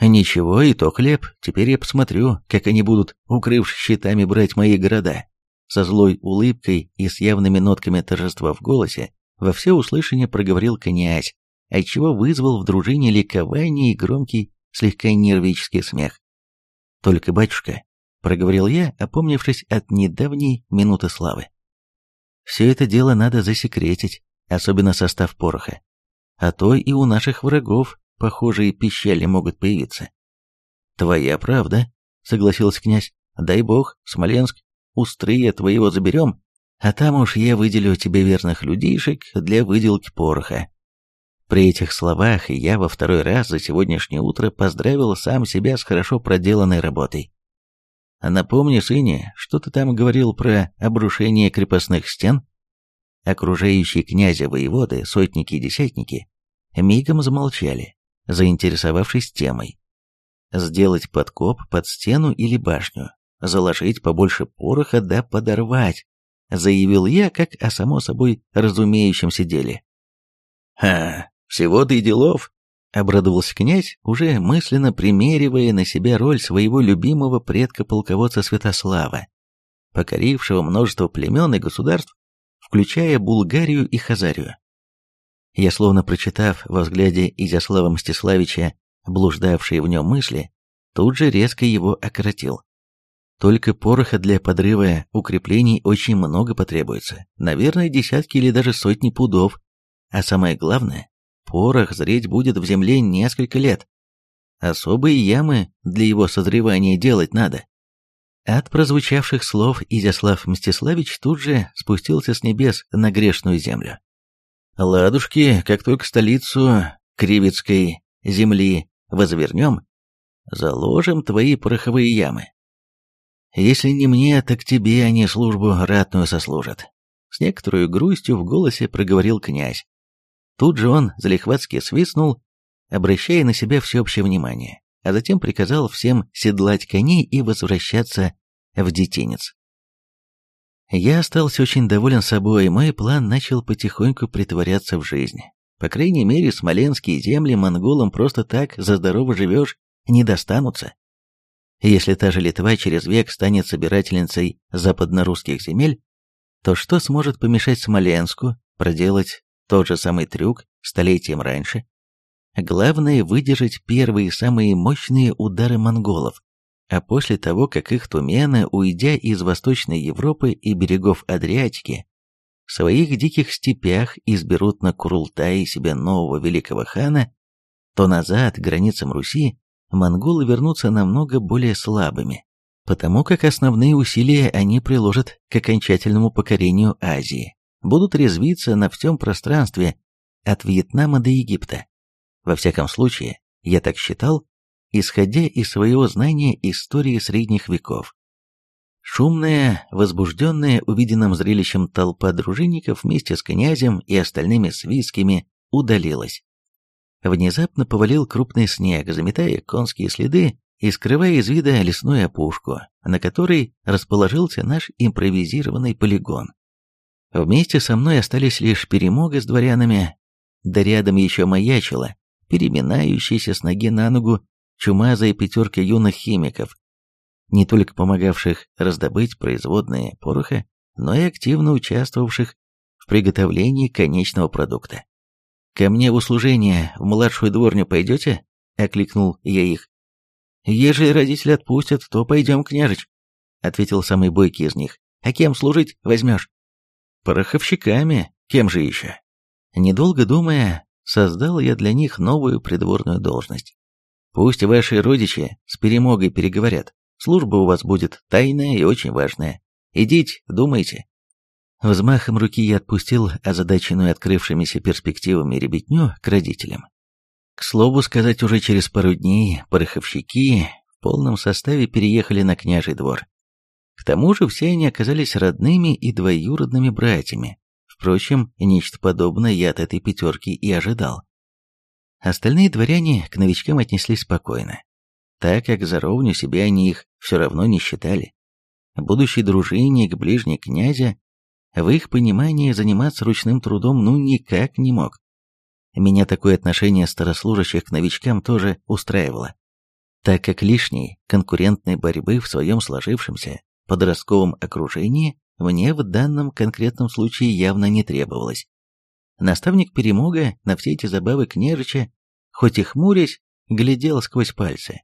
Ничего, и то хлеб. Теперь я посмотрю, как они будут, укрывшись щитами, брать мои города. Со злой улыбкой и с явными нотками торжества в голосе во всеуслышание проговорил князь, отчего вызвал в дружине ликование и громкий, слегка нервический смех. «Только, батюшка», — проговорил я, опомнившись от недавней минуты славы. «Все это дело надо засекретить, особенно состав пороха. А то и у наших врагов похожие пищали могут появиться. «Твоя правда», — согласился князь. «Дай бог, Смоленск, устрия твоего заберем, а там уж я выделю тебе верных людейшек для выделки пороха». При этих словах я во второй раз за сегодняшнее утро поздравил сам себя с хорошо проделанной работой. «Напомни, сыне, что ты там говорил про обрушение крепостных стен?» Окружающие князя воеводы, сотники и десятники мигом замолчали, заинтересовавшись темой. Сделать подкоп под стену или башню, заложить побольше пороха да подорвать, заявил я, как о само собой разумеющемся деле. «Ха, всего-то и делов», — обрадовался князь, уже мысленно примеривая на себя роль своего любимого предка-полководца Святослава, покорившего множество племен и государств, включая Булгарию и Хазарию. Я, словно прочитав во взгляде Изяслава Мстиславича блуждавшие в нем мысли, тут же резко его окоротил. Только пороха для подрыва укреплений очень много потребуется, наверное, десятки или даже сотни пудов, а самое главное, порох зреть будет в земле несколько лет. Особые ямы для его созревания делать надо. От прозвучавших слов Изяслав Мстиславич тут же спустился с небес на грешную землю. Ладушки, как только столицу Кривицкой земли возвернем, заложим твои пороховые ямы. Если не мне, так тебе они службу ратную сослужат. С некоторой грустью в голосе проговорил князь. Тут же он залихватски свистнул, обращая на себя всеобщее внимание, а затем приказал всем седлать коней и возвращаться в детинец. Я остался очень доволен собой, мой план начал потихоньку притворяться в жизнь. По крайней мере, смоленские земли монголам просто так за здорово живешь не достанутся. Если та же Литва через век станет собирательницей западнорусских земель, то что сможет помешать Смоленску проделать тот же самый трюк столетием раньше? Главное выдержать первые самые мощные удары монголов, а после того, как их тумены, уйдя из Восточной Европы и берегов Адриатики, в своих диких степях изберут на Курултае себе нового великого хана, то назад, к границам Руси, монголы вернутся намного более слабыми, потому как основные усилия они приложат к окончательному покорению Азии, будут резвиться на всем пространстве от Вьетнама до Египта. Во всяком случае, я так считал, исходя из своего знания истории средних веков. Шумная, возбужденная увиденным зрелищем толпа дружинников вместе с князем и остальными свитскими удалилась. Внезапно повалил крупный снег, заметая конские следы и скрывая из вида лесную опушку, на которой расположился наш импровизированный полигон. Вместе со мной остались лишь перемога с дворянами, да рядом еще маячила, переминающаяся с ноги на ногу чумазая пятерка юных химиков, не только помогавших раздобыть производные пороха, но и активно участвовавших в приготовлении конечного продукта. «Ко мне в услужение в младшую дворню пойдете?» — окликнул я их. «Ежели родители отпустят, то пойдем, княжич», — ответил самый бойкий из них, А кем служить возьмешь? Пороховщиками, кем же еще? Недолго думая, создал я для них новую придворную должность. Пусть ваши родичи с перемогой переговорят. Служба у вас будет тайная и очень важная. Идите, думайте. Взмахом руки я отпустил озадаченную открывшимися перспективами ребятню к родителям. К слову сказать, уже через пару дней пороховщики в полном составе переехали на княжий двор. К тому же все они оказались родными и двоюродными братьями. Впрочем, нечто подобное я от этой пятерки и ожидал. Остальные дворяне к новичкам отнеслись спокойно, так как за ровню себе они их все равно не считали. Будущий дружинник, ближний князя, в их понимании заниматься ручным трудом ну никак не мог. Меня такое отношение старослужащих к новичкам тоже устраивало, так как лишней конкурентной борьбы в своем сложившемся подростковом окружении мне в данном конкретном случае явно не требовалось. Наставник Перемога на все эти забавы княжича, хоть и хмурясь, глядел сквозь пальцы.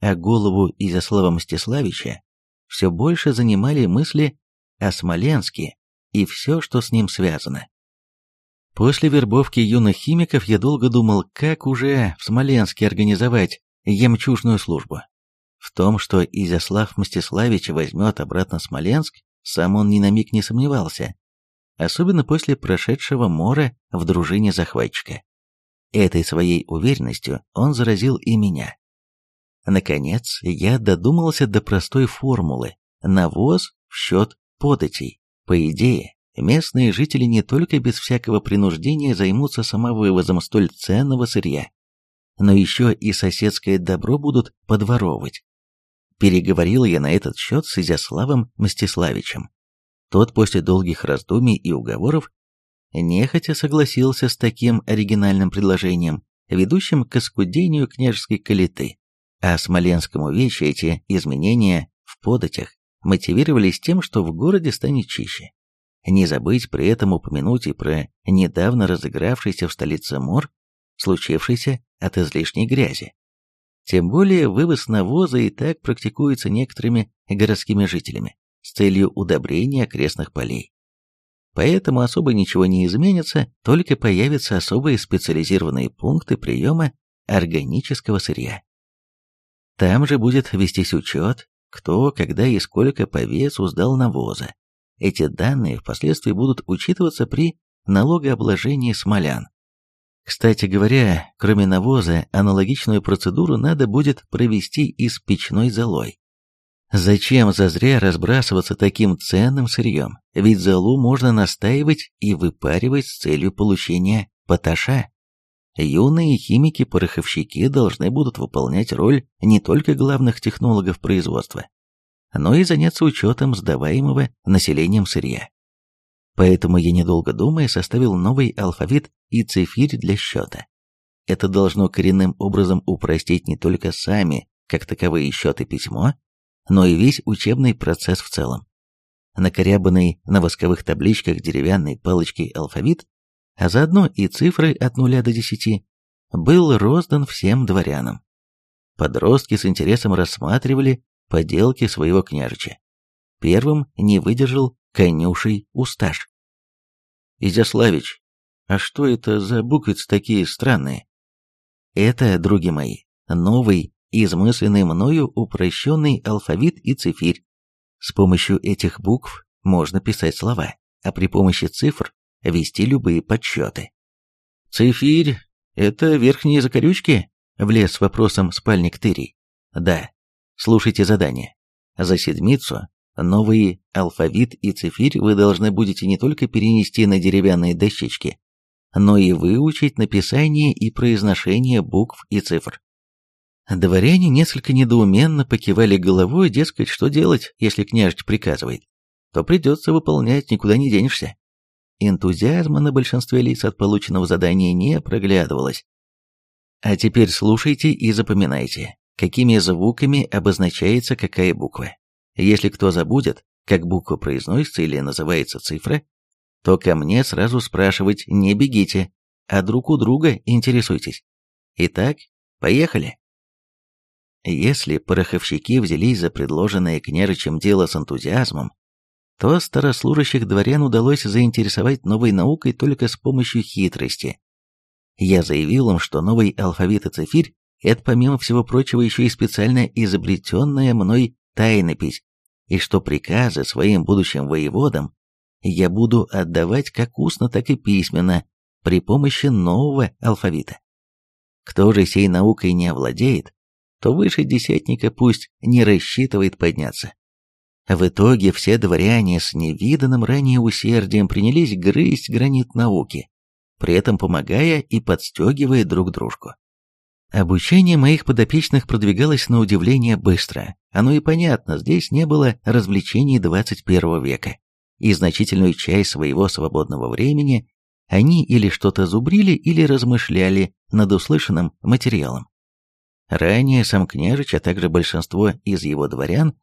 А голову Изяслава Мстиславича все больше занимали мысли о Смоленске и все, что с ним связано. После вербовки юных химиков я долго думал, как уже в Смоленске организовать емчужную службу. В том, что Изяслав Мстиславич возьмет обратно Смоленск, сам он ни на миг не сомневался особенно после прошедшего мора в дружине захватчика. Этой своей уверенностью он заразил и меня. Наконец, я додумался до простой формулы «навоз в счет податей». По идее, местные жители не только без всякого принуждения займутся самовывозом столь ценного сырья, но еще и соседское добро будут подворовывать. Переговорил я на этот счет с Изяславом Мстиславичем. Тот после долгих раздумий и уговоров нехотя согласился с таким оригинальным предложением, ведущим к оскудению княжеской калиты. А Смоленскому вече эти изменения в податях мотивировались тем, что в городе станет чище. Не забыть при этом упомянуть и про недавно разыгравшийся в столице мор, случившийся от излишней грязи. Тем более вывоз навоза и так практикуется некоторыми городскими жителями с целью удобрения окрестных полей. Поэтому особо ничего не изменится, только появятся особые специализированные пункты приема органического сырья. Там же будет вестись учет, кто, когда и сколько по весу сдал навоза. Эти данные впоследствии будут учитываться при налогообложении смолян. Кстати говоря, кроме навоза, аналогичную процедуру надо будет провести и с печной золой. Зачем зазря разбрасываться таким ценным сырьем? Ведь золу можно настаивать и выпаривать с целью получения поташа. Юные химики-пороховщики должны будут выполнять роль не только главных технологов производства, но и заняться учетом сдаваемого населением сырья. Поэтому я, недолго думая, составил новый алфавит и цифирь для счета. Это должно коренным образом упростить не только сами, как таковые счеты письмо, но и весь учебный процесс в целом. Накорябанный на восковых табличках деревянной палочкой алфавит, а заодно и цифры от нуля до десяти, был роздан всем дворянам. Подростки с интересом рассматривали поделки своего княжича. Первым не выдержал конюшей Усташ. «Изяславич, а что это за буквицы такие странные?» «Это, други мои, новый измысленный мною упрощенный алфавит и цифирь. С помощью этих букв можно писать слова, а при помощи цифр вести любые подсчеты. «Цифирь — это верхние закорючки?» — влез с вопросом спальник Тырий. «Да. Слушайте задание. За седмицу новый алфавит и цифирь вы должны будете не только перенести на деревянные дощечки, но и выучить написание и произношение букв и цифр. Дворяне несколько недоуменно покивали головой, дескать, что делать, если княжич приказывает. То придется выполнять, никуда не денешься. Энтузиазма на большинстве лиц от полученного задания не проглядывалось. А теперь слушайте и запоминайте, какими звуками обозначается какая буква. Если кто забудет, как буква произносится или называется цифра, то ко мне сразу спрашивать не бегите, а друг у друга интересуйтесь. Итак, поехали. Если пороховщики взялись за предложенное княжичем дело с энтузиазмом, то старослужащих дворян удалось заинтересовать новой наукой только с помощью хитрости. Я заявил им, что новый алфавит и цифирь – это, помимо всего прочего, еще и специально изобретенная мной тайнопись, и что приказы своим будущим воеводам я буду отдавать как устно, так и письменно при помощи нового алфавита. Кто же сей наукой не овладеет, то выше десятника пусть не рассчитывает подняться. В итоге все дворяне с невиданным ранее усердием принялись грызть гранит науки, при этом помогая и подстегивая друг дружку. Обучение моих подопечных продвигалось на удивление быстро. Оно и понятно, здесь не было развлечений 21 века. И значительную часть своего свободного времени они или что-то зубрили, или размышляли над услышанным материалом. Ранее сам княжич, а также большинство из его дворян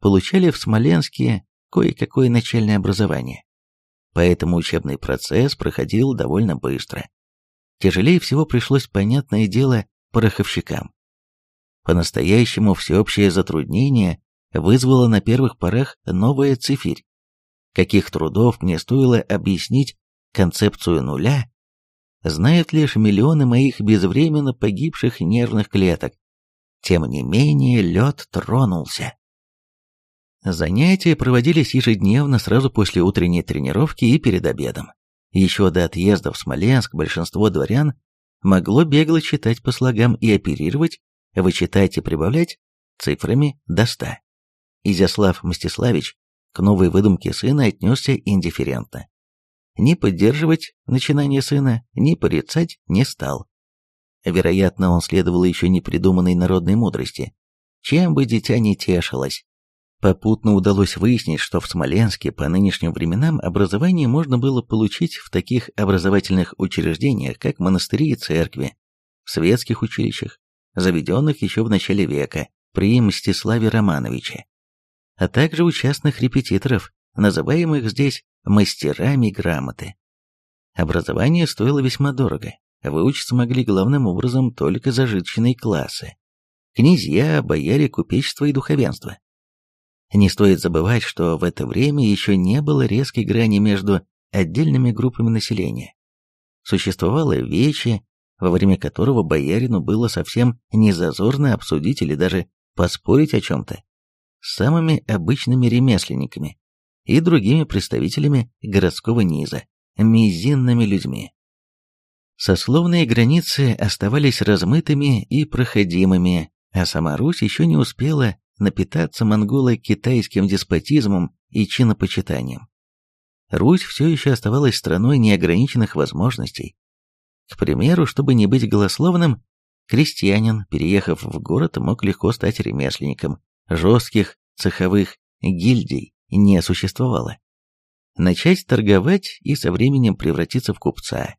получали в Смоленске кое-какое начальное образование. Поэтому учебный процесс проходил довольно быстро. Тяжелее всего пришлось, понятное дело, пороховщикам. По-настоящему всеобщее затруднение вызвало на первых порах новая цифирь. Каких трудов мне стоило объяснить концепцию нуля, знают лишь миллионы моих безвременно погибших нервных клеток. Тем не менее, лед тронулся. Занятия проводились ежедневно сразу после утренней тренировки и перед обедом. Еще до отъезда в Смоленск большинство дворян могло бегло читать по слогам и оперировать, вычитать и прибавлять цифрами до ста. Изяслав Мстиславич к новой выдумке сына отнесся индифферентно. Ни поддерживать начинание сына, ни порицать не стал. Вероятно, он следовал еще непридуманной народной мудрости. Чем бы дитя не тешилось, Попутно удалось выяснить, что в Смоленске по нынешним временам образование можно было получить в таких образовательных учреждениях, как монастыри и церкви, в светских училищах, заведенных еще в начале века при Мстиславе Романовиче, а также у частных репетиторов, называемых здесь мастерами грамоты. Образование стоило весьма дорого, выучиться могли главным образом только зажиточные классы. Князья, бояре, купечество и духовенство. Не стоит забывать, что в это время еще не было резкой грани между отдельными группами населения. Существовало вече, во время которого боярину было совсем не зазорно обсудить или даже поспорить о чем-то с самыми обычными ремесленниками и другими представителями городского низа, мизинными людьми. Сословные границы оставались размытыми и проходимыми, а сама Русь еще не успела напитаться монголы китайским деспотизмом и чинопочитанием. Русь все еще оставалась страной неограниченных возможностей. К примеру, чтобы не быть голословным, крестьянин, переехав в город, мог легко стать ремесленником. Жестких цеховых гильдий не существовало. Начать торговать и со временем превратиться в купца.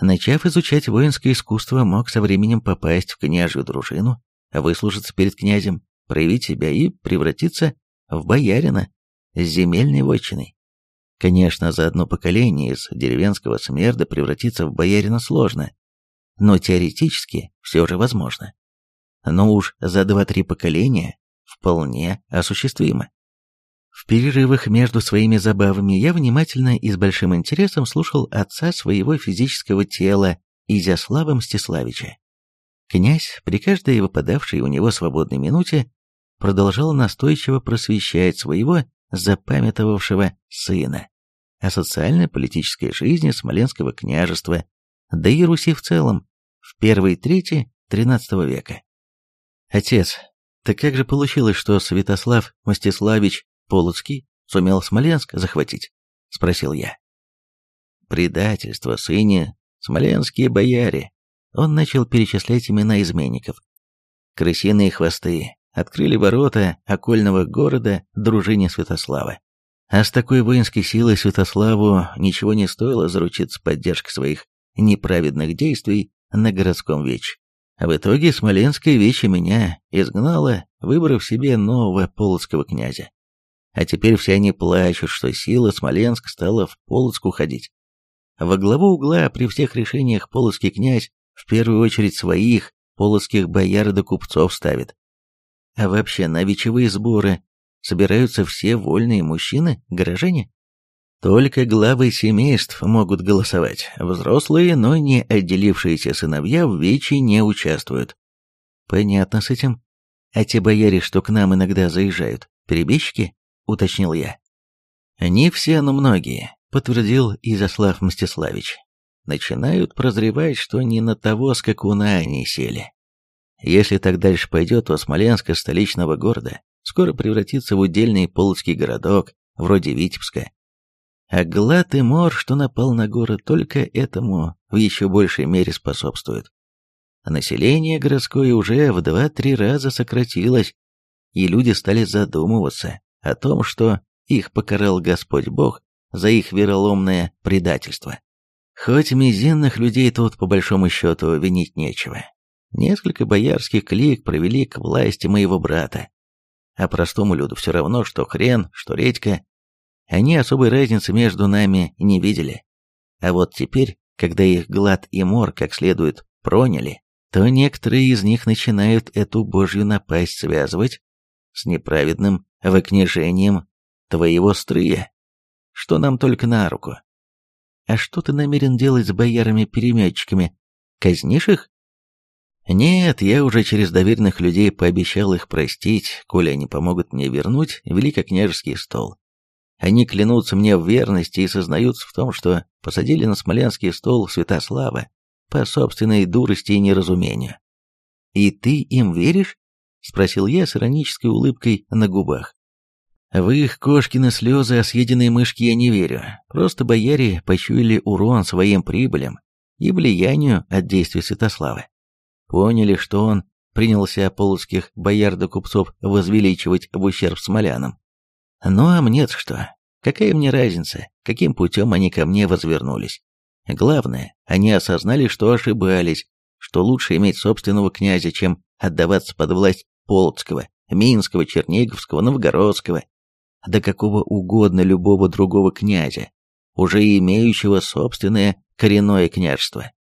Начав изучать воинское искусство, мог со временем попасть в княжью дружину, выслужиться перед князем, проявить себя и превратиться в боярина с земельной вотчиной. Конечно, за одно поколение из деревенского смерда превратиться в боярина сложно, но теоретически все же возможно. Но уж за два-три поколения вполне осуществимо. В перерывах между своими забавами я внимательно и с большим интересом слушал отца своего физического тела Изяслава Мстиславича. Князь, при каждой выпадавшей у него свободной минуте, продолжал настойчиво просвещать своего запамятовавшего сына о социально-политической жизни Смоленского княжества, да и Руси в целом, в первой трети XIII века. Отец, так как же получилось, что Святослав Мстиславич Полоцкий сумел Смоленск захватить? Спросил я. Предательство, сыне, смоленские бояре. Он начал перечислять имена изменников. Крысиные хвосты, открыли ворота окольного города дружине Святослава. А с такой воинской силой Святославу ничего не стоило заручиться поддержкой своих неправедных действий на городском вече. В итоге Смоленское вече меня изгнало, выбрав себе нового полоцкого князя. А теперь все они плачут, что сила Смоленск стала в Полоцк ходить. Во главу угла при всех решениях полоцкий князь в первую очередь своих полоцких бояр да купцов ставит. А вообще на вечевые сборы собираются все вольные мужчины, горожане? Только главы семейств могут голосовать. Взрослые, но не отделившиеся сыновья в вече не участвуют. Понятно с этим. А те бояре, что к нам иногда заезжают, перебежчики? Уточнил я. Не все, но многие, подтвердил Изяслав Мстиславич. Начинают прозревать, что не на того скакуна они сели. Если так дальше пойдет, то Смоленск из столичного города скоро превратится в удельный полоцкий городок, вроде Витебска, а глад и мор, что напал на город, только этому в еще большей мере способствует. Население городское уже в два-три раза сократилось, и люди стали задумываться о том, что их покарал Господь Бог за их вероломное предательство. Хоть мизинных людей тут по большому счету винить нечего. Несколько боярских клик провели к власти моего брата. А простому люду все равно, что хрен, что редька, они особой разницы между нами не видели. А вот теперь, когда их глад и мор как следует проняли, то некоторые из них начинают эту божью напасть связывать с неправедным выкнижением твоего стрыя, что нам только на руку. А что ты намерен делать с боярами-переметчиками? Казнишь их? Нет, я уже через доверенных людей пообещал их простить, коли они помогут мне вернуть великокняжеский стол. Они клянутся мне в верности и сознаются в том, что посадили на смоленский стол Святослава по собственной дурости и неразумению. «И ты им веришь?» — спросил я с иронической улыбкой на губах. В их кошкины слезы о съеденной мышке я не верю. Просто бояре почуяли урон своим прибылям и влиянию от действий Святослава. Поняли, что он принялся полоцких бояр да купцов возвеличивать в ущерб смолянам. Ну а мне что? Какая мне разница, каким путем они ко мне возвернулись? Главное, они осознали, что ошибались, что лучше иметь собственного князя, чем отдаваться под власть Полоцкого, Минского, Черниговского, Новгородского, да какого угодно любого другого князя, уже имеющего собственное коренное княжество.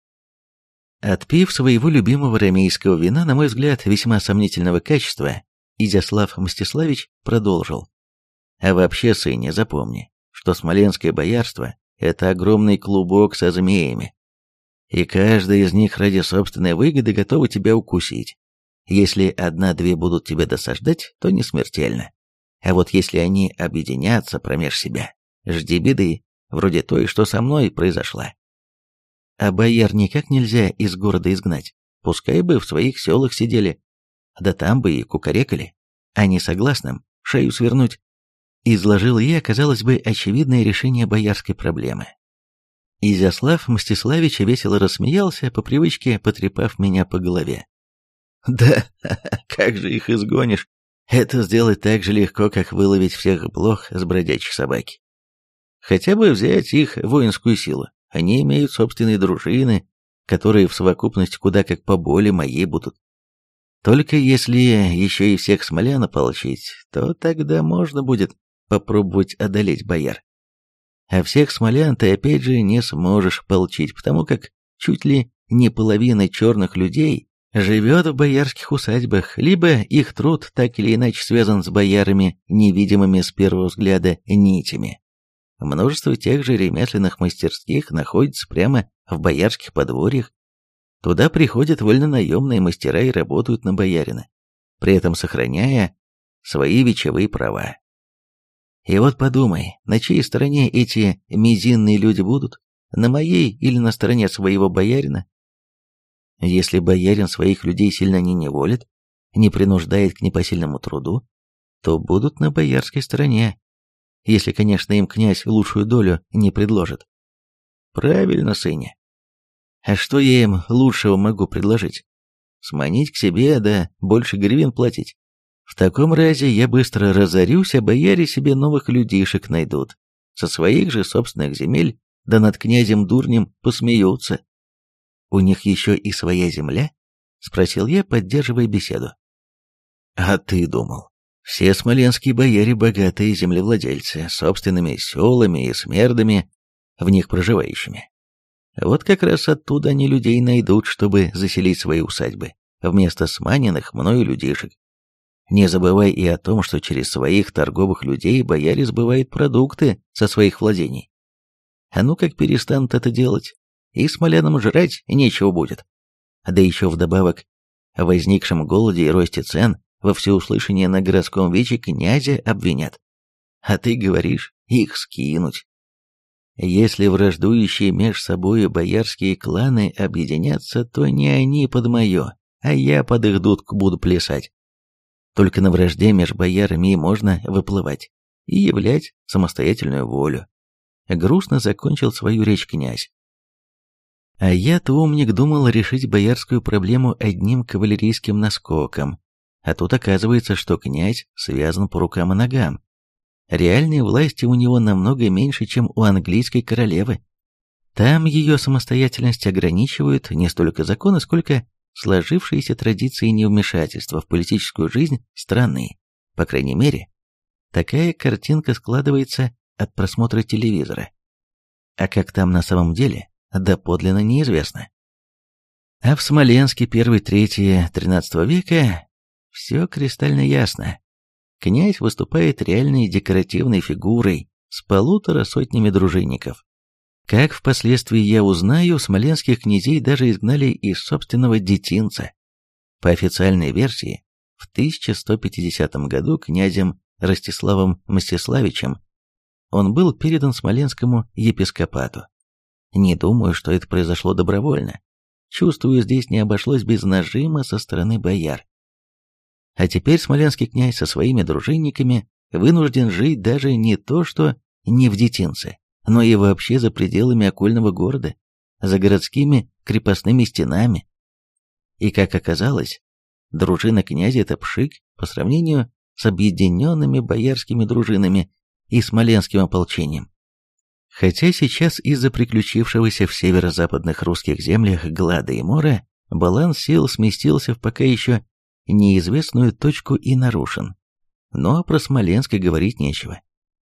Отпив своего любимого рамейского вина, на мой взгляд, весьма сомнительного качества, Изяслав Мстиславич продолжил. А вообще, сыне, запомни, что смоленское боярство – это огромный клубок со змеями. И каждая из них ради собственной выгоды готова тебя укусить. Если одна-две будут тебя досаждать, то не смертельно. А вот если они объединятся промеж себя, жди беды, вроде той, что со мной произошла. А бояр никак нельзя из города изгнать, пускай бы в своих селах сидели, да там бы и кукарекали, а не согласным шею свернуть изложил я, казалось бы, очевидное решение боярской проблемы. Изяслав Мстиславич весело рассмеялся, по привычке потрепав меня по голове. «Да, как же их изгонишь? Это сделать так же легко, как выловить всех блох с бродячих собаки. Хотя бы взять их воинскую силу. Они имеют собственные дружины, которые в совокупности куда как поболее моей будут. Только если еще и всех смолян ополчить, то тогда можно будет попробовать одолеть бояр. А всех смолян ты опять же не сможешь полчить, потому как чуть ли не половина черных людей живет в боярских усадьбах, либо их труд так или иначе связан с боярами, невидимыми с первого взгляда нитями. Множество тех же ремесленных мастерских находится прямо в боярских подворьях. Туда приходят вольнонаемные мастера и работают на боярина, при этом сохраняя свои вечевые права. И вот подумай, на чьей стороне эти мизинные люди будут? На моей или на стороне своего боярина? Если боярин своих людей сильно не неволит, не принуждает к непосильному труду, то будут на боярской стороне, если, конечно, им князь лучшую долю не предложит. Правильно, сыне. А что я им лучшего могу предложить? Сманить к себе, да больше гривен платить? В таком разе я быстро разорюсь, а бояре себе новых людишек найдут. Со своих же собственных земель, да над князем Дурнем посмеются. У них еще и своя земля? Спросил я, поддерживая беседу. А ты думал, все смоленские бояре богатые землевладельцы, собственными селами и смердами, в них проживающими. Вот как раз оттуда они людей найдут, чтобы заселить свои усадьбы, вместо сманенных мною людишек. Не забывай и о том, что через своих торговых людей бояре сбывают продукты со своих владений. А ну как перестанут это делать, и смолянам жрать нечего будет. Да еще вдобавок, в возникшем голоде и росте цен во всеуслышание на городском вече князя обвинят. А ты говоришь, их скинуть. Если враждующие меж собою боярские кланы объединятся, то не они под мое, а я под их дудку буду плясать. Только на вражде меж боярами можно выплывать и являть самостоятельную волю. Грустно закончил свою речь князь. А я-то умник думал решить боярскую проблему одним кавалерийским наскоком, а тут оказывается, что князь связан по рукам и ногам. Реальной власти у него намного меньше, чем у английской королевы. Там ее самостоятельность ограничивают не столько законы, сколько сложившиеся традиции невмешательства в политическую жизнь страны. По крайней мере, такая картинка складывается от просмотра телевизора. А как там на самом деле, доподлинно неизвестно. А в Смоленске первой трети XIII века все кристально ясно. Князь выступает реальной декоративной фигурой с полутора сотнями дружинников. Как впоследствии я узнаю, смоленских князей даже изгнали из собственного детинца. По официальной версии, в 1150 году князем Ростиславом Мстиславичем он был передан смоленскому епископату. Не думаю, что это произошло добровольно. Чувствую, здесь не обошлось без нажима со стороны бояр. А теперь смоленский князь со своими дружинниками вынужден жить даже не то что не в детинце, но и вообще за пределами окольного города, за городскими крепостными стенами. И как оказалось, дружина князя – это пшик по сравнению с объединенными боярскими дружинами и смоленским ополчением. Хотя сейчас из-за приключившегося в северо-западных русских землях глада и мора баланс сил сместился в пока еще неизвестную точку и нарушен. Но про Смоленск говорить нечего.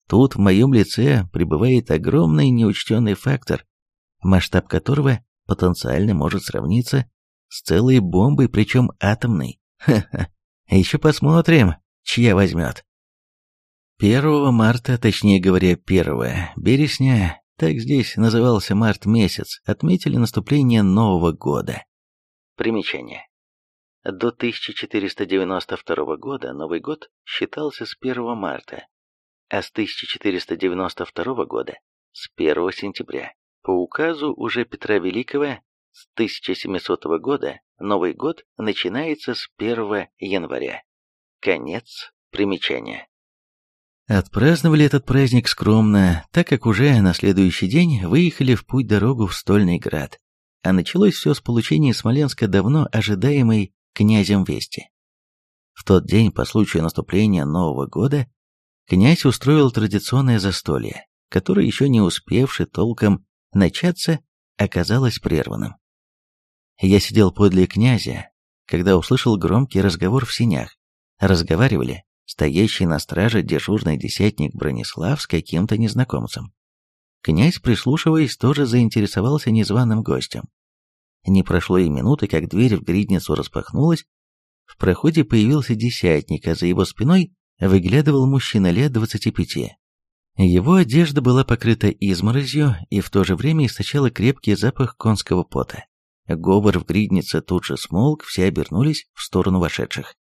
Тут в моем лице пребывает огромный неучтенный фактор, масштаб которого потенциально может сравниться с целой бомбой, причем атомной. Ха-ха. Еще посмотрим, чья возьмет. 1 марта, точнее говоря, 1 березня, так здесь назывался март месяц, отметили наступление Нового года. Примечание. До 1492 года Новый год считался с 1 марта, а с 1492 года с 1 сентября. По указу уже Петра Великого с 1700 года Новый год начинается с 1 января. Конец примечания. Отпраздновали этот праздник скромно, так как уже на следующий день выехали в путь-дорогу в Стольный Град. А началось все с получения Смоленска давно ожидаемой князем вести. В тот день, по случаю наступления Нового года, князь устроил традиционное застолье, которое, еще не успевший толком начаться, оказалось прерванным. Я сидел подле князя, когда услышал громкий разговор в синях. Разговаривали стоящий на страже дежурный десятник Бронислав с каким-то незнакомцем. Князь, прислушиваясь, тоже заинтересовался незваным гостем. Не прошло и минуты, как дверь в гридницу распахнулась, в проходе появился десятник, а за его спиной выглядывал мужчина лет двадцати пяти. Его одежда была покрыта изморозью и в то же время источала крепкий запах конского пота. Говор в гриднице тут же смолк, все обернулись в сторону вошедших.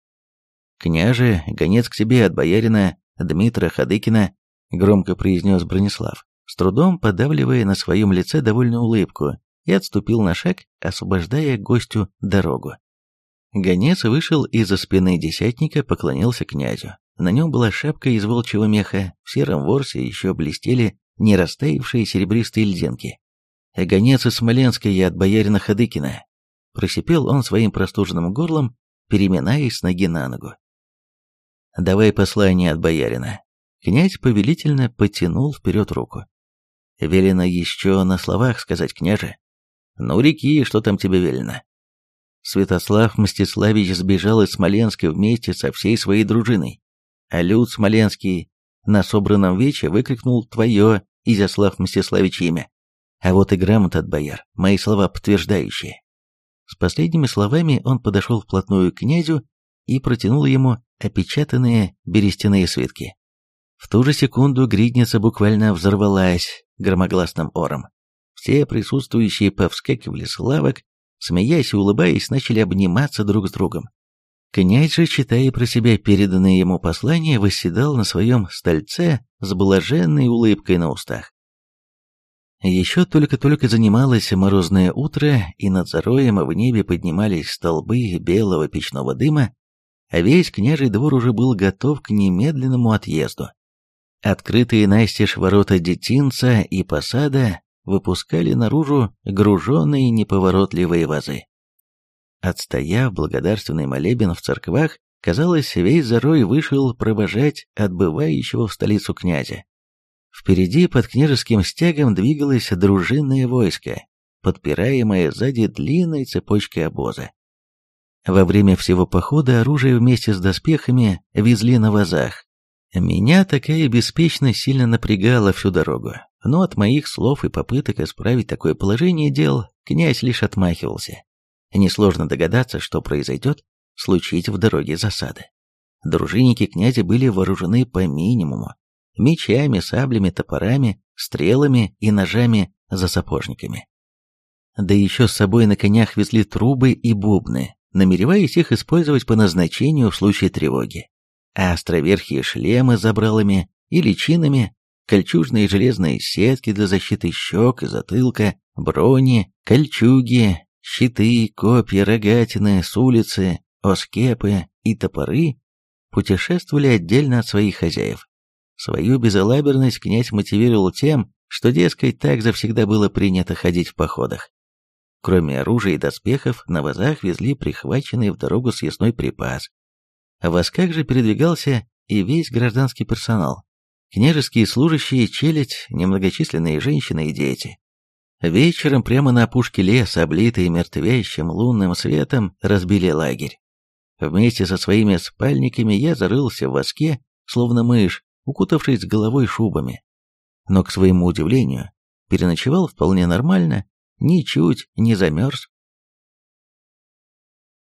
«Княже, гонец к тебе от боярина Дмитра Хадыкина», — громко произнес Бронислав, с трудом подавливая на своем лице довольную улыбку, и отступил на шаг, освобождая гостю дорогу. Гонец вышел из-за спины десятника, поклонился князю. На нем была шапка из волчьего меха, в сером ворсе еще блестели не растаявшие серебристые льдинки. «Гонец из Смоленска я от боярина Хадыкина», — просипел он своим простуженным горлом, переминаясь с ноги на ногу. «Давай послание от боярина». Князь повелительно потянул вперед руку. «Велено еще на словах сказать, княже». «Ну, реки, что там тебе велено?» Святослав Мстиславич сбежал из Смоленска вместе со всей своей дружиной, а Люд Смоленский на собранном вече выкрикнул твое, Изяслав Мстиславич, имя. А вот и грамота от бояр, мои слова подтверждающие. С последними словами он подошел вплотную к князю и протянул ему опечатанные берестяные свитки. В ту же секунду гридница буквально взорвалась громогласным ором. Все присутствующие повскакивали с лавок, смеясь и улыбаясь, начали обниматься друг с другом. Князь же, читая про себя переданное ему послание, восседал на своем стольце с блаженной улыбкой на устах. Еще только-только занималось морозное утро, и над зароем в небе поднимались столбы белого печного дыма, а весь княжий двор уже был готов к немедленному отъезду. Открытые настежь ворота детинца и посада выпускали наружу груженные неповоротливые вазы. Отстояв благодарственный молебен в церквах, казалось, весь Зарой вышел провожать отбывающего в столицу князя. Впереди под княжеским стягом двигалось дружинное войско, подпираемое сзади длинной цепочкой обоза. Во время всего похода оружие вместе с доспехами везли на вазах, меня такая беспечность сильно напрягала всю дорогу, но от моих слов и попыток исправить такое положение дел князь лишь отмахивался. Несложно догадаться, что произойдет, случить в дороге засады. Дружинники князя были вооружены по минимуму, мечами, саблями, топорами, стрелами и ножами за сапожниками. Да еще с собой на конях везли трубы и бубны, намереваясь их использовать по назначению в случае тревоги а островерхие шлемы забралами и личинами, кольчужные железные сетки для защиты щек и затылка, брони, кольчуги, щиты, копья, рогатины, с улицы, оскепы и топоры путешествовали отдельно от своих хозяев. Свою безалаберность князь мотивировал тем, что, дескать, так завсегда было принято ходить в походах. Кроме оружия и доспехов, на вазах везли прихваченный в дорогу съестной припас, в восках же передвигался и весь гражданский персонал. Княжеские служащие, челядь, немногочисленные женщины и дети. Вечером прямо на опушке леса, облитые мертвящим лунным светом, разбили лагерь. Вместе со своими спальниками я зарылся в воске, словно мышь, укутавшись головой шубами. Но, к своему удивлению, переночевал вполне нормально, ничуть не замерз.